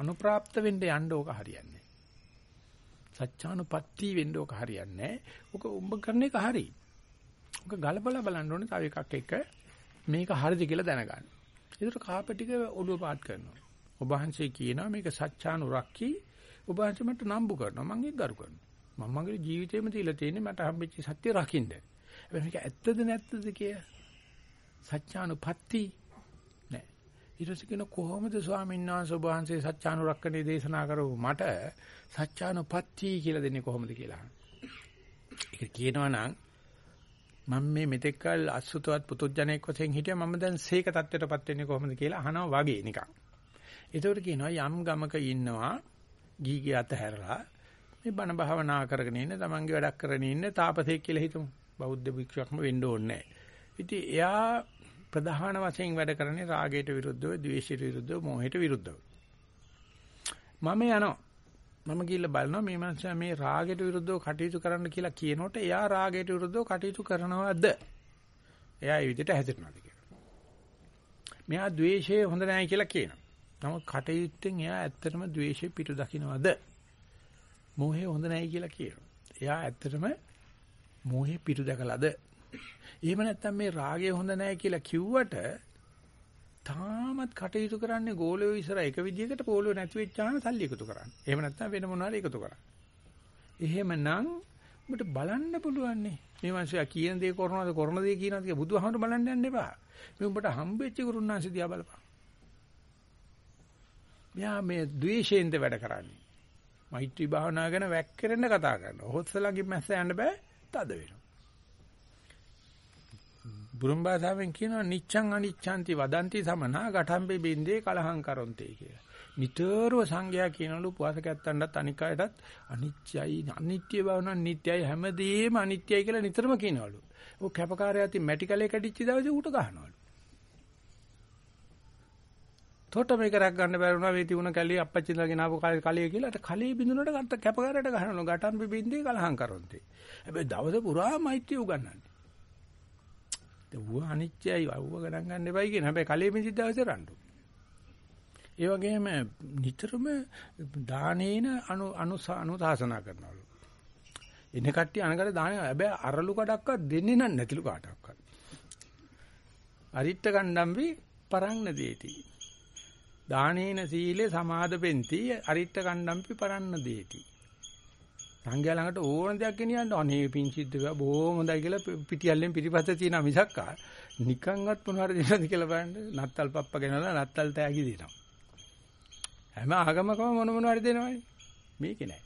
අනුප්‍රාප්ත වෙන්න යන්න ඕක හරියන්නේ. සත්‍යානුපත්ති වෙන්න ඕක හරියන්නේ ඕක උඹ කරන එක හරි. ඕක ගලපලා බලන්න ඕනේ තව එකක් එක. මේක හරිද කියලා දැනගන්න. ඒකට කාපටික ඔළුව පාත් කරනවා. ඔබ වහන්සේ කියනවා මේක සත්‍යානුරක්කී. ඔබ වහන්සේ මට නම්බු කරනවා. මම ඒක ගරු කරනවා. මම මගේ ජීවිතේම තියලා තියෙන්නේ මට හම්බෙච්ච සත්‍ය රකින්න. හැබැයි මේක ඇත්තද නැත්තද කිය? සත්‍යානුපත්ති නෑ ඊට පස්සේ කියන කොහොමද ස්වාමීන් වහන්සේ ඔබ වහන්සේ සත්‍යානුරක්කනේ දේශනා කරව මට සත්‍යානුපත්ති කියලා දෙන්නේ කොහොමද කියලා ඒක කියනවා නම් මම මේ මෙතෙක්කල් අසුතවත් පුතුජණෙක් වශයෙන් හිටියා මම දැන් සීක தත්ත්වයටපත් වෙන්නේ කොහොමද කියලා අහනවා වගේ නිකන්. ඒතකොට කියනවා යම් ගමක ඉන්නවා ගීගේ අතහැරලා මේ බණ භාවනා කරගෙන ඉන්න තමන්ගේ වැඩක් කරගෙන ඉන්න තාපසෙක් කියලා හිතමු. බෞද්ධ භික්ෂුවක්ම වෙන්න ඕනේ නැහැ. ඉතින් එයා ප්‍රධාන වශයෙන් වැඩ කරන්නේ රාගයට විරුද්ධව, ද්වේෂයට විරුද්ධව, මෝහයට විරුද්ධව. මම යනවා. මම ගිහිල්ලා බලනවා මේ මනුස්සයා මේ රාගයට විරුද්ධව කටයුතු කරන්න කියලා කියනකොට එයා රාගයට විරුද්ධව කටයුතු කරනවද? එයා ඒ විදිහට හැදෙනවද කියලා. මෙයා ද්වේෂය හොඳ නැහැ කියලා කියනවා. නමුත් කටයුත්තෙන් එයා ඇත්තටම ද්වේෂය පිටු දකින්නවද? මෝහය හොඳ නැහැ කියලා කියනවා. එයා ඇත්තටම මෝහය පිටු දැකලාද? එහෙම නැත්නම් මේ රාගය හොඳ නැහැ කියලා කිව්වට තාමත් කටයුතු කරන්නේ ගෝලියෝ ඉස්සර එක විදියකට පොලියෝ නැති වෙච්චාම සල්ලි එකතු කරන්න. එහෙම නැත්නම් වෙන මොනවාරි එකතු කරන්න. එහෙමනම් ඔබට බලන්න පුළුවන් නේ. මේ මිනිස්සයා කියන දේ කරනවද කරන දේ කියනවද කියලා බුදුහාමුදුර බලන්න යන්න එපා. මේ උඹට හම්බෙච්ච ගුරුනාංශ දිහා බලපන්. මෙයා මේ ද්වේෂයෙන්ද වැඩ කරන්නේ. මෛත්‍රී භාවනා ගැන වැක්කිරෙන්න කතා කරනවා. හොස්සලගේ මැස්ස යන්න බෑ තද වෙනවා. බුරුම් භාෂාවෙන් කියනවා නිච්ඡං අනිච්ඡanti වදන්ති සමනා ගඨම්බේ බින්දේ කලහං කරොන්තේ කියලා. නිතරම සංඝයා කියනලු පුවසකැත්තන්ටත් අනික් අයටත් අනිත්‍යයි අනිත්‍ය බව නම් නිට්ටයයි හැමදේම අනිත්‍යයි කියලා නිතරම කියනවලු. ඔය කැපකාරයා තින් මැටි කලේ කැඩිච්ච දවසේ ඌට ගහනවලු. තොට මේක රැක් ගන්න බැරි වුණා මේ තිබුණ කැලිය අපච්චිලා ගෙනාවු කලිය කියලා අර කලිය බිඳුනට ගත්ත කැපකාරයට ගහනවලු. ගටම් බින්දේ කලහං කරොන්තේ. හැබැයි දවස පුරා මෛත්‍රිය උගන්වන්නේ. ඌව අනිත්‍යයි ඌව ගණන් ගන්න එපයි කියන හැබැයි කලයේ මිදිත් දවසේ රණ්ඩු. ඒ වගේම නිතරම දානේන අනු අනුසාසනා කරනවලු. එන කට්ටිය අනකට දාන හැබැයි අරලු කඩක්වත් දෙන්නේ නැන් නැතිලු කාටවත්. අරිට්ට කණ්ඩම්බි පරන්න දේති. දානේන සීලේ සමාදපෙන්ති අරිට්ට කණ්ඩම්පි පරන්න දේති. සංඝයා ළඟට ඕන දෙයක් ගෙනියන්න අනේ පිං සිද්ධ වෙලා බොහොම හොඳයි කියලා පිටියල්ලෙන් පිටිපස්ස තියෙන මිසක්කා නිකන්වත් මොනවාරි දෙනවද කියලා බලන්න. නත්තල් පප්ප ගෙනලා නත්තල් තෑගි දෙනවා. හැම ආගමකම මොන මොනවාරි දෙනවනේ? මේකේ නෑ.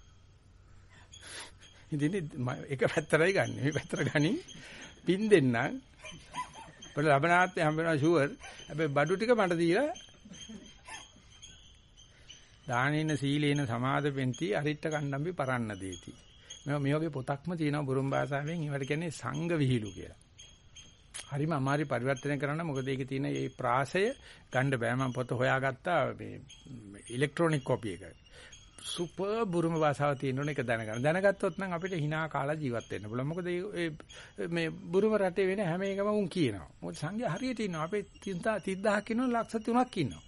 ඉතින් එක පැත්තරයි ගන්න. මේ පැත්තට ගනි පින් දෙන්නම්. පොඩ ලබනාත් හම්බ වෙනවා ෂුවර්. හැබැයි බඩු ටික මට දීලා දානේන සීලේන සමාදපෙන්ති අරිට්ඨ කණ්ඩම්බි පරන්න දේති. මේ මේ වගේ පොතක්ම තියෙනවා බුරුම් භාෂාවෙන් ඒවට කියන්නේ සංඝ විහිළු කියලා. හරිම අමාරු පරිවර්තනය කරන්න මොකද ඒකේ තියෙන මේ ප්‍රාසය ගන්න බෑ මම පොත හොයාගත්තා මේ ඉලෙක්ට්‍රොනික කොපි එක. සුපර් බුරුම භාෂාව තියෙනවනේ ඒක දැනගන්න. දැනගත්තොත් නම් අපිට hina කාලා ජීවත් වෙන්න පුළුවන්. මොකද මේ බුරුම රටේ වෙන හැම එකම උන් කියනවා. මොකද සංඝයා හරියට ඉන්නවා. අපේ 30000ක් ඉන්නවා ලක්ෂ 3ක් ඉන්නවා.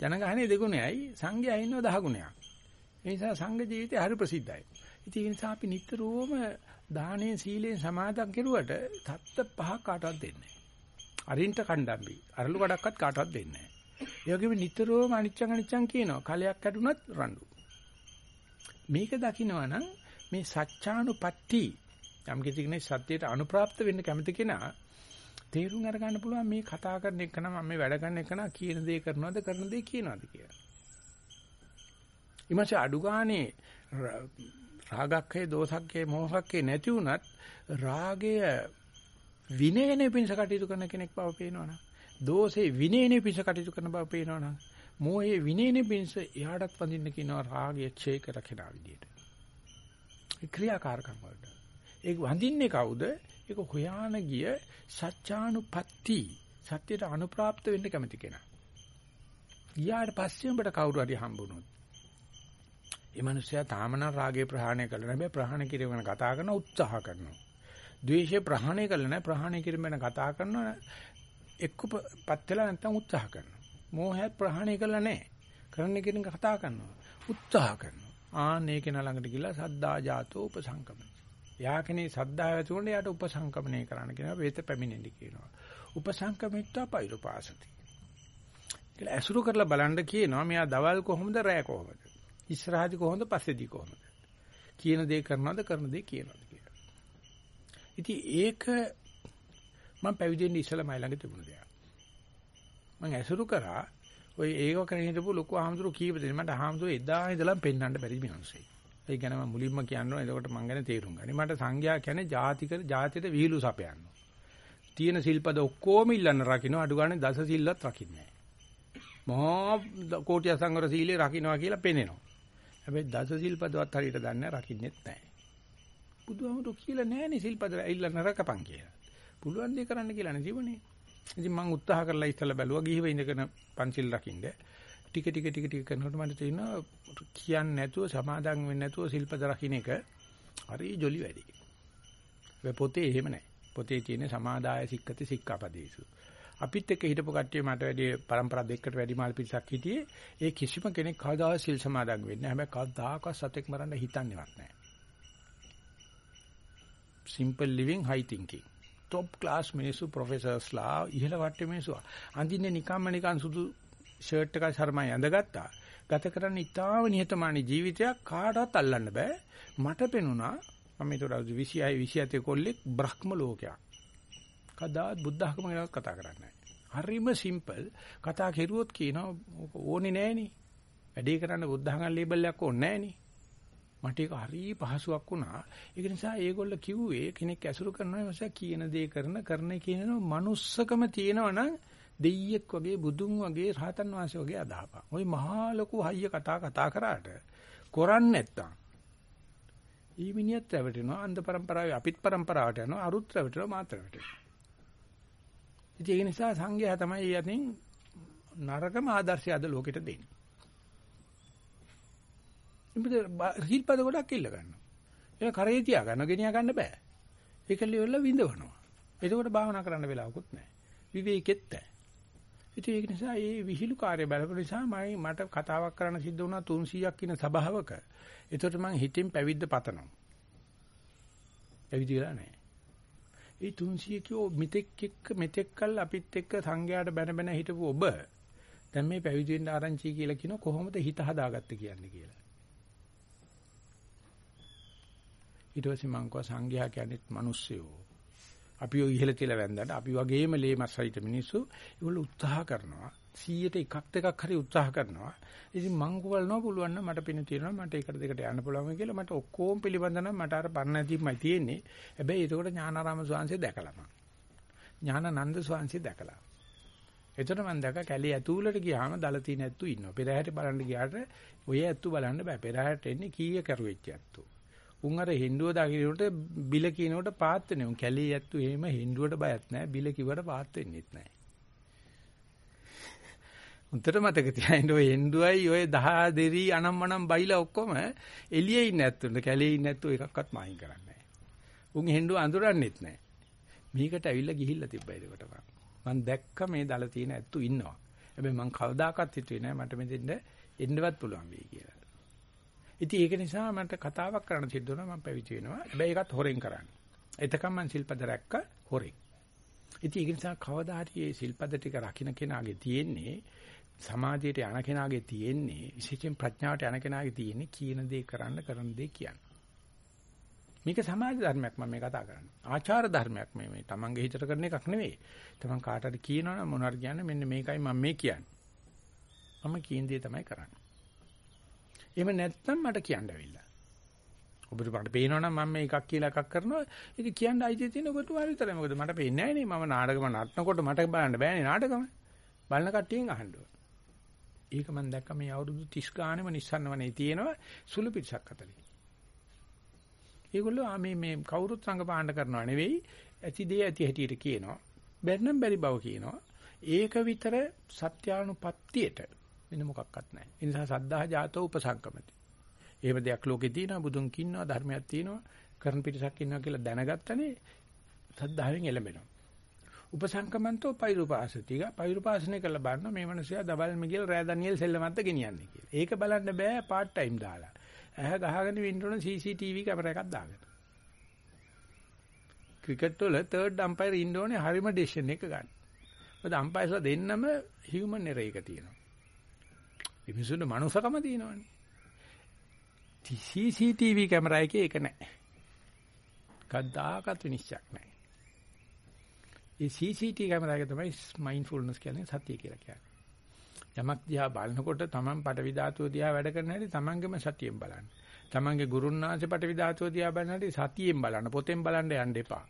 ජනගහනේ දෙගුණයයි සංඝයා ඉන්නව දහ ගුණයක්. ඒ නිසා සංඝ ජීවිතය හරි ප්‍රසිද්ධයි. ඉතින් ඒ නිසා අපි නිතරම දානේ සීලෙන් සමාදන් කෙරුවට තත්ත පහ කාටවත් දෙන්නේ නැහැ. අරින්ට කණ්ඩම්බි. අරලු කඩක්වත් කාටවත් දෙන්නේ නැහැ. ඒ වගේම නිතරම අනිච්චං අනිච්චං කියනවා. කලයක් කැඩුනත් රණ්ඩු. මේක දකිනවා නම් මේ සත්‍යානුපatti යම් කිසි කෙනෙක් සත්‍යයට අනුප්‍රාප්ත වෙන්න කැමති කෙනා තේරුම් අරගන්න පුළුවන් මේ කතා කරන එක නම් මම මේ වැඩ කරන එක නම් කියන දේ කරනවද කරන දේ කියනවද කියලා. ඊමණට අඩු ගානේ රාගක්කේ දෝසක්කේ මොහසක්කේ නැති වුණත් රාගය විනයනේ පිණිස කටයුතු කරන කෙනෙක් බව පේනවනම් දෝෂේ විනයනේ පිණිස කටයුතු කරන බව පේනවනම් මෝහේ විනයනේ පිණිස එහාටත් වඳින්න කියනවා රාගය ඡේ කර කෙනා විදියට. ඒ ක්‍රියාකාරකම් වලට. ඒක වඳින්නේ කවුද? ඒක හොයාන ගිය සත්‍යානුපatti සත්‍යයට අනුප්‍රාප්ත වෙන්න කැමති කෙනා. ගියාට පස්සේ උඹට කවුරු හරි හම්බුනොත් ඒ මනුස්සයා තාමනම් රාගය ප්‍රහාණය කළා නැහැ ප්‍රහාණය කිරීම ගැන කතා කරන උත්සාහ කරනවා. ද්වේෂය ප්‍රහාණය කළා නැහැ ප්‍රහාණය කිරීම ගැන කතා කරනවා එක්කපත් වෙලා නැත්තම් උත්සාහ කරනවා. මෝහය ප්‍රහාණය කළා නැහැ. කරන්න කියන කතා කරනවා. උත්සාහ කරනවා. ආන්නේ කෙනා ළඟට ගිහලා සද්දා ජාතෝ උපසංකමන. යාකනේ සද්දාව ඇතුළේ යාට උපසංකමණය කරන්න කියනවා වේත පැමිණෙන්න කියනවා. උපසංකමිත්වා පෛරුපාසති. කියලා ඇසුරු කරලා බලන්න කියනවා මෙයා දවල් කොහොමද රැ කොහොමද? ඉස්සරහදි කොහොමද පස්සේදි කොහොමද? කියන දේ කරනවද කරන දේ කියනවද කියලා. ඉතින් ඒක මම පැවිදෙන්න ඉස්සෙල්ලා මයි ළඟ තිබුණ දෙයක්. මම ඇසුරු කරා ඔය ඒක කරගෙන හිටපු ලොකු ආහඳුරු කීප දෙනෙක් මට ආහඳුරු එදා ඉඳලා පෙන්වන්න බැරි මිනිස්සෙක්. ඒ ගැන මම මුලින්ම කියනවා එතකොට මං ගැන තේරුම් ගන්න. මට සංඥා කියන්නේ ජාතික ජාතියට විහිළු සපයන්න. තියෙන සිල්පද ඔක්කොම ඉල්ලන්න රකින්න අඩු ගානේ දස සිල්වත් රකින්නේ නැහැ. මහා කෝටි අසංවර සීලේ රකින්නවා කියලා පෙනෙනවා. හැබැයි දස සිල්පදවත් හරියට දන්නේ රකින්නෙත් නැහැ. බුදුහාමුදුරු කියලා නැහැනේ සිල්පද ඉල්ලන්න රකපන් කියලා. පුළුවන් දේ කරන්න කියලා නේ ජීවනේ. ඉතින් මම උත්සාහ කරලා ඉස්සලා බැලුවා ගිහිව ඉඳගෙන පන්සිල් රකින්න. ටික ටික ටික ටික කරනකොට මට තේරෙනවා කියන්නේ නැතුව සමාදන් වෙන්නේ නැතුව ශිල්පද රකින්න එක හරි ජොලි වැඩි. වෙ පොතේ එහෙම නැහැ. පොතේ තියෙන සමාදාය සික්කති සික්කාපදේසු. අපිත් එක්ක හිටපු කට්ටිය මට වැඩි પરම්පරා දෙකකට වැඩි මාල් පිටසක් හිටියේ. ඒ කිසිම කෙනෙක් කවදා සිල් සමාදන් වෙන්නේ නැහැ. හැබැයි කවදාකවත් සතෙක් මරන්න හිතන්නේවත් නැහැ. simple living high thinking top class මිනිස්සු ප්‍රොෆෙසර්ස්ලා ඉහළ වට්ටේ මිනිස්සු අඳින්නේ නිකම්ම නිකන් සුදු ෂර්ට් එකක් සර්මයි ඇඳගත්තා. ගත කරන්න ඉතාම නිහතමානී ජීවිතයක් කාටවත් අල්ලන්න බෑ. මට පෙනුණා මම ඒතර 26 27 කොල්ලෙක් බ්‍රහ්ම ලෝකයක්. කදාත් බුද්ධ ධර්ම ගැන කතා කරන්නේ හරිම සිම්පල්. කතා කෙරුවොත් කියනවා ඕනේ නෑනේ. වැඩේ කරන්න බුද්ධ ධර්ම ලේබල් එකක් ඕනේ නෑනේ. මට ඒක හරි පහසුවක් වුණා. ඒක නිසා ඒගොල්ල කිව්වේ කෙනෙක් ඇසුරු කරනවා නිසා කියන දේ කරන කරන කියනවා manussකම තියෙනවනම් දෙයියෙක් වගේ බුදුන් වගේ රහතන් වහන්සේ වගේ අදහපන්. ওই මහා ලොකු හයිය කතා කතා කරාට කොරන්නේ නැත්තම්. ඊමිනියත් රැවටෙනවා අන්ධ પરම්පරාවේ අපිත් પરම්පරාවට යනවා අරුත් රැවටෙනවා මාත් රැවටෙනවා. ඉතින් ඒ නිසා සංඝයා තමයි යතින් නරකම ආදර්ශය අද ලෝකෙට දෙන්නේ. ඉතින් හිල්පද ගොඩක් ඉල්ල ගන්නවා. ඒක කරේ තියා ගන්න ගෙනියා ගන්න බෑ. ඒකලිය වල විඳවනවා. එතකොට භාවනා කරන්න වෙලාවකුත් නැහැ. විවේකෙත් නැහැ. ඉතින් ඒක නිසා මේ විහිළු කාර්ය බලපු නිසා මම මට කතාවක් කරන්න සිද්ධ වුණා 300ක් ඉන්න සභාවක. ඒතකොට මම හිතින් පැවිද්ද පතනවා. පැවිදි වෙලා නැහැ. ඒ 300 කිව්ව මෙතෙක් එක්ක මෙතෙක්කල් අපිත් එක්ක සංඝයාට බැන බැන හිටපු ඔබ දැන් මේ පැවිදි වෙන්න ආරංචි කියලා කියන කොහොමද හිත හදාගත්තේ කියන්නේ කියලා. ඊට පස්සේ මං කව සංඝයා කියන්නේත් මිනිස්සුયો. අපි ඔය ඉහළ තියලා වැන්දාට අපි වගේම ලේමස් සහිත මිනිස්සු ඒගොල්ලෝ උත්සාහ කරනවා. 100ට එකක් දෙකක් හරි උත්සාහ කරනවා. ඉතින් මං කවල්නවා පුළුවන් නම් මට පින තියෙනවා මට එකට දෙකට යන්න පුළුවන් කියලා මට ඔක්කොම පිළිබඳ නම් මට අර පන්නදීමයි තියෙන්නේ. හැබැයි ඒකට ඥානාරාම ස්වාමීන් දැකලම ඥානানন্দ ස්වාමීන් දැකලා. එතකොට මම දැක කැලේ ඇතුළට ගියාම දල තියෙන ඇතු ඉන්නවා. පෙරහැරට බලන්න ගියාට ඔය ඇතු බලන්න බෑ. පෙරහැරට එන්නේ කීය කරුවෙච්ච ඇතු උන් අර හින්දුව දකින්නට බිල කියනකොට පාත් වෙනවා. උන් කැලේ යැත්තු එහෙම හින්දුවට බයත් නැහැ. බිල කිව්වට පාත් වෙන්නෙත් නැහැ. උන්ට මතක තියාගන්න ඔය හින්දුවයි ඔය දහ දෙරි අනම්මනම් බයිලා ඔක්කොම එළියේ ඉන්නේ නැත්තුන්ට කැලේ ඉන්නේ නැත්තු එකක්වත් මායින් කරන්නේ නැහැ. උන් හින්දුව අඳුරන්නෙත් නැහැ. මේකට ඇවිල්ලා ගිහිල්ලා තිබ්බා ඒකට මම. මම දැක්ක මේ දල තියෙන ඇත්තු ඉන්නවා. හැබැයි මම කවදාකවත් හිතුවේ නැහැ මට මෙතෙන්ද එන්නවත් පුළුවන් වෙයි කියලා. ඉතින් ඒක නිසා මට කතාවක් කරන්න සිද්ධ වුණා මම පැවිදි වෙනවා. හැබැයි ඒකත් හොරෙන් කරන්නේ. එතකම් මම සිල්පද රැක්ක හොරෙන්. ඉතින් ඒක නිසා කවදා හරි මේ සිල්පද ටික රකින්න කෙනාගේ තියෙන්නේ සමාධියට යන කෙනාගේ තියෙන්නේ විශේෂයෙන් ප්‍රඥාවට යන කෙනාගේ තියෙන්නේ කියන දේ කරන්න කරන දේ කියන්න. මේක සමාජ ධර්මයක් මම මේ කතා කරන්නේ. ආචාර ධර්මයක් මේ මේ තමන්ගේ හිතට කරන එකක් නෙවෙයි. තමන් කාට හරි කියනවනම් මොනවාරි කියන්නේ මෙන්න මේකයි මම මේ කියන්නේ. මම කියන දේ තමයි කරන්නේ. එහෙම නැත්නම් මට කියන්න ඇවිල්ලා. ඔබට මට පේනවනම් මම මේ එකක් කියලා එකක් කරනවා. ඉතින් කියන්න අයිතිය තියෙන ඔබට විතරයි. මොකද මට පේන්නේ නැහැ නේ. මම නාටකම නටනකොට මට බලන්න බෑනේ නාටකම. බලන කට්ටියෙන් අහන්න ඕන. ඒක මම දැක්ක මේ අවුරුදු 30 ගානෙම නිස්සන්නවනේ තියෙනවා සුළු පිටසක් අතරින්. ඒගොල්ලෝ ආ මේ මේ කවුරුත් සංගපාණ්ඩ කරනවා නෙවෙයි ඇති දේ ඇති හැටියට කියනවා. බැරනම් බැරි බව කියනවා. ඒක විතර සත්‍යානුපත්තියට වෙන මොකක්වත් නැහැ. ඒ නිසා සද්ධා ජාතෝ උපසංකමති. එහෙම දෙයක් ලෝකේ තියෙනවා බුදුන් කින්නවා ධර්මයක් තියෙනවා කරන් පිටසක් ඉන්නවා කියලා දැනගත්තනේ සද්ධාවෙන් එළඹෙනවා. උපසංකමන්තෝ පෛරුපාසතික පෛරුපාසනය කළ බලන්න මේ මිනිසයා දවල් මිගිල් රෑ ඩැනියෙල් සෙල්ලමත්ත ගෙනියන්නේ කියලා. ඒක බලන්න බෑ පාර්ට් ටයිම් දාලා. ඇහ ගහගෙන වින්ඩෝන CCTV කැමරා එකක් දාගෙන. ක්‍රිකට් වල තර්ඩ් අම්පයර් ඉන්න ඕනේ හරිම ඩිසිෂන් එක ගන්න. මොකද අම්පයර්ස්ලා දෙන්නම හියුමන් එරර් එක තියෙනවා. මේ මිනිසුන්ට මනුස්සකම තියෙනවනේ. CCTV කැමරා එකේ ඒක නැහැ. කද්දාකත් විනිශ්චයක් නැහැ. ඒ CCTV කැමරා එක තමයි මයින්ඩ්ෆුල්නස් කියන්නේ සතිය කියලා කියන්නේ. යමක් දිහා බලනකොට Taman පටවි ධාතුව දිහා වැඩ කරන හැටි Tamanගේම සතියෙන් බලන්න. Tamanගේ ගුරුන්නාංශ පටවි ධාතුව දිහා බලන හැටි සතියෙන් බලන්න. පොතෙන් බලන්න යන්න එපා.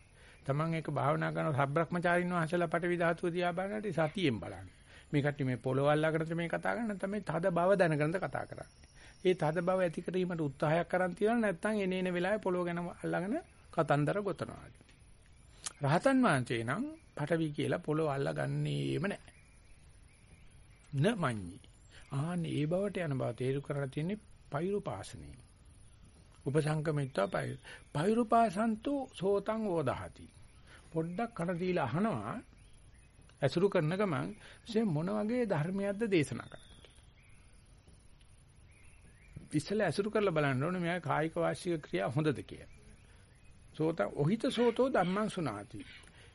Taman එක භාවනා කරන සබ්‍රක්‍මචාරින් වහන්සේලා පටවි ධාතුව දිහා බලන හැටි සතියෙන් බලන්න. මේ කට්ටිය මේ පොළොව අල්ලගෙනද මේ කතා කරන්නේ තමයි තද බව දැනගෙනද කතා කරන්නේ. ඒ තද බව ඇති කිරීමට උත්සාහයක් කරන් තියනවා නැත්නම් එනේන වෙලාවේ පොළොව ගැන අල්ලගෙන කතන්දර ගොතනවා. රහතන් වහන්සේ නම් පටවි කියලා පොළොව අල්ලගන්නේම නැහැ. නමඤ්ඤි. ආන්නේ ඒ බවට යන බව තේරු කරලා තියෙන්නේ පෛරුපාසනේ. උපසංකමිත්වා පෛ පෛරුපාසන්තෝ සෝතං ඕදහති. පොඩ්ඩක් කන දීලා අහනවා ඇසුරු කරන ගමන් මේ මොන වගේ ධර්මයක්ද දේශනා කරන්නේ. ඉස්සෙල්ලා ඇසුරු කරලා බලන්න ඕනේ මෙයා කායික වාචික ක්‍රියා හොඳද කියලා. සෝත ඔහිත සෝතෝ ධම්මං සුනාති.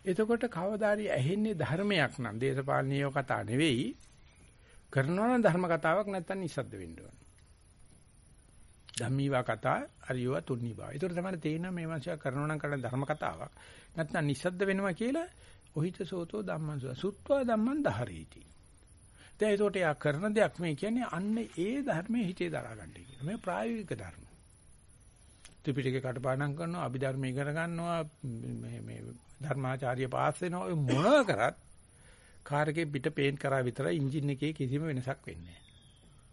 එතකොට කවදාරි ඇහෙන්නේ ධර්මයක් නම් දේශපාලනීය කතා නෙවෙයි කරනවා නම් ධර්ම කතාවක් නැත්තම් නිස්සද්ද වෙන්න ඕන. ධම්මීවා කතා අරියව තුන්නීවා. ඒතර තමයි තේරෙනවා මේ මාංශය කරනවා නම් කරන ධර්ම කතාවක්. නැත්තම් නිස්සද්ද වෙනවා කියලා ඔහිත සෝතෝ ධම්මං සුත්වා ධම්මං දහරීති. දැන් ඒකට යා කරන දෙයක් මේ කියන්නේ අන්න ඒ ධර්මයේ හිතේ දරා ගන්න කියන. මේ ප්‍රායෝගික ධර්ම. ත්‍රිපිටකේ කටපාඩම් කරනවා, අභිධර්ම ඉගෙන ගන්නවා, මේ මේ ධර්මාචාර්ය පාස් වෙනවා. ඔය මොනවා කරත් කාර් එකේ පිට පේන්ට් කරා විතරයි එන්ජින් එකේ කිසිම වෙනසක් වෙන්නේ නැහැ.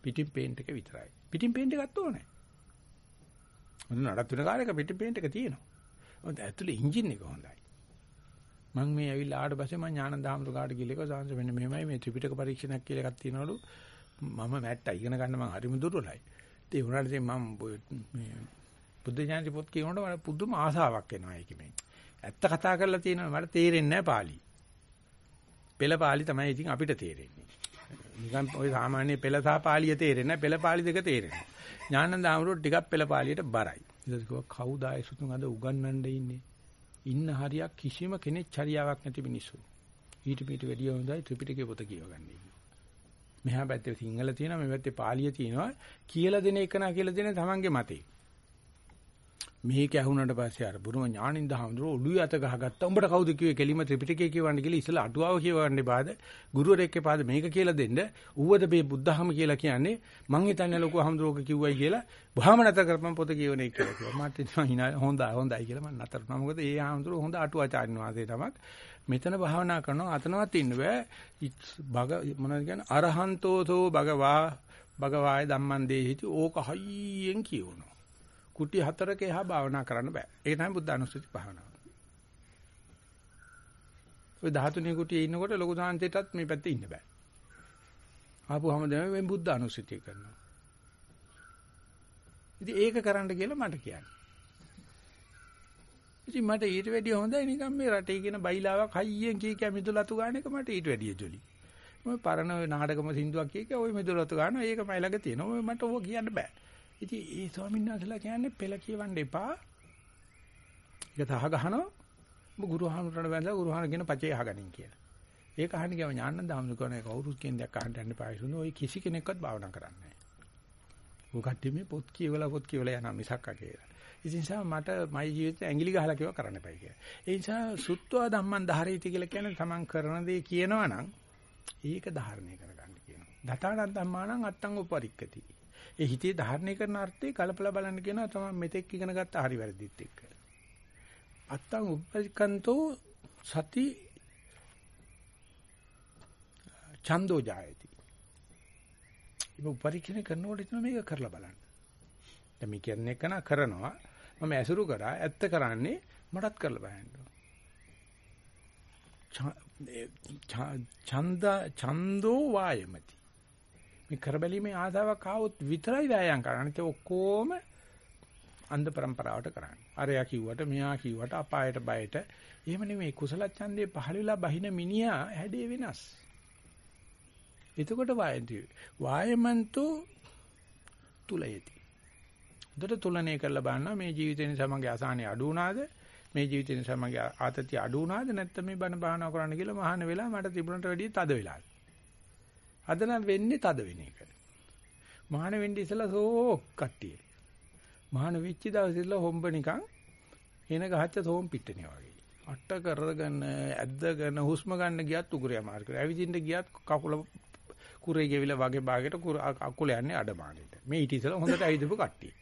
පිටින් පේන්ට් එක විතරයි. පිටින් පේන්ට් එකක් ඕනේ. මොන නඩත් වෙන කාර් එක පිටින් පේන්ට් එක තියෙනවා. හොඳ ඇතුලේ එන්ජින් එක හොඳයි. මම මේ ඇවිල්ලා ආවට පස්සේ මම ඥානදාමතු කාට ගිහලා සාංශ මෙන්න මෙහෙමයි මේ ත්‍රිපිටක පරීක්ෂණයක් කියලා එකක් තියෙනවලු. මම මැට්ටා ඉගෙන ගන්න මම හරිම දුර්වලයි. ඒ වුණාට ඉතින් මම මේ බුද්ධ ඥානති පොත් කියනකොට මට පුදුම ආසාවක් එනවා ඒකෙ මේ ඇත්ත කතා කරලා තියෙනවා මට තේරෙන්නේ නැහැ පාලි. පෙළ පාලි තමයි ඉතින් අපිට තේරෙන්නේ. නිකන් ওই සාමාන්‍ය පෙළ සහ පාලිය තේරෙන්නේ නැහැ පෙළ පාලි දෙක තේරෙනවා. ඥානදාමතු ටිකක් පෙළ පාලියට බරයි. ඊට පස්සේ කවුද ආයේ සුතුන් අද උගන්වන්න ඉන්නේ? ඉන්න හරියක් කිසිම කෙනෙක් චරියාවක් නැති මිනිස්සු. ඊට පිට වැඩිය හොඳයි ත්‍රිපිටකේ පොත කියවගන්නේ. මෙහා පැත්තේ සිංහල තියෙනවා මේ පැත්තේ පාලිය තියෙනවා කියලා දෙන එක නා කියලා දෙන තමන්ගේ මතේ. මේක ඇහුනට පස්සේ අර බුරුම ඥානින්ද හඳුරෝ ඔළුවේ අත ගහගත්තා. උඹට කවුද කිව්වේ කෙලිම ත්‍රිපිටකය කියවන්න කියලා ඉස්සලා අටුවාව කියවන්න බාද ගුරුවරයෙක්ගේ පාද මේක කියලා දෙන්න. ඌවද මේ බුද්ධහම කියලා කියන්නේ මං හිතන්නේ ලොකු හඳුරෝක කිව්වයි කියලා වහම නැතර කරපම් පොත කියවන එක කියලා කිව්වා. මට හිනා හොඳයි හොඳයි කියලා මම නතර වුණා. මොකද ඒ හඳුරෝ හොඳ අටුවාචාර්ය වාසේ තමක්. මෙතන භාවනා කරනවා අතනවත් ඉන්න බෑ. බග මොනවද කියන්නේ අරහන්තෝසෝ භගවා භගවාය ධම්මං දේහිති ඕක හයියෙන් කියවනවා. කුටි හතරක එහා භාවනා කරන්න බෑ. ඒක තමයි බුද්ධ අනුස්සති භාවනාව. ඔය 13 කුටියේ ඉන්නකොට ලොකු සාන්තේටත් මේ පැත්තේ ඉන්න බෑ. ආපුවම දැන් මේ බුද්ධ අනුස්සතිය කරනවා. ඉතින් ඒක කරන්න කියලා මට කියන්නේ. ඉතින් මට ඊට වැඩිය හොඳයි නිකන් මේ රටේ කියන බයිලාවක් හයියෙන් කී කිය මිදුලතු ගන්න එක මට ඊට වැඩිය ජොලි. මම පරණ ඔය නාටකම සින්දුවක් කිය කිය ওই මිදුලතු ගන්නවා ඒක මයි ළඟ තියෙනවා. මට ඕක කියන්න බෑ. ඉතින් ඒ ස්වාමීන් වහන්සේලා කියන්නේ පෙළ කියවන්න එපා. ඒක තහ ගහනවා. ඔබ ගුරුහාමුදුරණ වැඳලා ගුරුහාමුදුරණ කියන පචේ අහගනින් කියලා. ඒක අහන්න ගියාම ඥානන්ද හමුදු කරන එක කවුරුත් කියන දෙයක් අහන්න යන්න එපා. ඒසුන ඔය කිසි කෙනෙක්වත් භාවනා කරන්නේ නැහැ. ඔය කට්ටිය මේ පොත් කියවලා පොත් කියවලා යනවා මිසක් කියලා. ඉතින් නිසා මට මයි ජීවිතේ ඇඟිලි ගහලා කියව කරන්න එපයි කියලා. ඒ නිසා සුත්වා ධම්මං ධාරේති කියලා කියන්නේ තමන් කරන දේ කියනවා නම් ඒක ධාරණය කරගන්න කියනවා. දතාණන් ධම්මාණං අත්තං උපරික්කති. ඒ හිතේ ධාරණය කරන අර්ථේ කලපලා බලන්න කියනවා තමයි මෙතෙක් ඉගෙන ගත්ත හරි වැරදිත් එක්ක. අත්තං උපරිකන්තෝ සති ඡන්தோ ජායති. ඉතින් උපරික්ෂණ කරනකොට ඉතින් මේක කරලා බලන්න. දැන් මේ කියන්නේ කන කරනවා මම ඇසුරු කරා ඇත්ත කරන්නේ මටත් කරලා බලන්න. ඡන්ද ඡන්தோ වායමති. මේ කරබැලීමේ ආසාවක් ආවොත් විතරයි වෑයම් කරන්නේ. ඒ ඔක්කොම අන්ධ પરම්පරාවට කරන්නේ. අරයා කිව්වට මෙයා කිව්වට අපායට බයට. එහෙම නෙමෙයි කුසල ඡන්දේ පහළවිලා බහින මිනිහා හැඩේ වෙනස්. එතකොට වායන්ති. වායමන්තු තුලයති. උදට තුලණය කරලා බලනවා මේ ජීවිතේ නිසා මගේ අසහනෙ අඩු වුණාද? මේ ජීවිතේ නිසා මගේ ආතතිය අඩු වුණාද? නැත්නම් මේ බණ භාවනා කරන්න කියලා මහාන වෙලා මට තිබුණට වැඩිය තද වෙලාද? අද නම් වෙන්නේ තද වෙන එක. මහාන වෙන්නේ ඉස්සලා සෝක් කට්ටිය. මහාන වෙච්ච දවසේ ඉස්සලා හොම්බ නිකන් එන ගහච්ච සෝම් පිට්ටනිය වගේ. අට්ට කරගෙන ඇද්දගෙන හුස්ම ගන්න ගියත් උගුරේ අමාරු කරා. ඇවිදින්න ගියත් කකුල කුරේ ගෙවිලා වගේ භාගයට අකුල යන්නේ අඩමාණයට. මේ ඊට ඉස්සලා හොඳට ඇවිදපු කට්ටිය.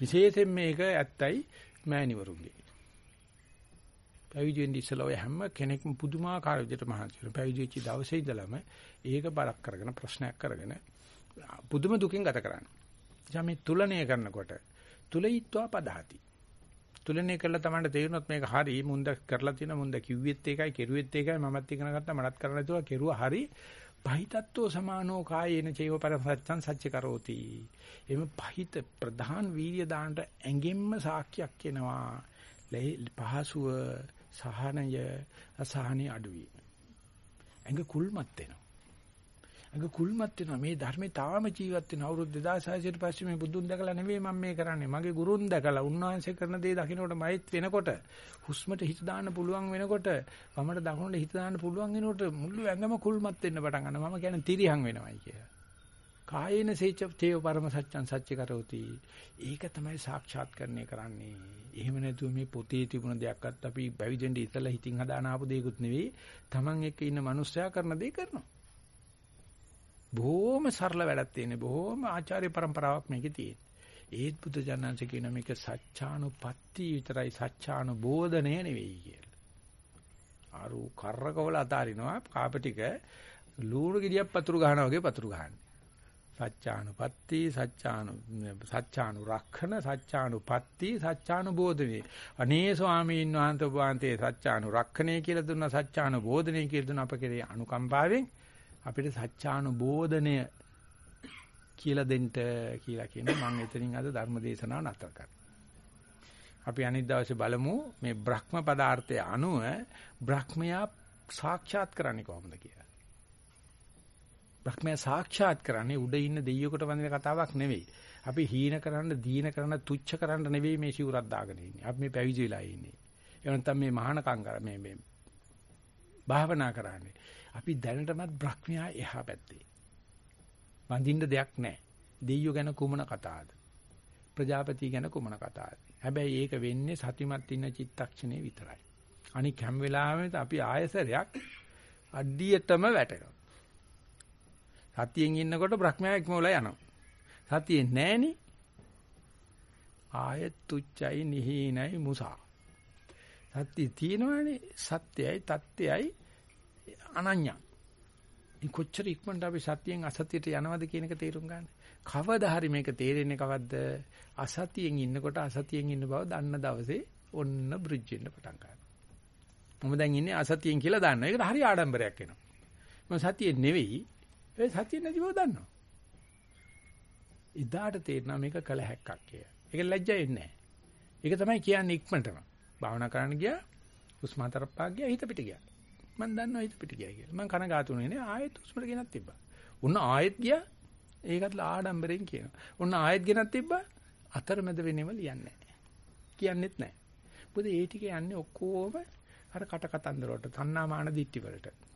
විශේෂයෙන් මේක ඇත්තයි මෑණිවරුන්ගේ. පැවිදි වෙන්න ඉස්සලා ඔය හැම කෙනෙක්ම පුදුමාකාර විදිහට මහන්සි වෙනවා. පැවිදි වෙච්ච දවසේ ඉඳලම ඒක බරක් කරගෙන ප්‍රශ්නයක් කරගෙන පුදුම දුකින් ගත කරන්නේ. එනිසා මේ තුලණය කරනකොට තුලීත්වා පදහති. තුලණය කළා තමයි තේරුනොත් මේක හරි මුන්ද කරලා තියෙන මුන්ද කිව්වෙත් ඒකයි කෙරුවෙත් ඒකයි මමත් ඉගෙන ගත්තා මටත් කරන්න තුවා කෙරුවා හරි පහිතත්වෝ සමානෝ කායේන චේව පරසච්ඡන් සච්ච කරෝති. එimhe පහිත ප්‍රධාන වීර්ය දාන්නට ඇඟෙම්ම සාක්ෂියක් එනවා. පහසුව සහනය අසහනිය අඩුවීම. ඇඟ කුල්මත් වෙනවා. ඒක කුල්මත් වෙනවා. මේ ධර්මේ තාම ජීවත් වෙන අවුරුදු 2600 ට පස්සේ මේ බුදුන් දැකලා නෙවෙයි මම මේ කරන්නේ. මගේ ගුරුන් දැකලා උන්වහන්සේ කරන දේ දකින්නකොට මයිත් වෙනකොට හුස්මට හිත දාන්න පුළුවන් වෙනකොට වමට දකුණට හිත දාන්න පුළුවන් වෙනකොට මුළු ඇඟම කුල්මත් වෙන්න පටන් ගන්නවා. මම කියන්නේ තිරියන් වෙනවයි කියලා. කායේන සේච තේව පරම සත්‍යං සත්‍ය කරෝති. ඒක තමයි සාක්ෂාත්කරණය කරන්නේ. එහෙම නැතුව මේ පොතේ තිබුණ දෙයක්වත් අපි බැවිදෙන්න ඉතලා හිතින් හදාන ආපු දෙයක්වත් නෙවෙයි. Taman එක්ක ඉන්න මිනිස්සයා කරන දේ කරනවා. බොහොම සරල වැඩක් තියෙන්නේ. බොහොම ආචාර්ය પરම්පරාවක් මේකේ තියෙන්නේ. ඒත් බුද්ධ ජානන්සේ කියන මේක සත්‍යානුපත්ති විතරයි සත්‍යානුබෝධනය නෙවෙයි කියලා. ආරු කරකවල අතාරිනවා කාප ටික ලූණු ගෙඩියක් පතුරු ගහනවා වගේ පතුරු ගහන්නේ. සත්‍යානුපත්ති සත්‍යානු සත්‍යානු රක්ෂණ සත්‍යානුපත්ති සත්‍යානුබෝධනේ අනේ ස්වාමීන් වහන්සේ ඔබ වහන්සේ සත්‍යානු රක්ෂණේ කියලා දුන්නා සත්‍යානුබෝධනේ කියලා දුන්නා අප කෙරේ අනුකම්පාවෙන් අපිට සත්‍යානුබෝධනය කියලා දෙන්න කියලා කියනවා මම එතනින් අද ධර්ම දේශනාව නතර කරනවා. අපි අනිත් දවසේ බලමු මේ බ්‍රහ්ම පදාර්ථය අනුව බ්‍රහ්මයා සාක්ෂාත් කරන්නේ කොහොමද කියලා. බ්‍රහ්මයා සාක්ෂාත් කරන්නේ උඩ ඉන්න දෙයියෙකුට වඳින කතාවක් නෙවෙයි. අපි හීන කරන්න, දීන කරන්න, තුච්ච කරන්න නෙවෙයි මේ සිවුරක් දාගෙන ඉන්නේ. අපි මේ පැවිදි වෙලා ඉන්නේ. ඒ නැත්නම් මේ මහානකම් කර මේ මේ භාවනා කරන්නේ. අපි දැනටමත් බ්‍රහ්මයා එහා පැත්තේ. වඳින්න දෙයක් නැහැ. දෙයියෝ ගැන කුමන කතාවද? ප්‍රජාපති ගැන කුමන කතාවද? හැබැයි ඒක වෙන්නේ සතිමත් ඉන්න චිත්තක්ෂණේ විතරයි. අනික හැම වෙලාවෙම අපි ආයසරයක් අඩියටම වැටෙනවා. සතියෙන් ඉන්නකොට බ්‍රහ්මයා ඉක්මවලා යනවා. සතියේ නැහෙනි. ආයෙත් තුච්චයි නිහීනයි මුසා. සත්‍ය තියෙනවනේ සත්‍යයි තත්‍යයි අනඤ්ඤා. මේ කොච්චර ඉක්මනට අපි සතියෙන් අසතියට යනවද කියන එක තේරුම් ගන්න. කවදා හරි මේක තේරෙන්නේ කවද්ද? අසතියෙන් ඉන්නකොට අසතියෙන් ඉන්න බව දන්න දවසේ ඔන්න බ්‍රිජ් වෙන්න පටන් ගන්නවා. මම දැන් ඉන්නේ අසතියෙන් කියලා දන්නවා. ඒකට හරි ආඩම්බරයක් එනවා. මම සතියේ නෙවෙයි ඒ සතිය නැති බව දන්නවා. ඉදාට තේරෙනවා මේක කල හැක්කක් කියලා. ඒක ලැජ්ජා වෙන්නේ නැහැ. ඒක තමයි කියන්නේ ඉක්මනටම. භාවනා කරන්න ගියා, උස්මාතරප්පා ගියා, හිත පිට ගියා. මම දන්නවා හිත පිට ගියා කියලා. මම කනගාටුනේ නේ ආයෙත් උස්මට ගෙනත් තිබ්බා. උන්න ආයෙත් ගියා. ඒකත් ආඩම්බරෙන් කියනවා. උන්න ආයෙත් ගෙනත් තිබ්බා. අතරමැද වෙනේම ලියන්නේ නැහැ. කියන්නෙත් නැහැ. මොකද ඒ ටික යන්නේ ඔක්කොම අර කට කතන්දර වලට, තණ්හාමාන දිට්ටි වලට.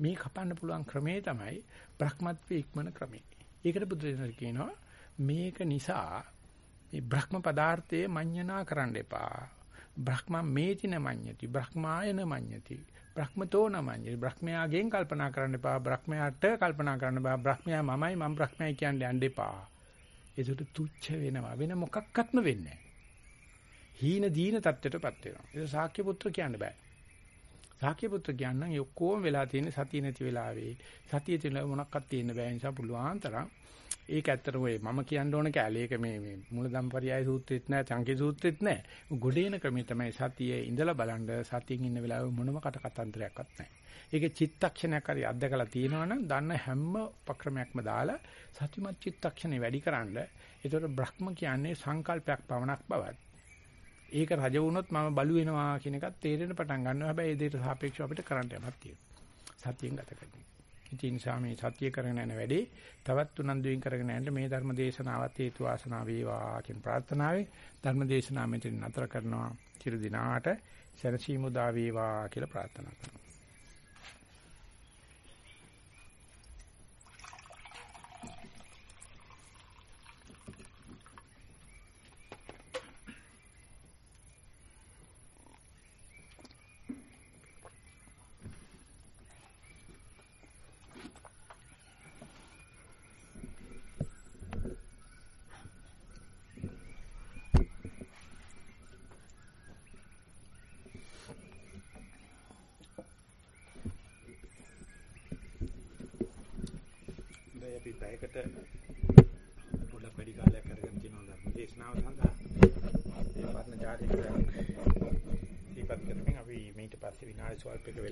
මේ කපන්න පුළුවන් ක්‍රමේ තමයි බ්‍රහ්මත්වයේ ඉක්මන ක්‍රමේ. ඒකට බුදුරජාණන් කියනවා මේක නිසා මේ බ්‍රහ්ම පදාර්ථයේ මඤ්ඤණා කරන්න එපා. බ්‍රහ්ම මේතින මඤ්ඤති, බ්‍රහ්මායන මඤ්ඤති, බ්‍රහ්මතෝ නමඤ්ඤති. බ්‍රහ්මයාගෙන් කල්පනා කරන්න එපා. බ්‍රහ්මයාට කල්පනා කරන්න බෑ. බ්‍රහ්මයා මමයි මම බ්‍රහ්මයි කියන්නේ යන්න එපා. ඒකට තුච්ච වෙනවා. වෙන මොකක්වත්ම වෙන්නේ නැහැ. හීන දීන தත්ත්වයටපත් වෙනවා. ඒක ශාක්‍ය පුත්‍ර කියන්න බෑ. සාක්‍ය පුත්‍ර කියන්නම් ඒ ඔක්කොම වෙලා තියෙන්නේ සතිය නැති වෙලාවේ. සතිය තියෙන මොනක්වත් තියෙන්න බෑ නිසා පුළුවන් තරම් ඒක ඇත්තටම ඔය මම කියන්න ඕන කැලේ ඒක මේ මේ මූලධම්පරියාය සූත්‍රෙත් නෑ චංකේ සූත්‍රෙත් නෑ. ගොඩේන ක්‍රමේ තමයි සතියේ ඉඳලා බලන්න සතියෙන් ඉන්න වෙලාවේ මොනම කට කතන්දරයක්වත් නෑ. ඒක චිත්තක්ෂණයක් හරි අත්දකලා තියෙනවනම් දන්න හැම උපක්‍රමයක්ම දාලා සතිමත් චිත්තක්ෂණේ වැඩිකරනද ඒතකොට බ්‍රහ්ම කියන්නේ සංකල්පයක් පවණක් බවත් ඒක රජ වුණොත් මම බලු වෙනවා කියන එකත් තේරෙන්න පටන් ගන්නවා. හැබැයි ඒ දෙයට සාපේක්ෂව අපිට කරන්න යමක් තියෙනවා. සතියෙන් ගත කරන්නේ. ඉතින් සාමේ සතිය කරගෙන යන වැඩේ තවත් උනන්දුවෙන් කරගෙන යන්න මේ ධර්ම දේශනාවත් හේතු වාසනා වේවා කියන ප්‍රාර්ථනාවෙන් ධර්ම දේශනාව මෙතන නතර කරනවා. චිර දිනාට සරසීමු දා වේවා කියලා ප්‍රාර්ථනා කරනවා.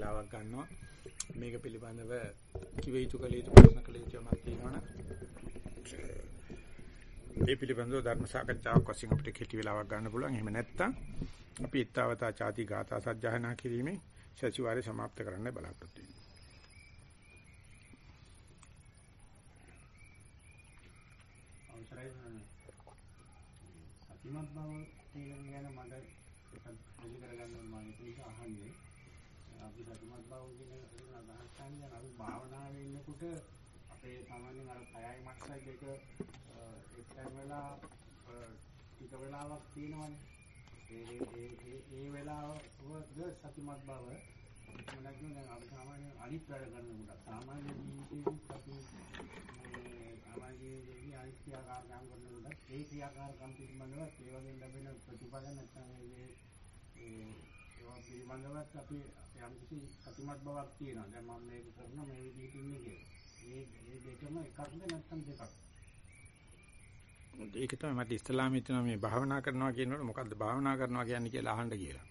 වේලාවක් ගන්නවා. මේක පිළිබඳව කිව යුතු කළ යුතු ප්‍රශ්න කළ යුතු යමක් තියෙනවනම් මේ පිළිබඳව ධර්ම සාකච්ඡාවක් වශයෙන් අපිට කෙටි වේලාවක් ගන්න පුළුවන්. එහෙම නැත්නම් අපි ඊත්තාවතා ചാති ගාථා සජ්ජහනා කිරීමේ සතිವಾರය સમાપ્ત කරන්න බලාපොරොත්තු වෙනවා. අවසරයි සතිමත් බව තේරුම් ගන්න මට අපි සතිමත් බව කියන එක අදහස් ගන්න අපි භාවනාවේ ඉන්නකොට අපේ සාමාන්‍යයෙන් අර කයයි මනසයි දෙක එක්තැන් වෙලා ටික වෙලාවක් තියෙනවනේ. ඒ ඒ ඒ ඒ වෙලාවද සතිමත් බව මොනක්ද දැන් අපි සාමාන්‍යයෙන් අනිත් වැඩ කරනකොට සාමාන්‍ය ජීවිතේදී අපි මේ සාමාන්‍ය ජීවිතේ අනිත් ක්‍රියාකාරකම් කරනකොට ඒ ක්‍රියාකාරකම් පිළිබඳව ඒ වගේ ලැබෙන ප්‍රතිඵල නැත්නම් ඒ ඒ ඒවා පිළිබඳවත් අපි යම් කිසි සතිමත් බවක් තියෙනවා. දැන් මම මේක කරන මේ විදිහට ඉන්නේ කියලා. ඒ ඒ දෙකම එකක්ද නැත්නම් දෙකක්ද? ඒක තමයි මට ඉස්ලාම හිතනවා මේ භාවනා කරනවා කියනකොට මොකද්ද භාවනා කරනවා කියන්නේ කියලා අහන්න කියලා.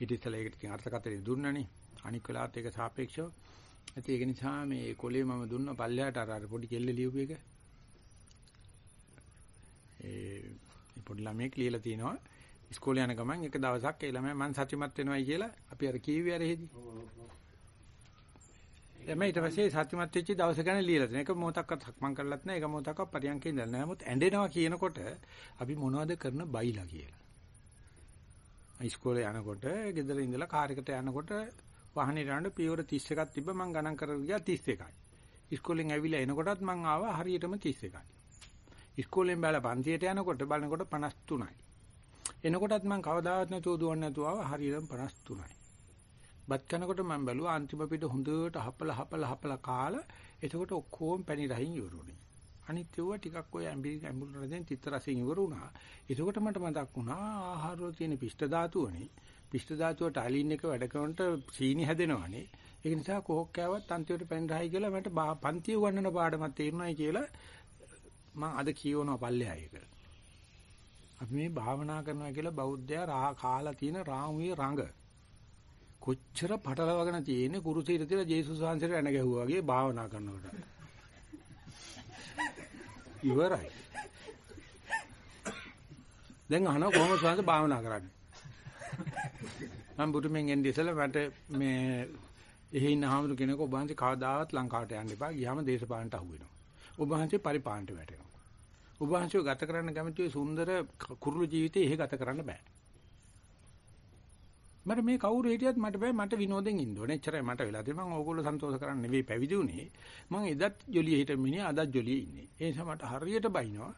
ඊට ඉස්සෙල්ලා ඒකට ඉතින් අර්ථකථනය දුන්නනේ. අනික් වෙලාවත් ඒක සාපේක්ෂව. ඒක නිසා මේ කොලේ මම දුන්න පල්ලයට අර අර පොඩි කෙල්ල ලියපු එක. ඒ පොඩි ළමයෙක් ලියලා තිනවා ඉස්කෝලේ යන ගමන් එක දවසක් ඒ ළමයා මං සත්‍යමත් වෙනවයි කියලා අපි අර කීවේ අර හේදි. එමේ ඊට පස්සේ සත්‍යමත් වෙච්ච දවස ගැන ලියලා තියෙන. ඒක මොහොතක්වත් සක්මන් කරලත් නැහැ. ඒක මොහොතක්වත් පරියන්කේ ඉඳලා නැහැ. නමුත් ඇඬෙනවා කියනකොට අපි මොනවද කරන බයිලා කියලා. ඉස්කෝලේ යනකොට ගෙදර ඉඳලා කාර් එකට යනකොට වාහනේ යනකොට පියවර 31ක් තිබ්බ මං ගණන් කරගෙන ගියා 31යි. ඉස්කෝලෙන් ඇවිල්ලා එනකොටත් මං ආවා හරියටම 31යි. ඉස්කෝලෙන් බැලලා පන්තියට යනකොට බලනකොට 53යි. එනකොටත් මං කවදාවත් නැතුව දුවන්නේ නැතුව ආවා හරියටම 53යි. බත් කනකොට මම බැලුවා අන්තිම පිට හොඳට හපලා හපලා හපලා කාලා එතකොට ඔක්කොම පැණි රහින් ඉවරුනේ. අනිත් ඒවා ටිකක් ඔය ඇඹිලි ඇඹුල් රසෙන් තිත්ත රසෙන් ඉවර වුණා. එතකොට මට මතක් වුණා ආහාරවල තියෙන පිෂ්ඨ ධාතුවනේ. පිෂ්ඨ ධාතුවට අලින් එක වැඩ කරනකොට සීනි හැදෙනවනේ. ඒක නිසා කොහොක් කෑවත් අන්තිමට පැණි රහයි කියලා මට පන්තිය උගන්නන පාඩමක් තේරුණායි කියලා මම අද කියවනවා පල්ලෙහා ඒක. අපි මේ භාවනා කරනවා කියලා බෞද්ධයා රා කාලා තියෙන රාමුවේ රඟ කොච්චර පටලවගෙන තියෙන්නේ කුරුසීර තියලා ජේසුස් වහන්සේට එන ගැහුවා වගේ භාවනා කරනකොට. ඉවරයි. දැන් අහනවා කොහොමද ස්වාමීන් භාවනා කරන්නේ? මම බුදුමෙන් එන්නේ ඉතල මට මේ එහෙ ඉන්න හාමුදුර කෙනෙක් ඔබ වහන්සේ කවදාවත් ලංකාවට යන්න එපා. ගියාම දේශපාලනට අහු වෙනවා. ඔබ වහන්සේ පරිපාලනට වැටෙනවා. ඔබ වහන්සේ ගත කරන්න කැමති සුන්දර කුරුළු ජීවිතේ එහෙ ගත කරන්න බෑ. මට මේ කවුරු හිටියත් මට බෑ මට විනෝදෙන් ඉන්න ඕනේ. එච්චරයි මට වෙලා තියෙන්නේ. මම ඕගොල්ලෝ සන්තෝෂ කරන්න නෙවෙයි පැවිදි උනේ. මම එදත් ජොලිය හිට මිනිහ අදත් ජොලිය ඉන්නේ. ඒ නිසා මට හරියට බයිනවා.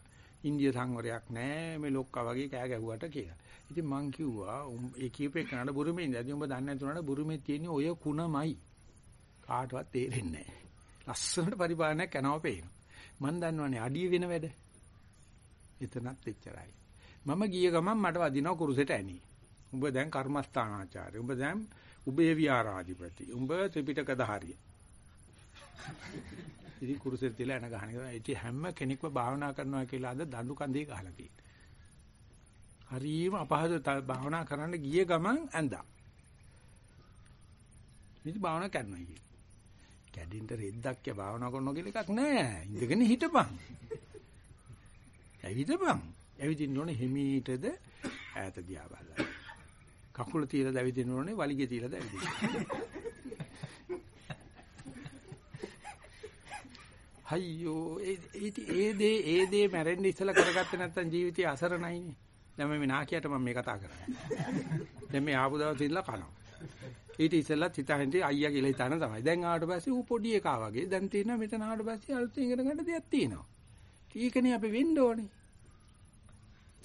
ඉන්දිය සංවරයක් නැහැ මේ ලොක්කා වගේ කෑ ගැහුවට කියලා. ඉතින් මං කිව්වා ඒ කීපේ කනඩ බුරුමේ ඉඳලා උඹ දන්නේ නැතුණාට බුරුමේ තියෙන ඔය කුණමයි. කාටවත් තේරෙන්නේ නැහැ. ලස්සනට පරිපාලනයක් යනවා පේනවා. මං දන්නවනේ අඩිය වෙන වැඩ. එතනත් එච්චරයි. මම ගිය ගමන් මට වදිනවා කුරුසෙට ඇණි. උඹ දැන් කර්මස්ථානාචාර්ය. උඹ දැන් උබේ විහාරාධිපති. උඹ ත්‍රිපිටක ධාරිය. [laughs] ඉතින් කුරුසෙට තියලා එන ගහන එක. ඉතින් හැම කෙනෙක්ම භාවනා කරනවා කියලා අද දඬු කන්දේ ගහලා තියෙනවා. හරිම අපහසු භාවනා කරන්න ගිය ගමන් ඇඳා. ඉතින් භාවනා කරනවා කියේ. කැඩින්ට රෙද්දක් කිය භාවනා කරනවා කියලා එකක් නෑ. ඉඳගෙන හිටපන්. ඇවිදපන්. ඇවිදින්න ඕනේ හිමීටද ඈත දිහා බලලා. කකුල තියලා දැවිදින්න ඕනේ වලිගේ තියලා දැවිදින්න. අයියෝ ඒ ඒ දේ ඒ දේ මැරෙන්න ඉස්සලා කරගත්තේ නැත්නම් ජීවිතය අසරණයිනේ. දැන් මේ නාකියට මම මේ කතා කරන්නේ. දැන් මේ ආපු දවස් ඉඳලා කනවා. ඊට ඉස්සෙල්ලා හිතාහින්ටි අයියා කියලා හිතාන තමයි. දැන් ආවට පස්සේ ඌ පොඩි එකා වගේ. දැන් තියෙනවා මෙතන ආවට පස්සේ අලුතෙන් ඉගෙන ගන්න දෙයක් තියෙනවා. ඒකනේ අපි වෙන්න ඕනේ.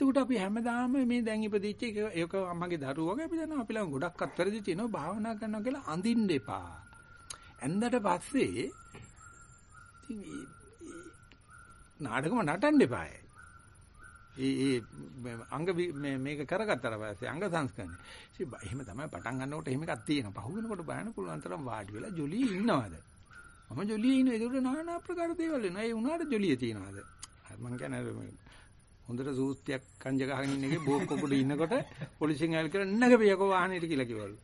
එතකොට අපි හැමදාම මේ දැන් ඉපදිච්ච එක ඒක අම්මගේ දරුවෝ වගේ අපි දන්නවා අපි ළඟ ගොඩක් අත්තරදි තියෙනවා භාවනා කරනවා කියලා අඳින්න එපා. ඇඳට පස්සේ නාටකම නටන්න එපායි. ඒ ඒ අංග මේක කරගත්තාට පස්සේ අංග සංස්කරණය. ඉතින් එහෙම තමයි පටන් ගන්නකොට එහෙම එකක් තියෙනවා. පහු වෙනකොට බලන්න පුළුවන් තරම් වාඩි වෙලා ජොලිය ඉන්නවද? මම ජොලිය ඉන්නේ. ඒකට নানা ආකාර දේවල් වෙනවා. ඒ උනාට ජොලිය තියනවාද? මම කියන්නේ හොඳට සූත්‍යයක් කංජ ගහගෙන ඉන්න එකේ බෝක්කොකුඩ ඉන්නකොට පොලිසියෙන් ඇවිල් කරලා නැගපියකෝ වාහනේට කියලා කිව්වලු.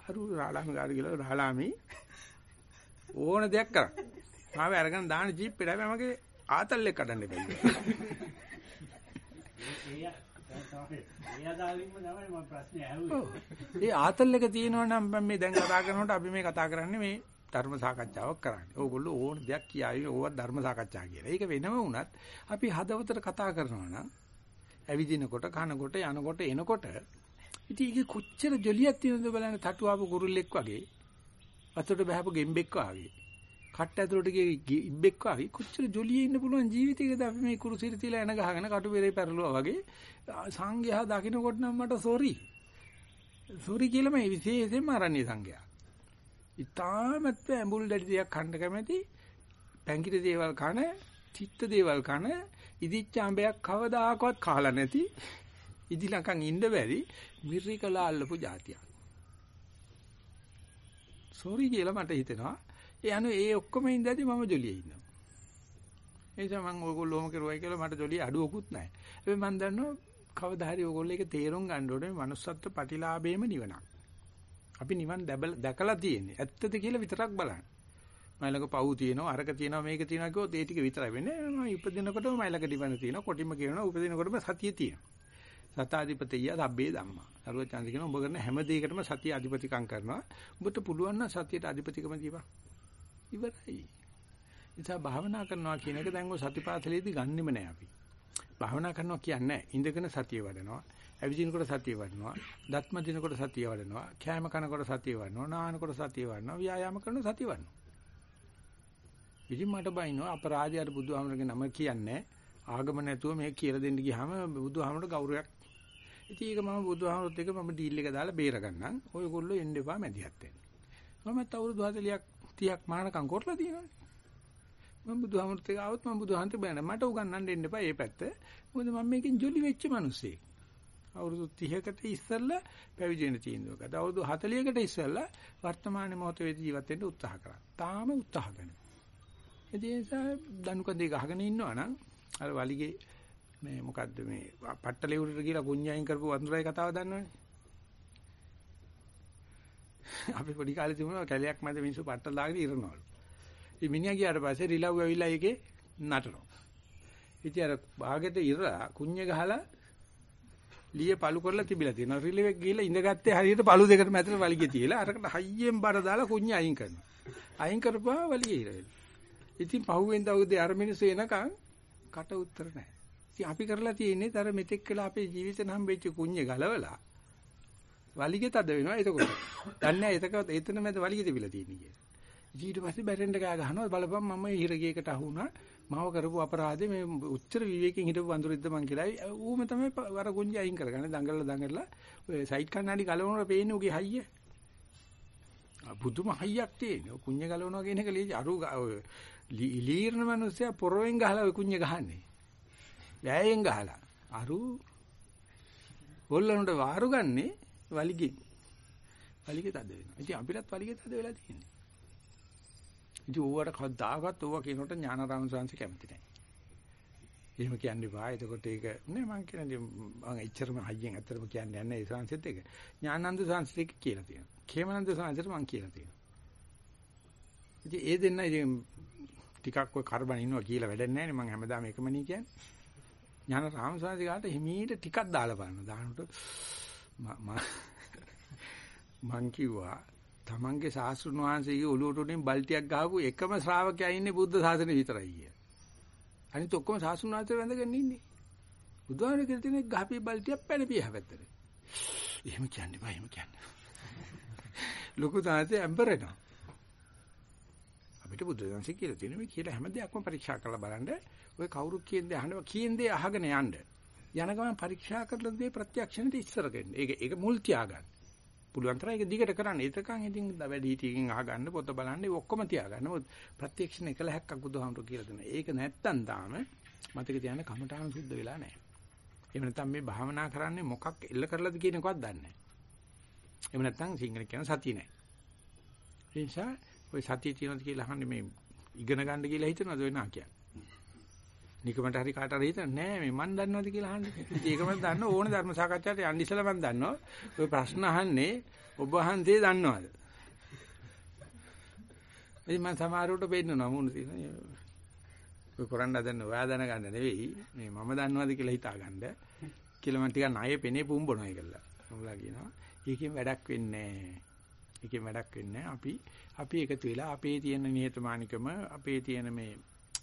අරු රාලාමි ගාඩි කියලා රාලාමි ඕන දෙයක් කරා. ආව අරගෙන දාන ජීප් එකට හැබැයි මගේ ආතල්ලේ කඩන්න බැහැ. ඒ ආතල් එක තියෙනවා නම් මේ දැන් කතා කරනකොට අපි මේ කතා කරන්නේ මේ ධර්ම සාකච්ඡාවක් කරන්නේ. ඕගොල්ලෝ ඕන දෙයක් කියයි ඕවත් ධර්ම සාකච්ඡා කියලා. ඒක වෙනම වුණත් අපි හදවතට කතා කරනවා නම් ඇවිදිනකොට කනකොට යනකොට එනකොට ඉතින් ඒක කොච්චර ජොලියක් තියෙනවද බලන්න තටුවාපු කුරුල්ලෙක් වගේ වතුරට බහපු ගෙම්බෙක් වගේ කට්ට ඇතුලට ගිය ඉබ්බෙක් වගේ කොච්චර ජොලියේ ඉන්න පුළුවන් ජීවිතයකද අපි මේ කුරුසිර තියලා එන ගහගෙන කටු බෙරේ පැරලුවා වගේ සංඝයා දකින්නකොට නම් මට සෝරි සෝරි කියලා මේ විශේෂයෙන්ම ආරණ්‍ය සංඝයා. ඉතාමත් ඇඹුල් දැඩි දෙයක් කන්න කැමති පැංගිරි දේවල් කන, චිත්ත දේවල් කන, ඉදිච්ච අඹයක් කවදාකවත් කාලා නැති ඉදිලකන් ඉන්න බැරි මිරිකලා අල්ලපු જાතියක්. සෝරි කියලා මට හිතෙනවා. ඒ අනු ඒ ඔක්කොම ඉඳදී මම ජොලියේ ඉන්නවා. ඒ නිසා මම ඕගොල්ලෝම කරුවයි කියලා මට ජොලිය අඩුවකුත් නැහැ. හැබැයි මම දන්නවා කවදා හරි ඕගොල්ලෝ ඒක තේරුම් ගන්න ඕනේ manussත්ත්ව ප්‍රතිලාභයේම නිවනක්. අපි නිවන් දැකලා තියෙන්නේ. ඇත්තද කියලා විතරක් බලන්න. මයිලක පව් තියෙනවා අරක තියෙනවා මේක තියෙනවා කිව්වොත් ඒ ටික විතරයි වෙන්නේ. මම ඉපදිනකොටම මයිලක නිවන තියෙනවා. කොටිම කියනවා උපදිනකොටම සතිය තියෙනවා. සතාධිපතිය සබ්බේ ධම්මා. සරුවචාන්ද කියනවා ඔබ කරන හැම දෙයකටම සතිය අධිපතිකම් කරනවා. ඔබට පුළුවන් නම් සතියට අධිපතිකම දීපන්. ඉවරයි. නිසා භාවනා කරනවා කියන එක දැන් ඔය සතිපාසලේදී ගන්නෙම නෑ අපි. භාවනා කරනවා කියන්නේ ඉඳගෙන සතිය වඩනවා. ඇවිදිනකොට සතිය වඩනවා. දත්ම දිනකොට සතිය වඩනවා. කෑම කනකොට සතිය වඩනවා. නානකොට සතිය වඩනවා. ව්‍යායාම කරනකොට සතිය වඩනවා. ඉතින් මට බයිනවා අපරාධයට බුදුහාමරගේ නම කියන්නේ ආගම නැතුව මේක කියලා දෙන්න ගියාම බුදුහාමරට ගෞරවයක්. ඉතින් ඒක මම බුදුහාමරත් එක්ක මම ඩීල් එක දාලා බේර ගන්නම්. ඔයගොල්ලෝ එන්න එපා මැදිහත් වෙන්න. මමත් අවුරුදු 40ක් 30ක් මානකම් කරලා තියෙනවානේ. මම බුදුහාමරත් එක්ක ආවොත් මම බුදුහන්ත බෑන. මට උගන්වන්න දෙන්න එපා මේ පැත්ත. මොකද මම මේකෙන් ජොලි වෙච්ච මිනිස්සෙක්. අවුරුදු 30කට ඉස්සෙල්ලා පැවිදි වෙන්න තීන්දුව ගත්තා. අවුරුදු 40කට ඉස්සෙල්ලා වර්තමාන මොහොතේ ජීවත් වෙන්න උත්සාහ කරා. තාම උත්සාහ කරනවා. ඒ නිසා දනුකඳේ ගහගෙන ඉන්නවා නම් අර වලිගේ මේ මොකද්ද මේ පට්ටලේ උඩට ගිහලා කුඤ්ඤායින් කරපු වඳුරයි කතාව දන්නවනේ. අපි පොඩි කාලේ තිබුණා කැලයක් මැද මිනිස්සු පට්ටල දාගෙන ඉරනවලු. ඉතින් මිනිහා ගියාට පස්සේ රිලව් ඇවිල්ලා ඒකේ නටනවා. ඉතින් අර භාගෙට ඉරලා කුඤ්ඤ ගහලා ලිය පළු කරලා තිබිලා තියෙනවා. රිලෙවෙක් ගිහලා ඉඳගත්තේ හරියට පළු දෙකට මැදට වලිගේ තියලා අරකට හයියෙන් බර දාලා කුඤ්ඤ අයින් කරනවා. අයින් කරපුවා වලිගේ ඉර වෙනවා. ඉතින් පහුවෙන් දවසේ අර මිනිස්සු එනකන් කට උත්තර නැහැ. ඉතින් අපි කරලා තියෙන්නේ තර මෙතෙක් කළා අපේ ජීවිතේ හම්බෙච්ච කුඤ්ඤ ගලවලා වලිගේ තද වෙනවා එතකොට. දන්නේ නැහැ එතකොට එතන මැද වලිගේ තිබිලා තියෙන්නේ කියලා. ඊට පස්සේ බැරෙන්න කෑ ගහනවා බලපන් මම හිරගේකට අහු වුණා මාව කරපු අපරාධේ මේ උච්චර විවේකයෙන් හිටපු වඳුරෙද්ද මං කියලා. ඌම තමයි වර කුංජි අයින් කරගන්නේ. දඟලලා දඟලලා ඔය සයිඩ් කන්නඩි ගලවනකොට පේන්නේ උගේ හයිය. බුදුම හයියක් තියෙනවා කුංජ ගලවනවා කියන එක ලීජ අරු ලීර්ණ මිනිස්සයා පොරවෙන් ගහලා ඔය කුංජ ගහන්නේ. වැයෙන් ගහලා. අරු හොල්ලනට වාරු ගන්නේ වලිගෙන්. වලිගේ තද වෙනවා. ඉතින් අපිටත් වලිගේ තද වෙලා තියෙන්නේ. ඉතින් ඕවට කවදාකවත් ඕවා කියනකොට ඥානාරාම සාංශ කැමති නැහැ. එහෙම කියන්නේ වා. එතකොට ඒක නේ මම කියන්නේ මම එච්චරම හයියෙන් ඇත්තටම කියන්නේ නැහැ ඒ සාංශෙත් එක. ඥානানন্দ සාංශෙත් කියලා තියෙනවා. කේමানন্দ සාංශෙත් මම කියලා තියෙනවා. ඉතින් ඒ දෙන්න ඉතින් ටිකක් ඔය කරබන් ඉන්නවා කියලා වැඩක් නැහැ නේ මම හැමදාම එකමනේ කියන්නේ. ඥානාරාම සාංශි ගාට හිමීට ටිකක් දාලා බලන්න. දානකොට මම මං කිව්වා තමන්ගේ සාස්ෘණ වහන්සේගේ ඔළුවට උඩින් බල්ටියක් ගහපු එකම ශ්‍රාවකයා ඉන්නේ බුද්ධ ශාසනය විතරයි කිය. අනිත් ඔක්කොම සාස්ෘණ වහන්සේ වැඳගෙන ඉන්නේ. බුදුහාමර කියලා තියෙන ගහපී බල්ටියක් පැනපිය හැපැත්තට. එහෙම කියන්නේ බෑ එහෙම කියන්නේ. ලොකු තාත්තේ ඇම්බරේනවා. අපිට බුද්ධ ශාසනය කියලා තියෙන මේ කියලා හැම දෙයක්ම පරීක්ෂා කරලා බලන්න ඔය කවුරු කියන දේ අහනවා කියන දේ අහගෙන යන්න. යන ගමන් පරීක්ෂා කරලා දේ ප්‍රත්‍යක්ෂණයට ඉස්සර ගන්න. ඒක ඒක මුල් තියාගන්න. පුළුවන් තරම් ඒක දිගට කරන්න. ඒතකන් ඉතින් වැඩි හිටියකින් අහගන්න පොත බලන්න ඔක්කොම තියාගන්න. මොකද ප්‍රත්‍යක්ෂණ 11ක් බුදුහාමුදුරු කියලා දෙනවා. ඒක නැත්තම් තාම මතක තියාගන්න කමඨාන සුද්ධ වෙලා නැහැ. එහෙම නැත්නම් මේ භාවනා කරන්නේ මොකක් එල්ල කරලාද කියන එකවත් දන්නේ නැහැ. එහෙම නැත්නම් සිංහල කියන සතිය නැහැ. ඒ නිසා ඔය සතිය තියෙනවද කියලා අහන්නේ මේ ඉගෙන ගන්න කියලා හිතනවද ඔය නා කියන්නේ. නිකමට හරි කාට හරි හිතන්නේ නෑ මේ මන් දන්නවද කියලා අහන්නේ. ඒක මම දන්න ඕන ධර්ම සාකච්ඡාවට යන්න ඉස්සෙල්ලා මම දන්නවා. ඔය ප්‍රශ්න අහන්නේ ඔබ වහන්සේ දන්නවද? ඉතින් මම සමහරවට පෙන්නනවා මොන තියෙන. ඔය කරන්න හදන්න ඔයා දැනගන්න නෙවෙයි මේ මම දන්නවද කියලා හිතාගන්න. කියලා මම ටිකක් ණය පෙනේ පුම්බනවා ඒකලා. මොකලා කියනවා. ඒකෙන් වැඩක් වෙන්නේ නෑ. ඒකෙන් වැඩක් වෙන්නේ අපි අපි එකතු වෙලා අපේ තියෙන නිහතමානිකම අපේ තියෙන මේ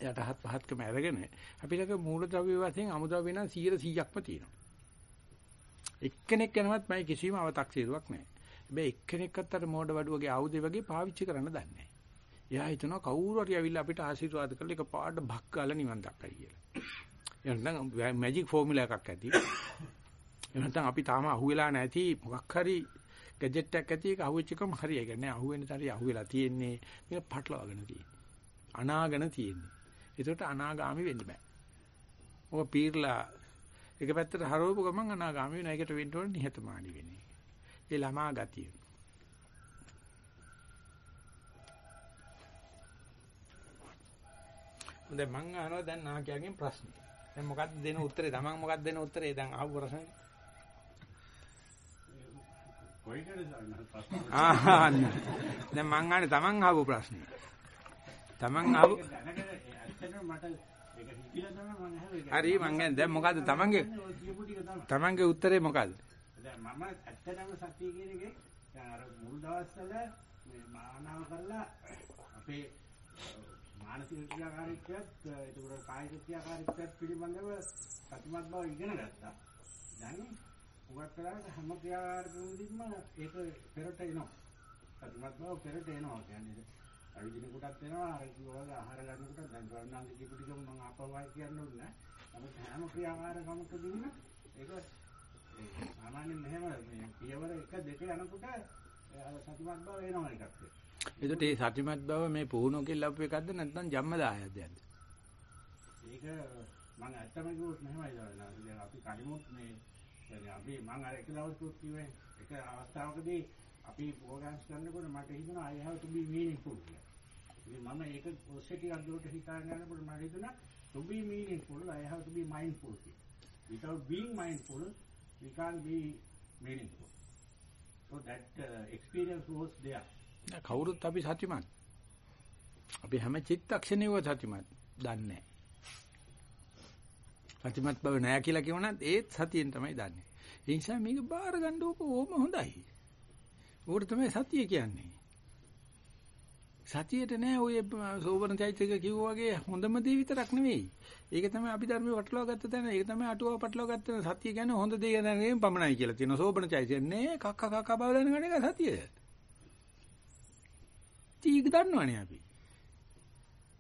යටහත් පහත්කම අරගෙන අපි ළඟ මූලද්‍රව්‍ය වශයෙන් අමුද්‍රව්‍ය නම් 100%ක්ම තියෙනවා. එක්කෙනෙක් යනවත් මම කිසිම අව탁සීරුවක් නැහැ. හැබැයි එක්කෙනෙක්වත් අර මෝඩ වඩුවගේ ආයුධය වගේ පාවිච්චි කරන්න දන්නේ නැහැ. එයා හිතනවා කවුරු හරි ඇවිල්ලා අපිට ආශිර්වාද කරලා එක පාඩ භක් ගාලා නිවන් දක්කයි කියලා. එහෙනම් මැජික් ෆෝමියුලා එකක් ඇති. එහෙනම් අපි තාම අහුවෙලා නැති මොකක් හරි ගැජට් එකක් ඇති ඒක අහුවෙච්ච එකම හරි ඒක නෑ අහුවෙන තරි අහුවෙලා තියෙන්නේ මේක පටලවාගෙන තියෙන්නේ. අනාගෙන තියෙන්නේ. ඒකට අනාගාමි වෙන්න බෑ. ඔක පීර්ලා එක පැත්තට හරවපු ගමන් අනාගාමී වෙන එකට වෙන්න ඕනේ නිහතමානී වෙන්නේ. ඒ ළමා ගතිය. දැන් මං අහනවා දැන් නාකියගෙන් ප්‍රශ්න. දැන් මොකක්ද දෙන උත්තරේ? තමන් මොකක්ද දෙන උත්තරේ? දැන් අහපු ප්‍රශ්නේ. ආ දැන් මං අහන්නේ තමන් අහපු ප්‍රශ්නේ. තමන් අහපු හරි මං දැන් දැන් මොකද්ද තමන්ගේ තමන්ගේ උත්තරේ මොකද්ද? දැන් මම ඇත්තටම සත්‍ය කියන එකේ දැන් අර මුල් දවස්වල මේ මානව කරලා අපේ මානසික ක්‍රියාකාරීත්වයත් ඒකට කායික ක්‍රියාකාරීත්වයත් පිළිබඳව සතුටුමත් බව ඉගෙන ගත්තා. දැන් උගත් කරාට හැම ක්‍රියාකාරීත්වෙදින්ම ඒක පෙරට එනවා. සතුටුමත් බව පෙරට එනවා කියන්නේ ඇවිදින කොටත් වෙනවා අර කිව්වා වගේ ආහාර ගන්න කොට දැන් ගන්නාගේ කිපු ටික මම ආපහුවයි කියන්න ඕනේ නෑ. නමුත් හැම ක්‍රියාකාරකමකදීම ඒක සාමාන්‍යයෙන් මෙහෙම මේ පියවර 1 2 යනකොට සතිමත් බව එනවා එකක්. එතකොට මේ සතිමත් බව මේ පුහුණු කෙල්ලපු එකක්ද නැත්නම් ජම්මදායක්ද යද්ද? ඒක මම ඇත්තම කිව්වොත් මෙහෙමයි දානවා. දැන් අපි කලිමුත් මේ අපි මම අර එක දවසක් කිව්වේ එක අවස්ථාවකදී අපි ප්‍රෝග්‍රෑම්ස් කරනකොට මට හිතුණා I have to be meaningful කියලා. ඉතින් මම ඒක ඔස්සේ ටිකක් දුරට හිතාගෙන යනකොට මට හිතුණා to be meaningful I have to be mindful කියලා. Without being mindful we can't be meaningful. So that uh, experience was there. කවුරුත් අපි සත්‍යමත්. අපි හැම චිත්තක්ෂණයක සත්‍යමත්. දන්නේ සත්‍යමත් බව නෑ කියලා කියවනත් ඒත් සතියෙන් තමයි දන්නේ. ඒ නිසා මේක බාර ගන්න ඕක ඕම හොඳයි. ඕකට තමයි සතිය කියන්නේ. සතියට නෑ ඔය සෝබන චෛත්‍යක කිව්වා වගේ හොඳම දේ විතරක් නෙවෙයි. ඒක තමයි අපි ධර්මයේ වටලවා ගත්ත තැන. ඒක තමයි අටුවාව පටලවා ගත්ත තැන. සතිය කියන්නේ හොඳ දේ ගැන පමණයි කියලා තියෙනවා. සෝබන චෛත්‍ය නෑ කක්ක කක්ක බව දැනගන්න එක සතිය. තීග දන්නවනේ අපි.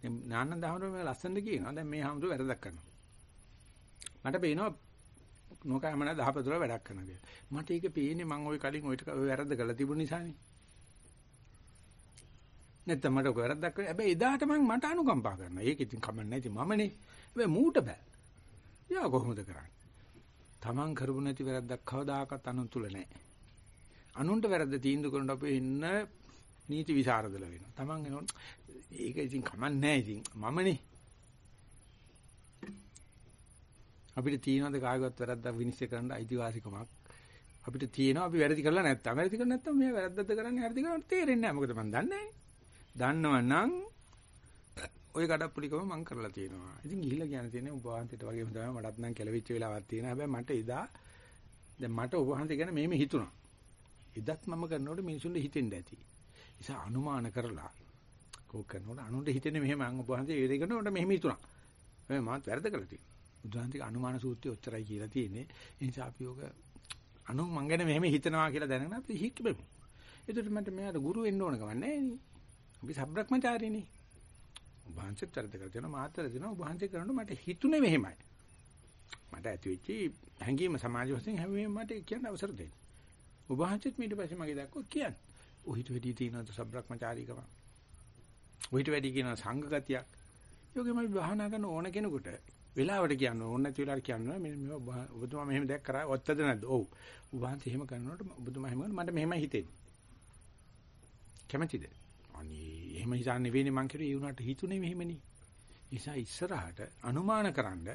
දැන් නානන්ද හැමෝම මේ ලස්සනද කියනවා. දැන් මේ හැමෝම වැරදක් කරනවා. මට පේනවා නොකෑමන දහපතුල වැඩක් කරන කියලා. මට ඒක පේන්නේ මම ওই කලින් ওই ඔය වැරද්ද කළා තිබුණ නිසානේ. නැත්නම් මට ඔක වැරද්දක් කරේ. හැබැයි එදාට මම මට අනුකම්පා කරනවා. ඒක ඉතින් කමක් නැහැ ඉතින් මමනේ. හැබැයි මූට බෑ. යා කොහොමද කරන්නේ? Taman කරපු නැති වැරද්දක් කවදාකවත් අනුන් තුල නැහැ. අනුන්ට වැරද්ද තීන්දුව කරනකොට අපි ඉන්න නීති විසරදල වෙනවා. Taman එනොත් ඒක ඉතින් කමක් නැහැ ඉතින් මමනේ. අපිට තියෙනවද කාගවත් වැරද්දක් විනිශ්චය කරන්න අයිතිවාසිකමක්? අපිට තියෙනවා අපි වැරදි කරලා නැත්තම්. වැරදි කරලා නැත්තම් මේ වැරද්දද කරන්නේ හරිද කියලා තේරෙන්නේ නැහැ. මොකද මම දන්නේ දන්නවනම් ওই කඩප්පුලිකම මම කරලා තියෙනවා. ඉතින් ගිහිල්ලා කියන්න තියෙන්නේ ඔබ වහන්සේට වගේම තමයි මටත් නම් කෙලවිච්ච වෙලාවක් තියෙනවා. හැබැයි මට එදා දැන් මට ඔබ වහන්සේ ගැන මෙහෙම හිතුණා. එදත් මම කරනකොට මිනිසුන්ට හිතෙන්න ඇති. නිසා අනුමාන කරලා කෝක කරනකොට අනුන්ට හිතෙන්නේ මෙහෙම. මම ඔබ වහන්සේ ඒ දෙකනකොට මෙහෙම හිතුණා. මම මාත් වැරද්ද කළා තියෙනවා. බුදුහන්තික අනුමාන සූත්‍රය ඔච්චරයි කියලා තියෙන්නේ. ඒ නිසා අපි ඔක අනු මං ගැන මෙහෙම හිතනවා කියලා දැනගෙන අපි හිතෙමු. ඒකට මට මෙයාට ගුරු වෙන්න ඕන කම නැහැ නේ. අපි සබ්‍රක්‍මචාරිනේ. උභාන්සෙත් තරද කරලා තියෙනවා මාතර දෙනවා උභාන්සෙ කරනකොට මට හිතුනේ මෙහෙමයි. මට ඇති වෙච්ච හැඟීම සමාජ වශයෙන් හැමෙම මට කියන්න අවසර දෙන්න. උභාන්සෙත් ඊට පස්සේ මගේ දැක්කොත් කියන්න. ඔහිට වැඩි තියෙනවද සබ්‍රක්‍මචාරීකම? ඔහිට වැඩි කියන සංඝ ගතියක්. යෝගෙම විවාහනා කරන ඕන කෙනෙකුට වෙලාවට කියන්න ඕන නැති වෙලාවට කියන්න මෙන්න මේ ඔබතුමා මෙහෙම දෙයක් කරා ඔත්තද නැද්ද? ඔව්. උභාන්ති එහෙම කරනකොට ඔබතුමා එහෙම කරනකොට මට මෙහෙමයි හිතෙන්නේ. කැමැතිද? අනේ එහෙම හිතන්නේ නෙවෙයිනේ මං කිව්වේ ඒ උනාට හිතුනේ මෙහෙමනේ. නිසා ඉස්සරහට අනුමානකරනද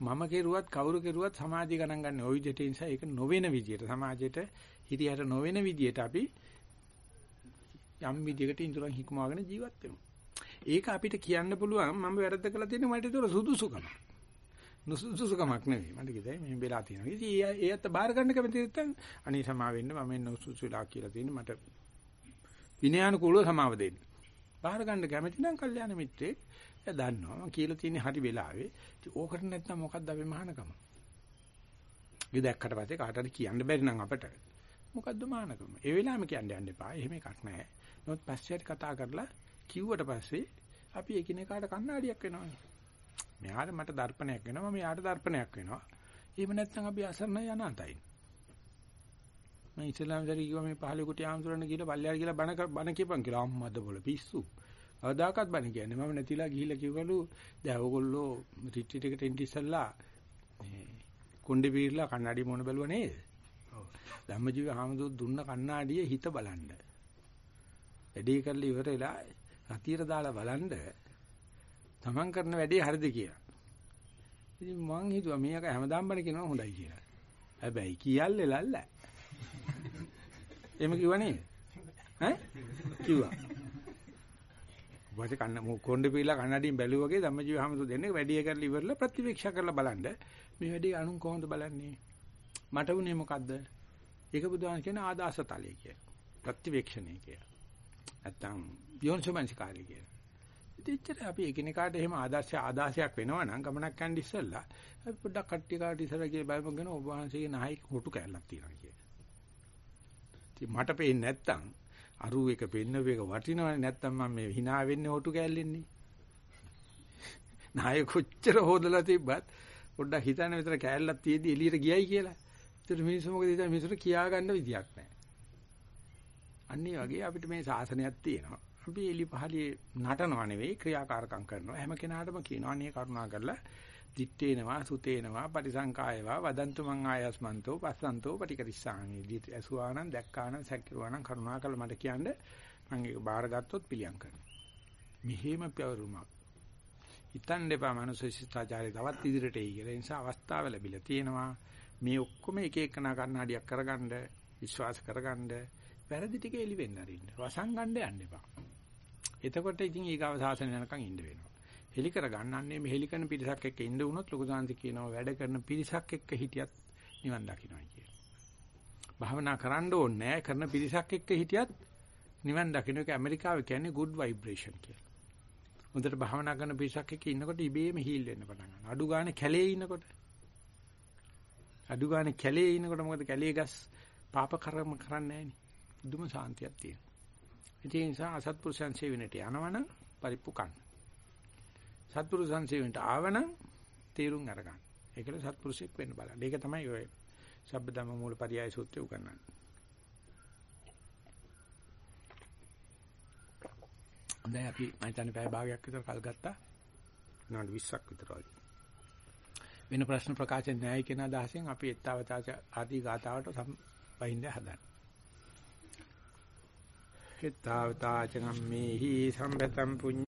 මම කෙරුවත් කවුරු කෙරුවත් සමාජය ගණන් ගන්න ওই විදිහට නිසා ඒක නොවන විදිහට සමාජයට හිරියට නොවන විදිහට අපි යම් විදිහකට ඉදurang හික්මවාගෙන ජීවත් වෙනවා. ඒක අපිට කියන්න පුළුවන් මම වැරද්ද කළා තියෙන මට ඒක සුදුසුකම. නුසුසුකමක් නෙවෙයි. මට කිව්වේ මෙහෙම වෙලා තියෙනවා. ඉතින් ඒ ඒත් බාර ගන්න කැමති නැත්නම් අනේ සමා වෙන්න මම නුසුසුලා කියලා තියෙන මට විනයානුකූලව සමාව දෙන්න. බාහිර ගන්න කැමති නම් කල්යාණ මිත්‍රෙක් එයා දන්නවා මම කියලා තියෙන හරි වෙලාවේ. ඉතින් ඕකට නැත්නම් මොකක්ද අපි මහානකම? මේ දැක්කට පස්සේ කාට හරි කියන්න බැරි නම් අපට මොකද්ද මහානකම? ඒ වෙලාවෙම කියන්න යන්න එපා. එහෙම එකක් නැහැ. නමුත් පස්සේ කතා කරලා කිව්වට පස්සේ අපි එකිනෙකාට කණ්ණාඩියක් වෙනවානේ. මෙයාට මට දර්පණයක් වෙනවා මම යාට දර්පණයක් වෙනවා. එහෙම නැත්නම් අපි අසරණයි අනාතයි. මම ඉස්ලාම් දරි කිව්වා මේ පහලේ කුටි ආම්තුරන්න කියලා පල්ලෙහාට කියලා බණ බණ කියපන් කියලා අම්මද බොල පිස්සු. අවදාකත් බණ කියන්නේ මම නැතිලා ගිහිල්ලා කිව්වලු දැන් ඔයගොල්ලෝ රිට්‍රීට් එකට එන්න ඉස්සල්ලා මේ කුණ්ඩේ පීරලා කණ්ණාඩි මොන බැලුවා නේද? ඔව්. ධම්මජීව හාමුදුරු දුන්න කණ්ණාඩියේ හිත බලන්න. වැඩේ කරලා ඉවර වෙලා රතියට දාලා බලන්න තමන් කරන වැඩේ හරිද කියලා. ඉතින් මං හිතුවා මේක හැමදාම බණ කියනවා හොඳයි කියලා. හැබැයි කියල්ලේ ලල්ල. එහෙම කිව්වා නේද? ඈ? කිව්වා. වාසේ කන්න කොණ්ඩේ පීලා කන්නඩියෙන් බැලුවා වගේ ධම්මජීව හැමතු දෙන්නේ වැඩි කරලා ඉවරලා ප්‍රතිවීක්ෂා කරලා බලන්න මේ වැඩේ අනුන් කොහොමද බලන්නේ? මට උනේ මොකද්ද? ඒක බුදුහාම කියන ආදාසතලයේ කියලා. ප්‍රතිවීක්ෂණය කියලා. නැත්තම් යෝනිසමංසකාරී කියලා. ඉතින් අපි එකිනෙකාට එහෙම ආදර්ශ ආදාසයක් වෙනවා නම් ගමනක් යන්න ඉස්සෙල්ලා අපි පොඩ්ඩක් කට්ටිය කාට ඉස්සර කියලා බලමුගෙන ඔබ වහන්සේගේ නහයි කොටු කැල්ලක් තියෙනවා කියලා. ඉතින් මට පේන්නේ නැත්තම් අරු එක පෙන්නව එක වටිනවනේ නැත්තම් මම මේ hina වෙන්නේ හොටු කැල්ලෙන්නේ. නාය කොච්චර හොදලා තිබ්බත් පොඩ්ඩක් හිතන්න විතර කැල්ලක් තියේදී එළියට ගියයි කියලා. ඒතර මිනිස්සු මොකද හිතන්නේ මිනිස්සුන්ට කියා ගන්න විදියක් නැහැ. අන්නේ වගේ අපිට මේ ශාසනයක් තියෙනවා. අපි එලි පහලියේ නටනවා නෙවෙයි ක්‍රියාකාරකම් කරනවා. හැම කෙනාටම කියනවා අනේ කරුණා කරලා දිත්තේනවා සුතේනවා පරිසංකායවා වදන්තු මං ආයස්මන්තෝ පස්සන්තෝ පටිකරිස්සාමි. දිත් ඇසුවානම් දැක්කානම් සැක්කිරුවානම් කරුණා කරලා මට කියන්න මම ඒක බාරගත්තොත් පිළියම් කරනවා. මෙහෙම පැවරුමක්. හිතන්න එපා මනුස්ස ශිෂ්ටාචාරය තවත් ඉදිරියට එයි කියලා. ඒ නිසා අවස්ථාව ලැබිලා තියෙනවා. මේ ඔක්කොම එක එකනා කන්නඩියක් කරගන්න විශ්වාස කරගන්න වැරදි ටික එලි වෙන්න අරින්න. වසංගණ්ඩ යන්න එපා. එතකොට ඉතින් ඊගාව සාසන යනකම් ඉන්න වෙනවා. හෙලි කරගන්නන්නේ මේ හෙලි කරන පිරිසක් එක්ක ඉන්න වුණොත් ලොකු සාන්ති කියනවා වැඩ කරන පිරිසක් එක්ක හිටියත් නිවන් දකින්නයි කියලා. භාවනා කරන්න ඕනේ නැහැ කරන පිරිසක් එක්ක හිටියත් නිවන් දකින්න එක ඇමරිකාවේ කියන්නේ good vibration කියලා. හොඳට භාවනා කරන පිරිසක් එක්ක ඉන්නකොට ඉබේම හීල් වෙන්න පටන් ගන්නවා. අඩු ගානේ කැලේ ඉන්නකොට අඩු ගානේ කැලේ ඉන්නකොට මොකද කැලේ ගස් පාප කර්ම කරන්නේ නැහෙනි. දුම සාන්තියක් තියෙනවා. ඒ නිසා අසත්පුරුෂයන් සේවනට යනවනම් පරිප්පු කන්න. සත්පුරුෂයන් සේවනට ආවනම් තීරුම් අරගන්න. ඒකල සත්පුරුෂෙක් වෙන්න බලන්න. ඒක තමයි ඔය සබ්බදම මූලපරියාය සූත්‍රය උගන්වන්නේ. දැන් අපි මම හිතන්නේ පැය භාගයක් විතර කල් ගත්තා. විනාඩි 20ක් විතර වගේ. වෙන ප්‍රශ්න ප්‍රකාශන නැහැ කියන අදහසෙන් අපි ඊත්තාවතාච ආදී ගාතාවට වහින්න හදන්නේ. ඊත්තාවතාච ගම්මේහි සම්පතම් පුඤ්ඤ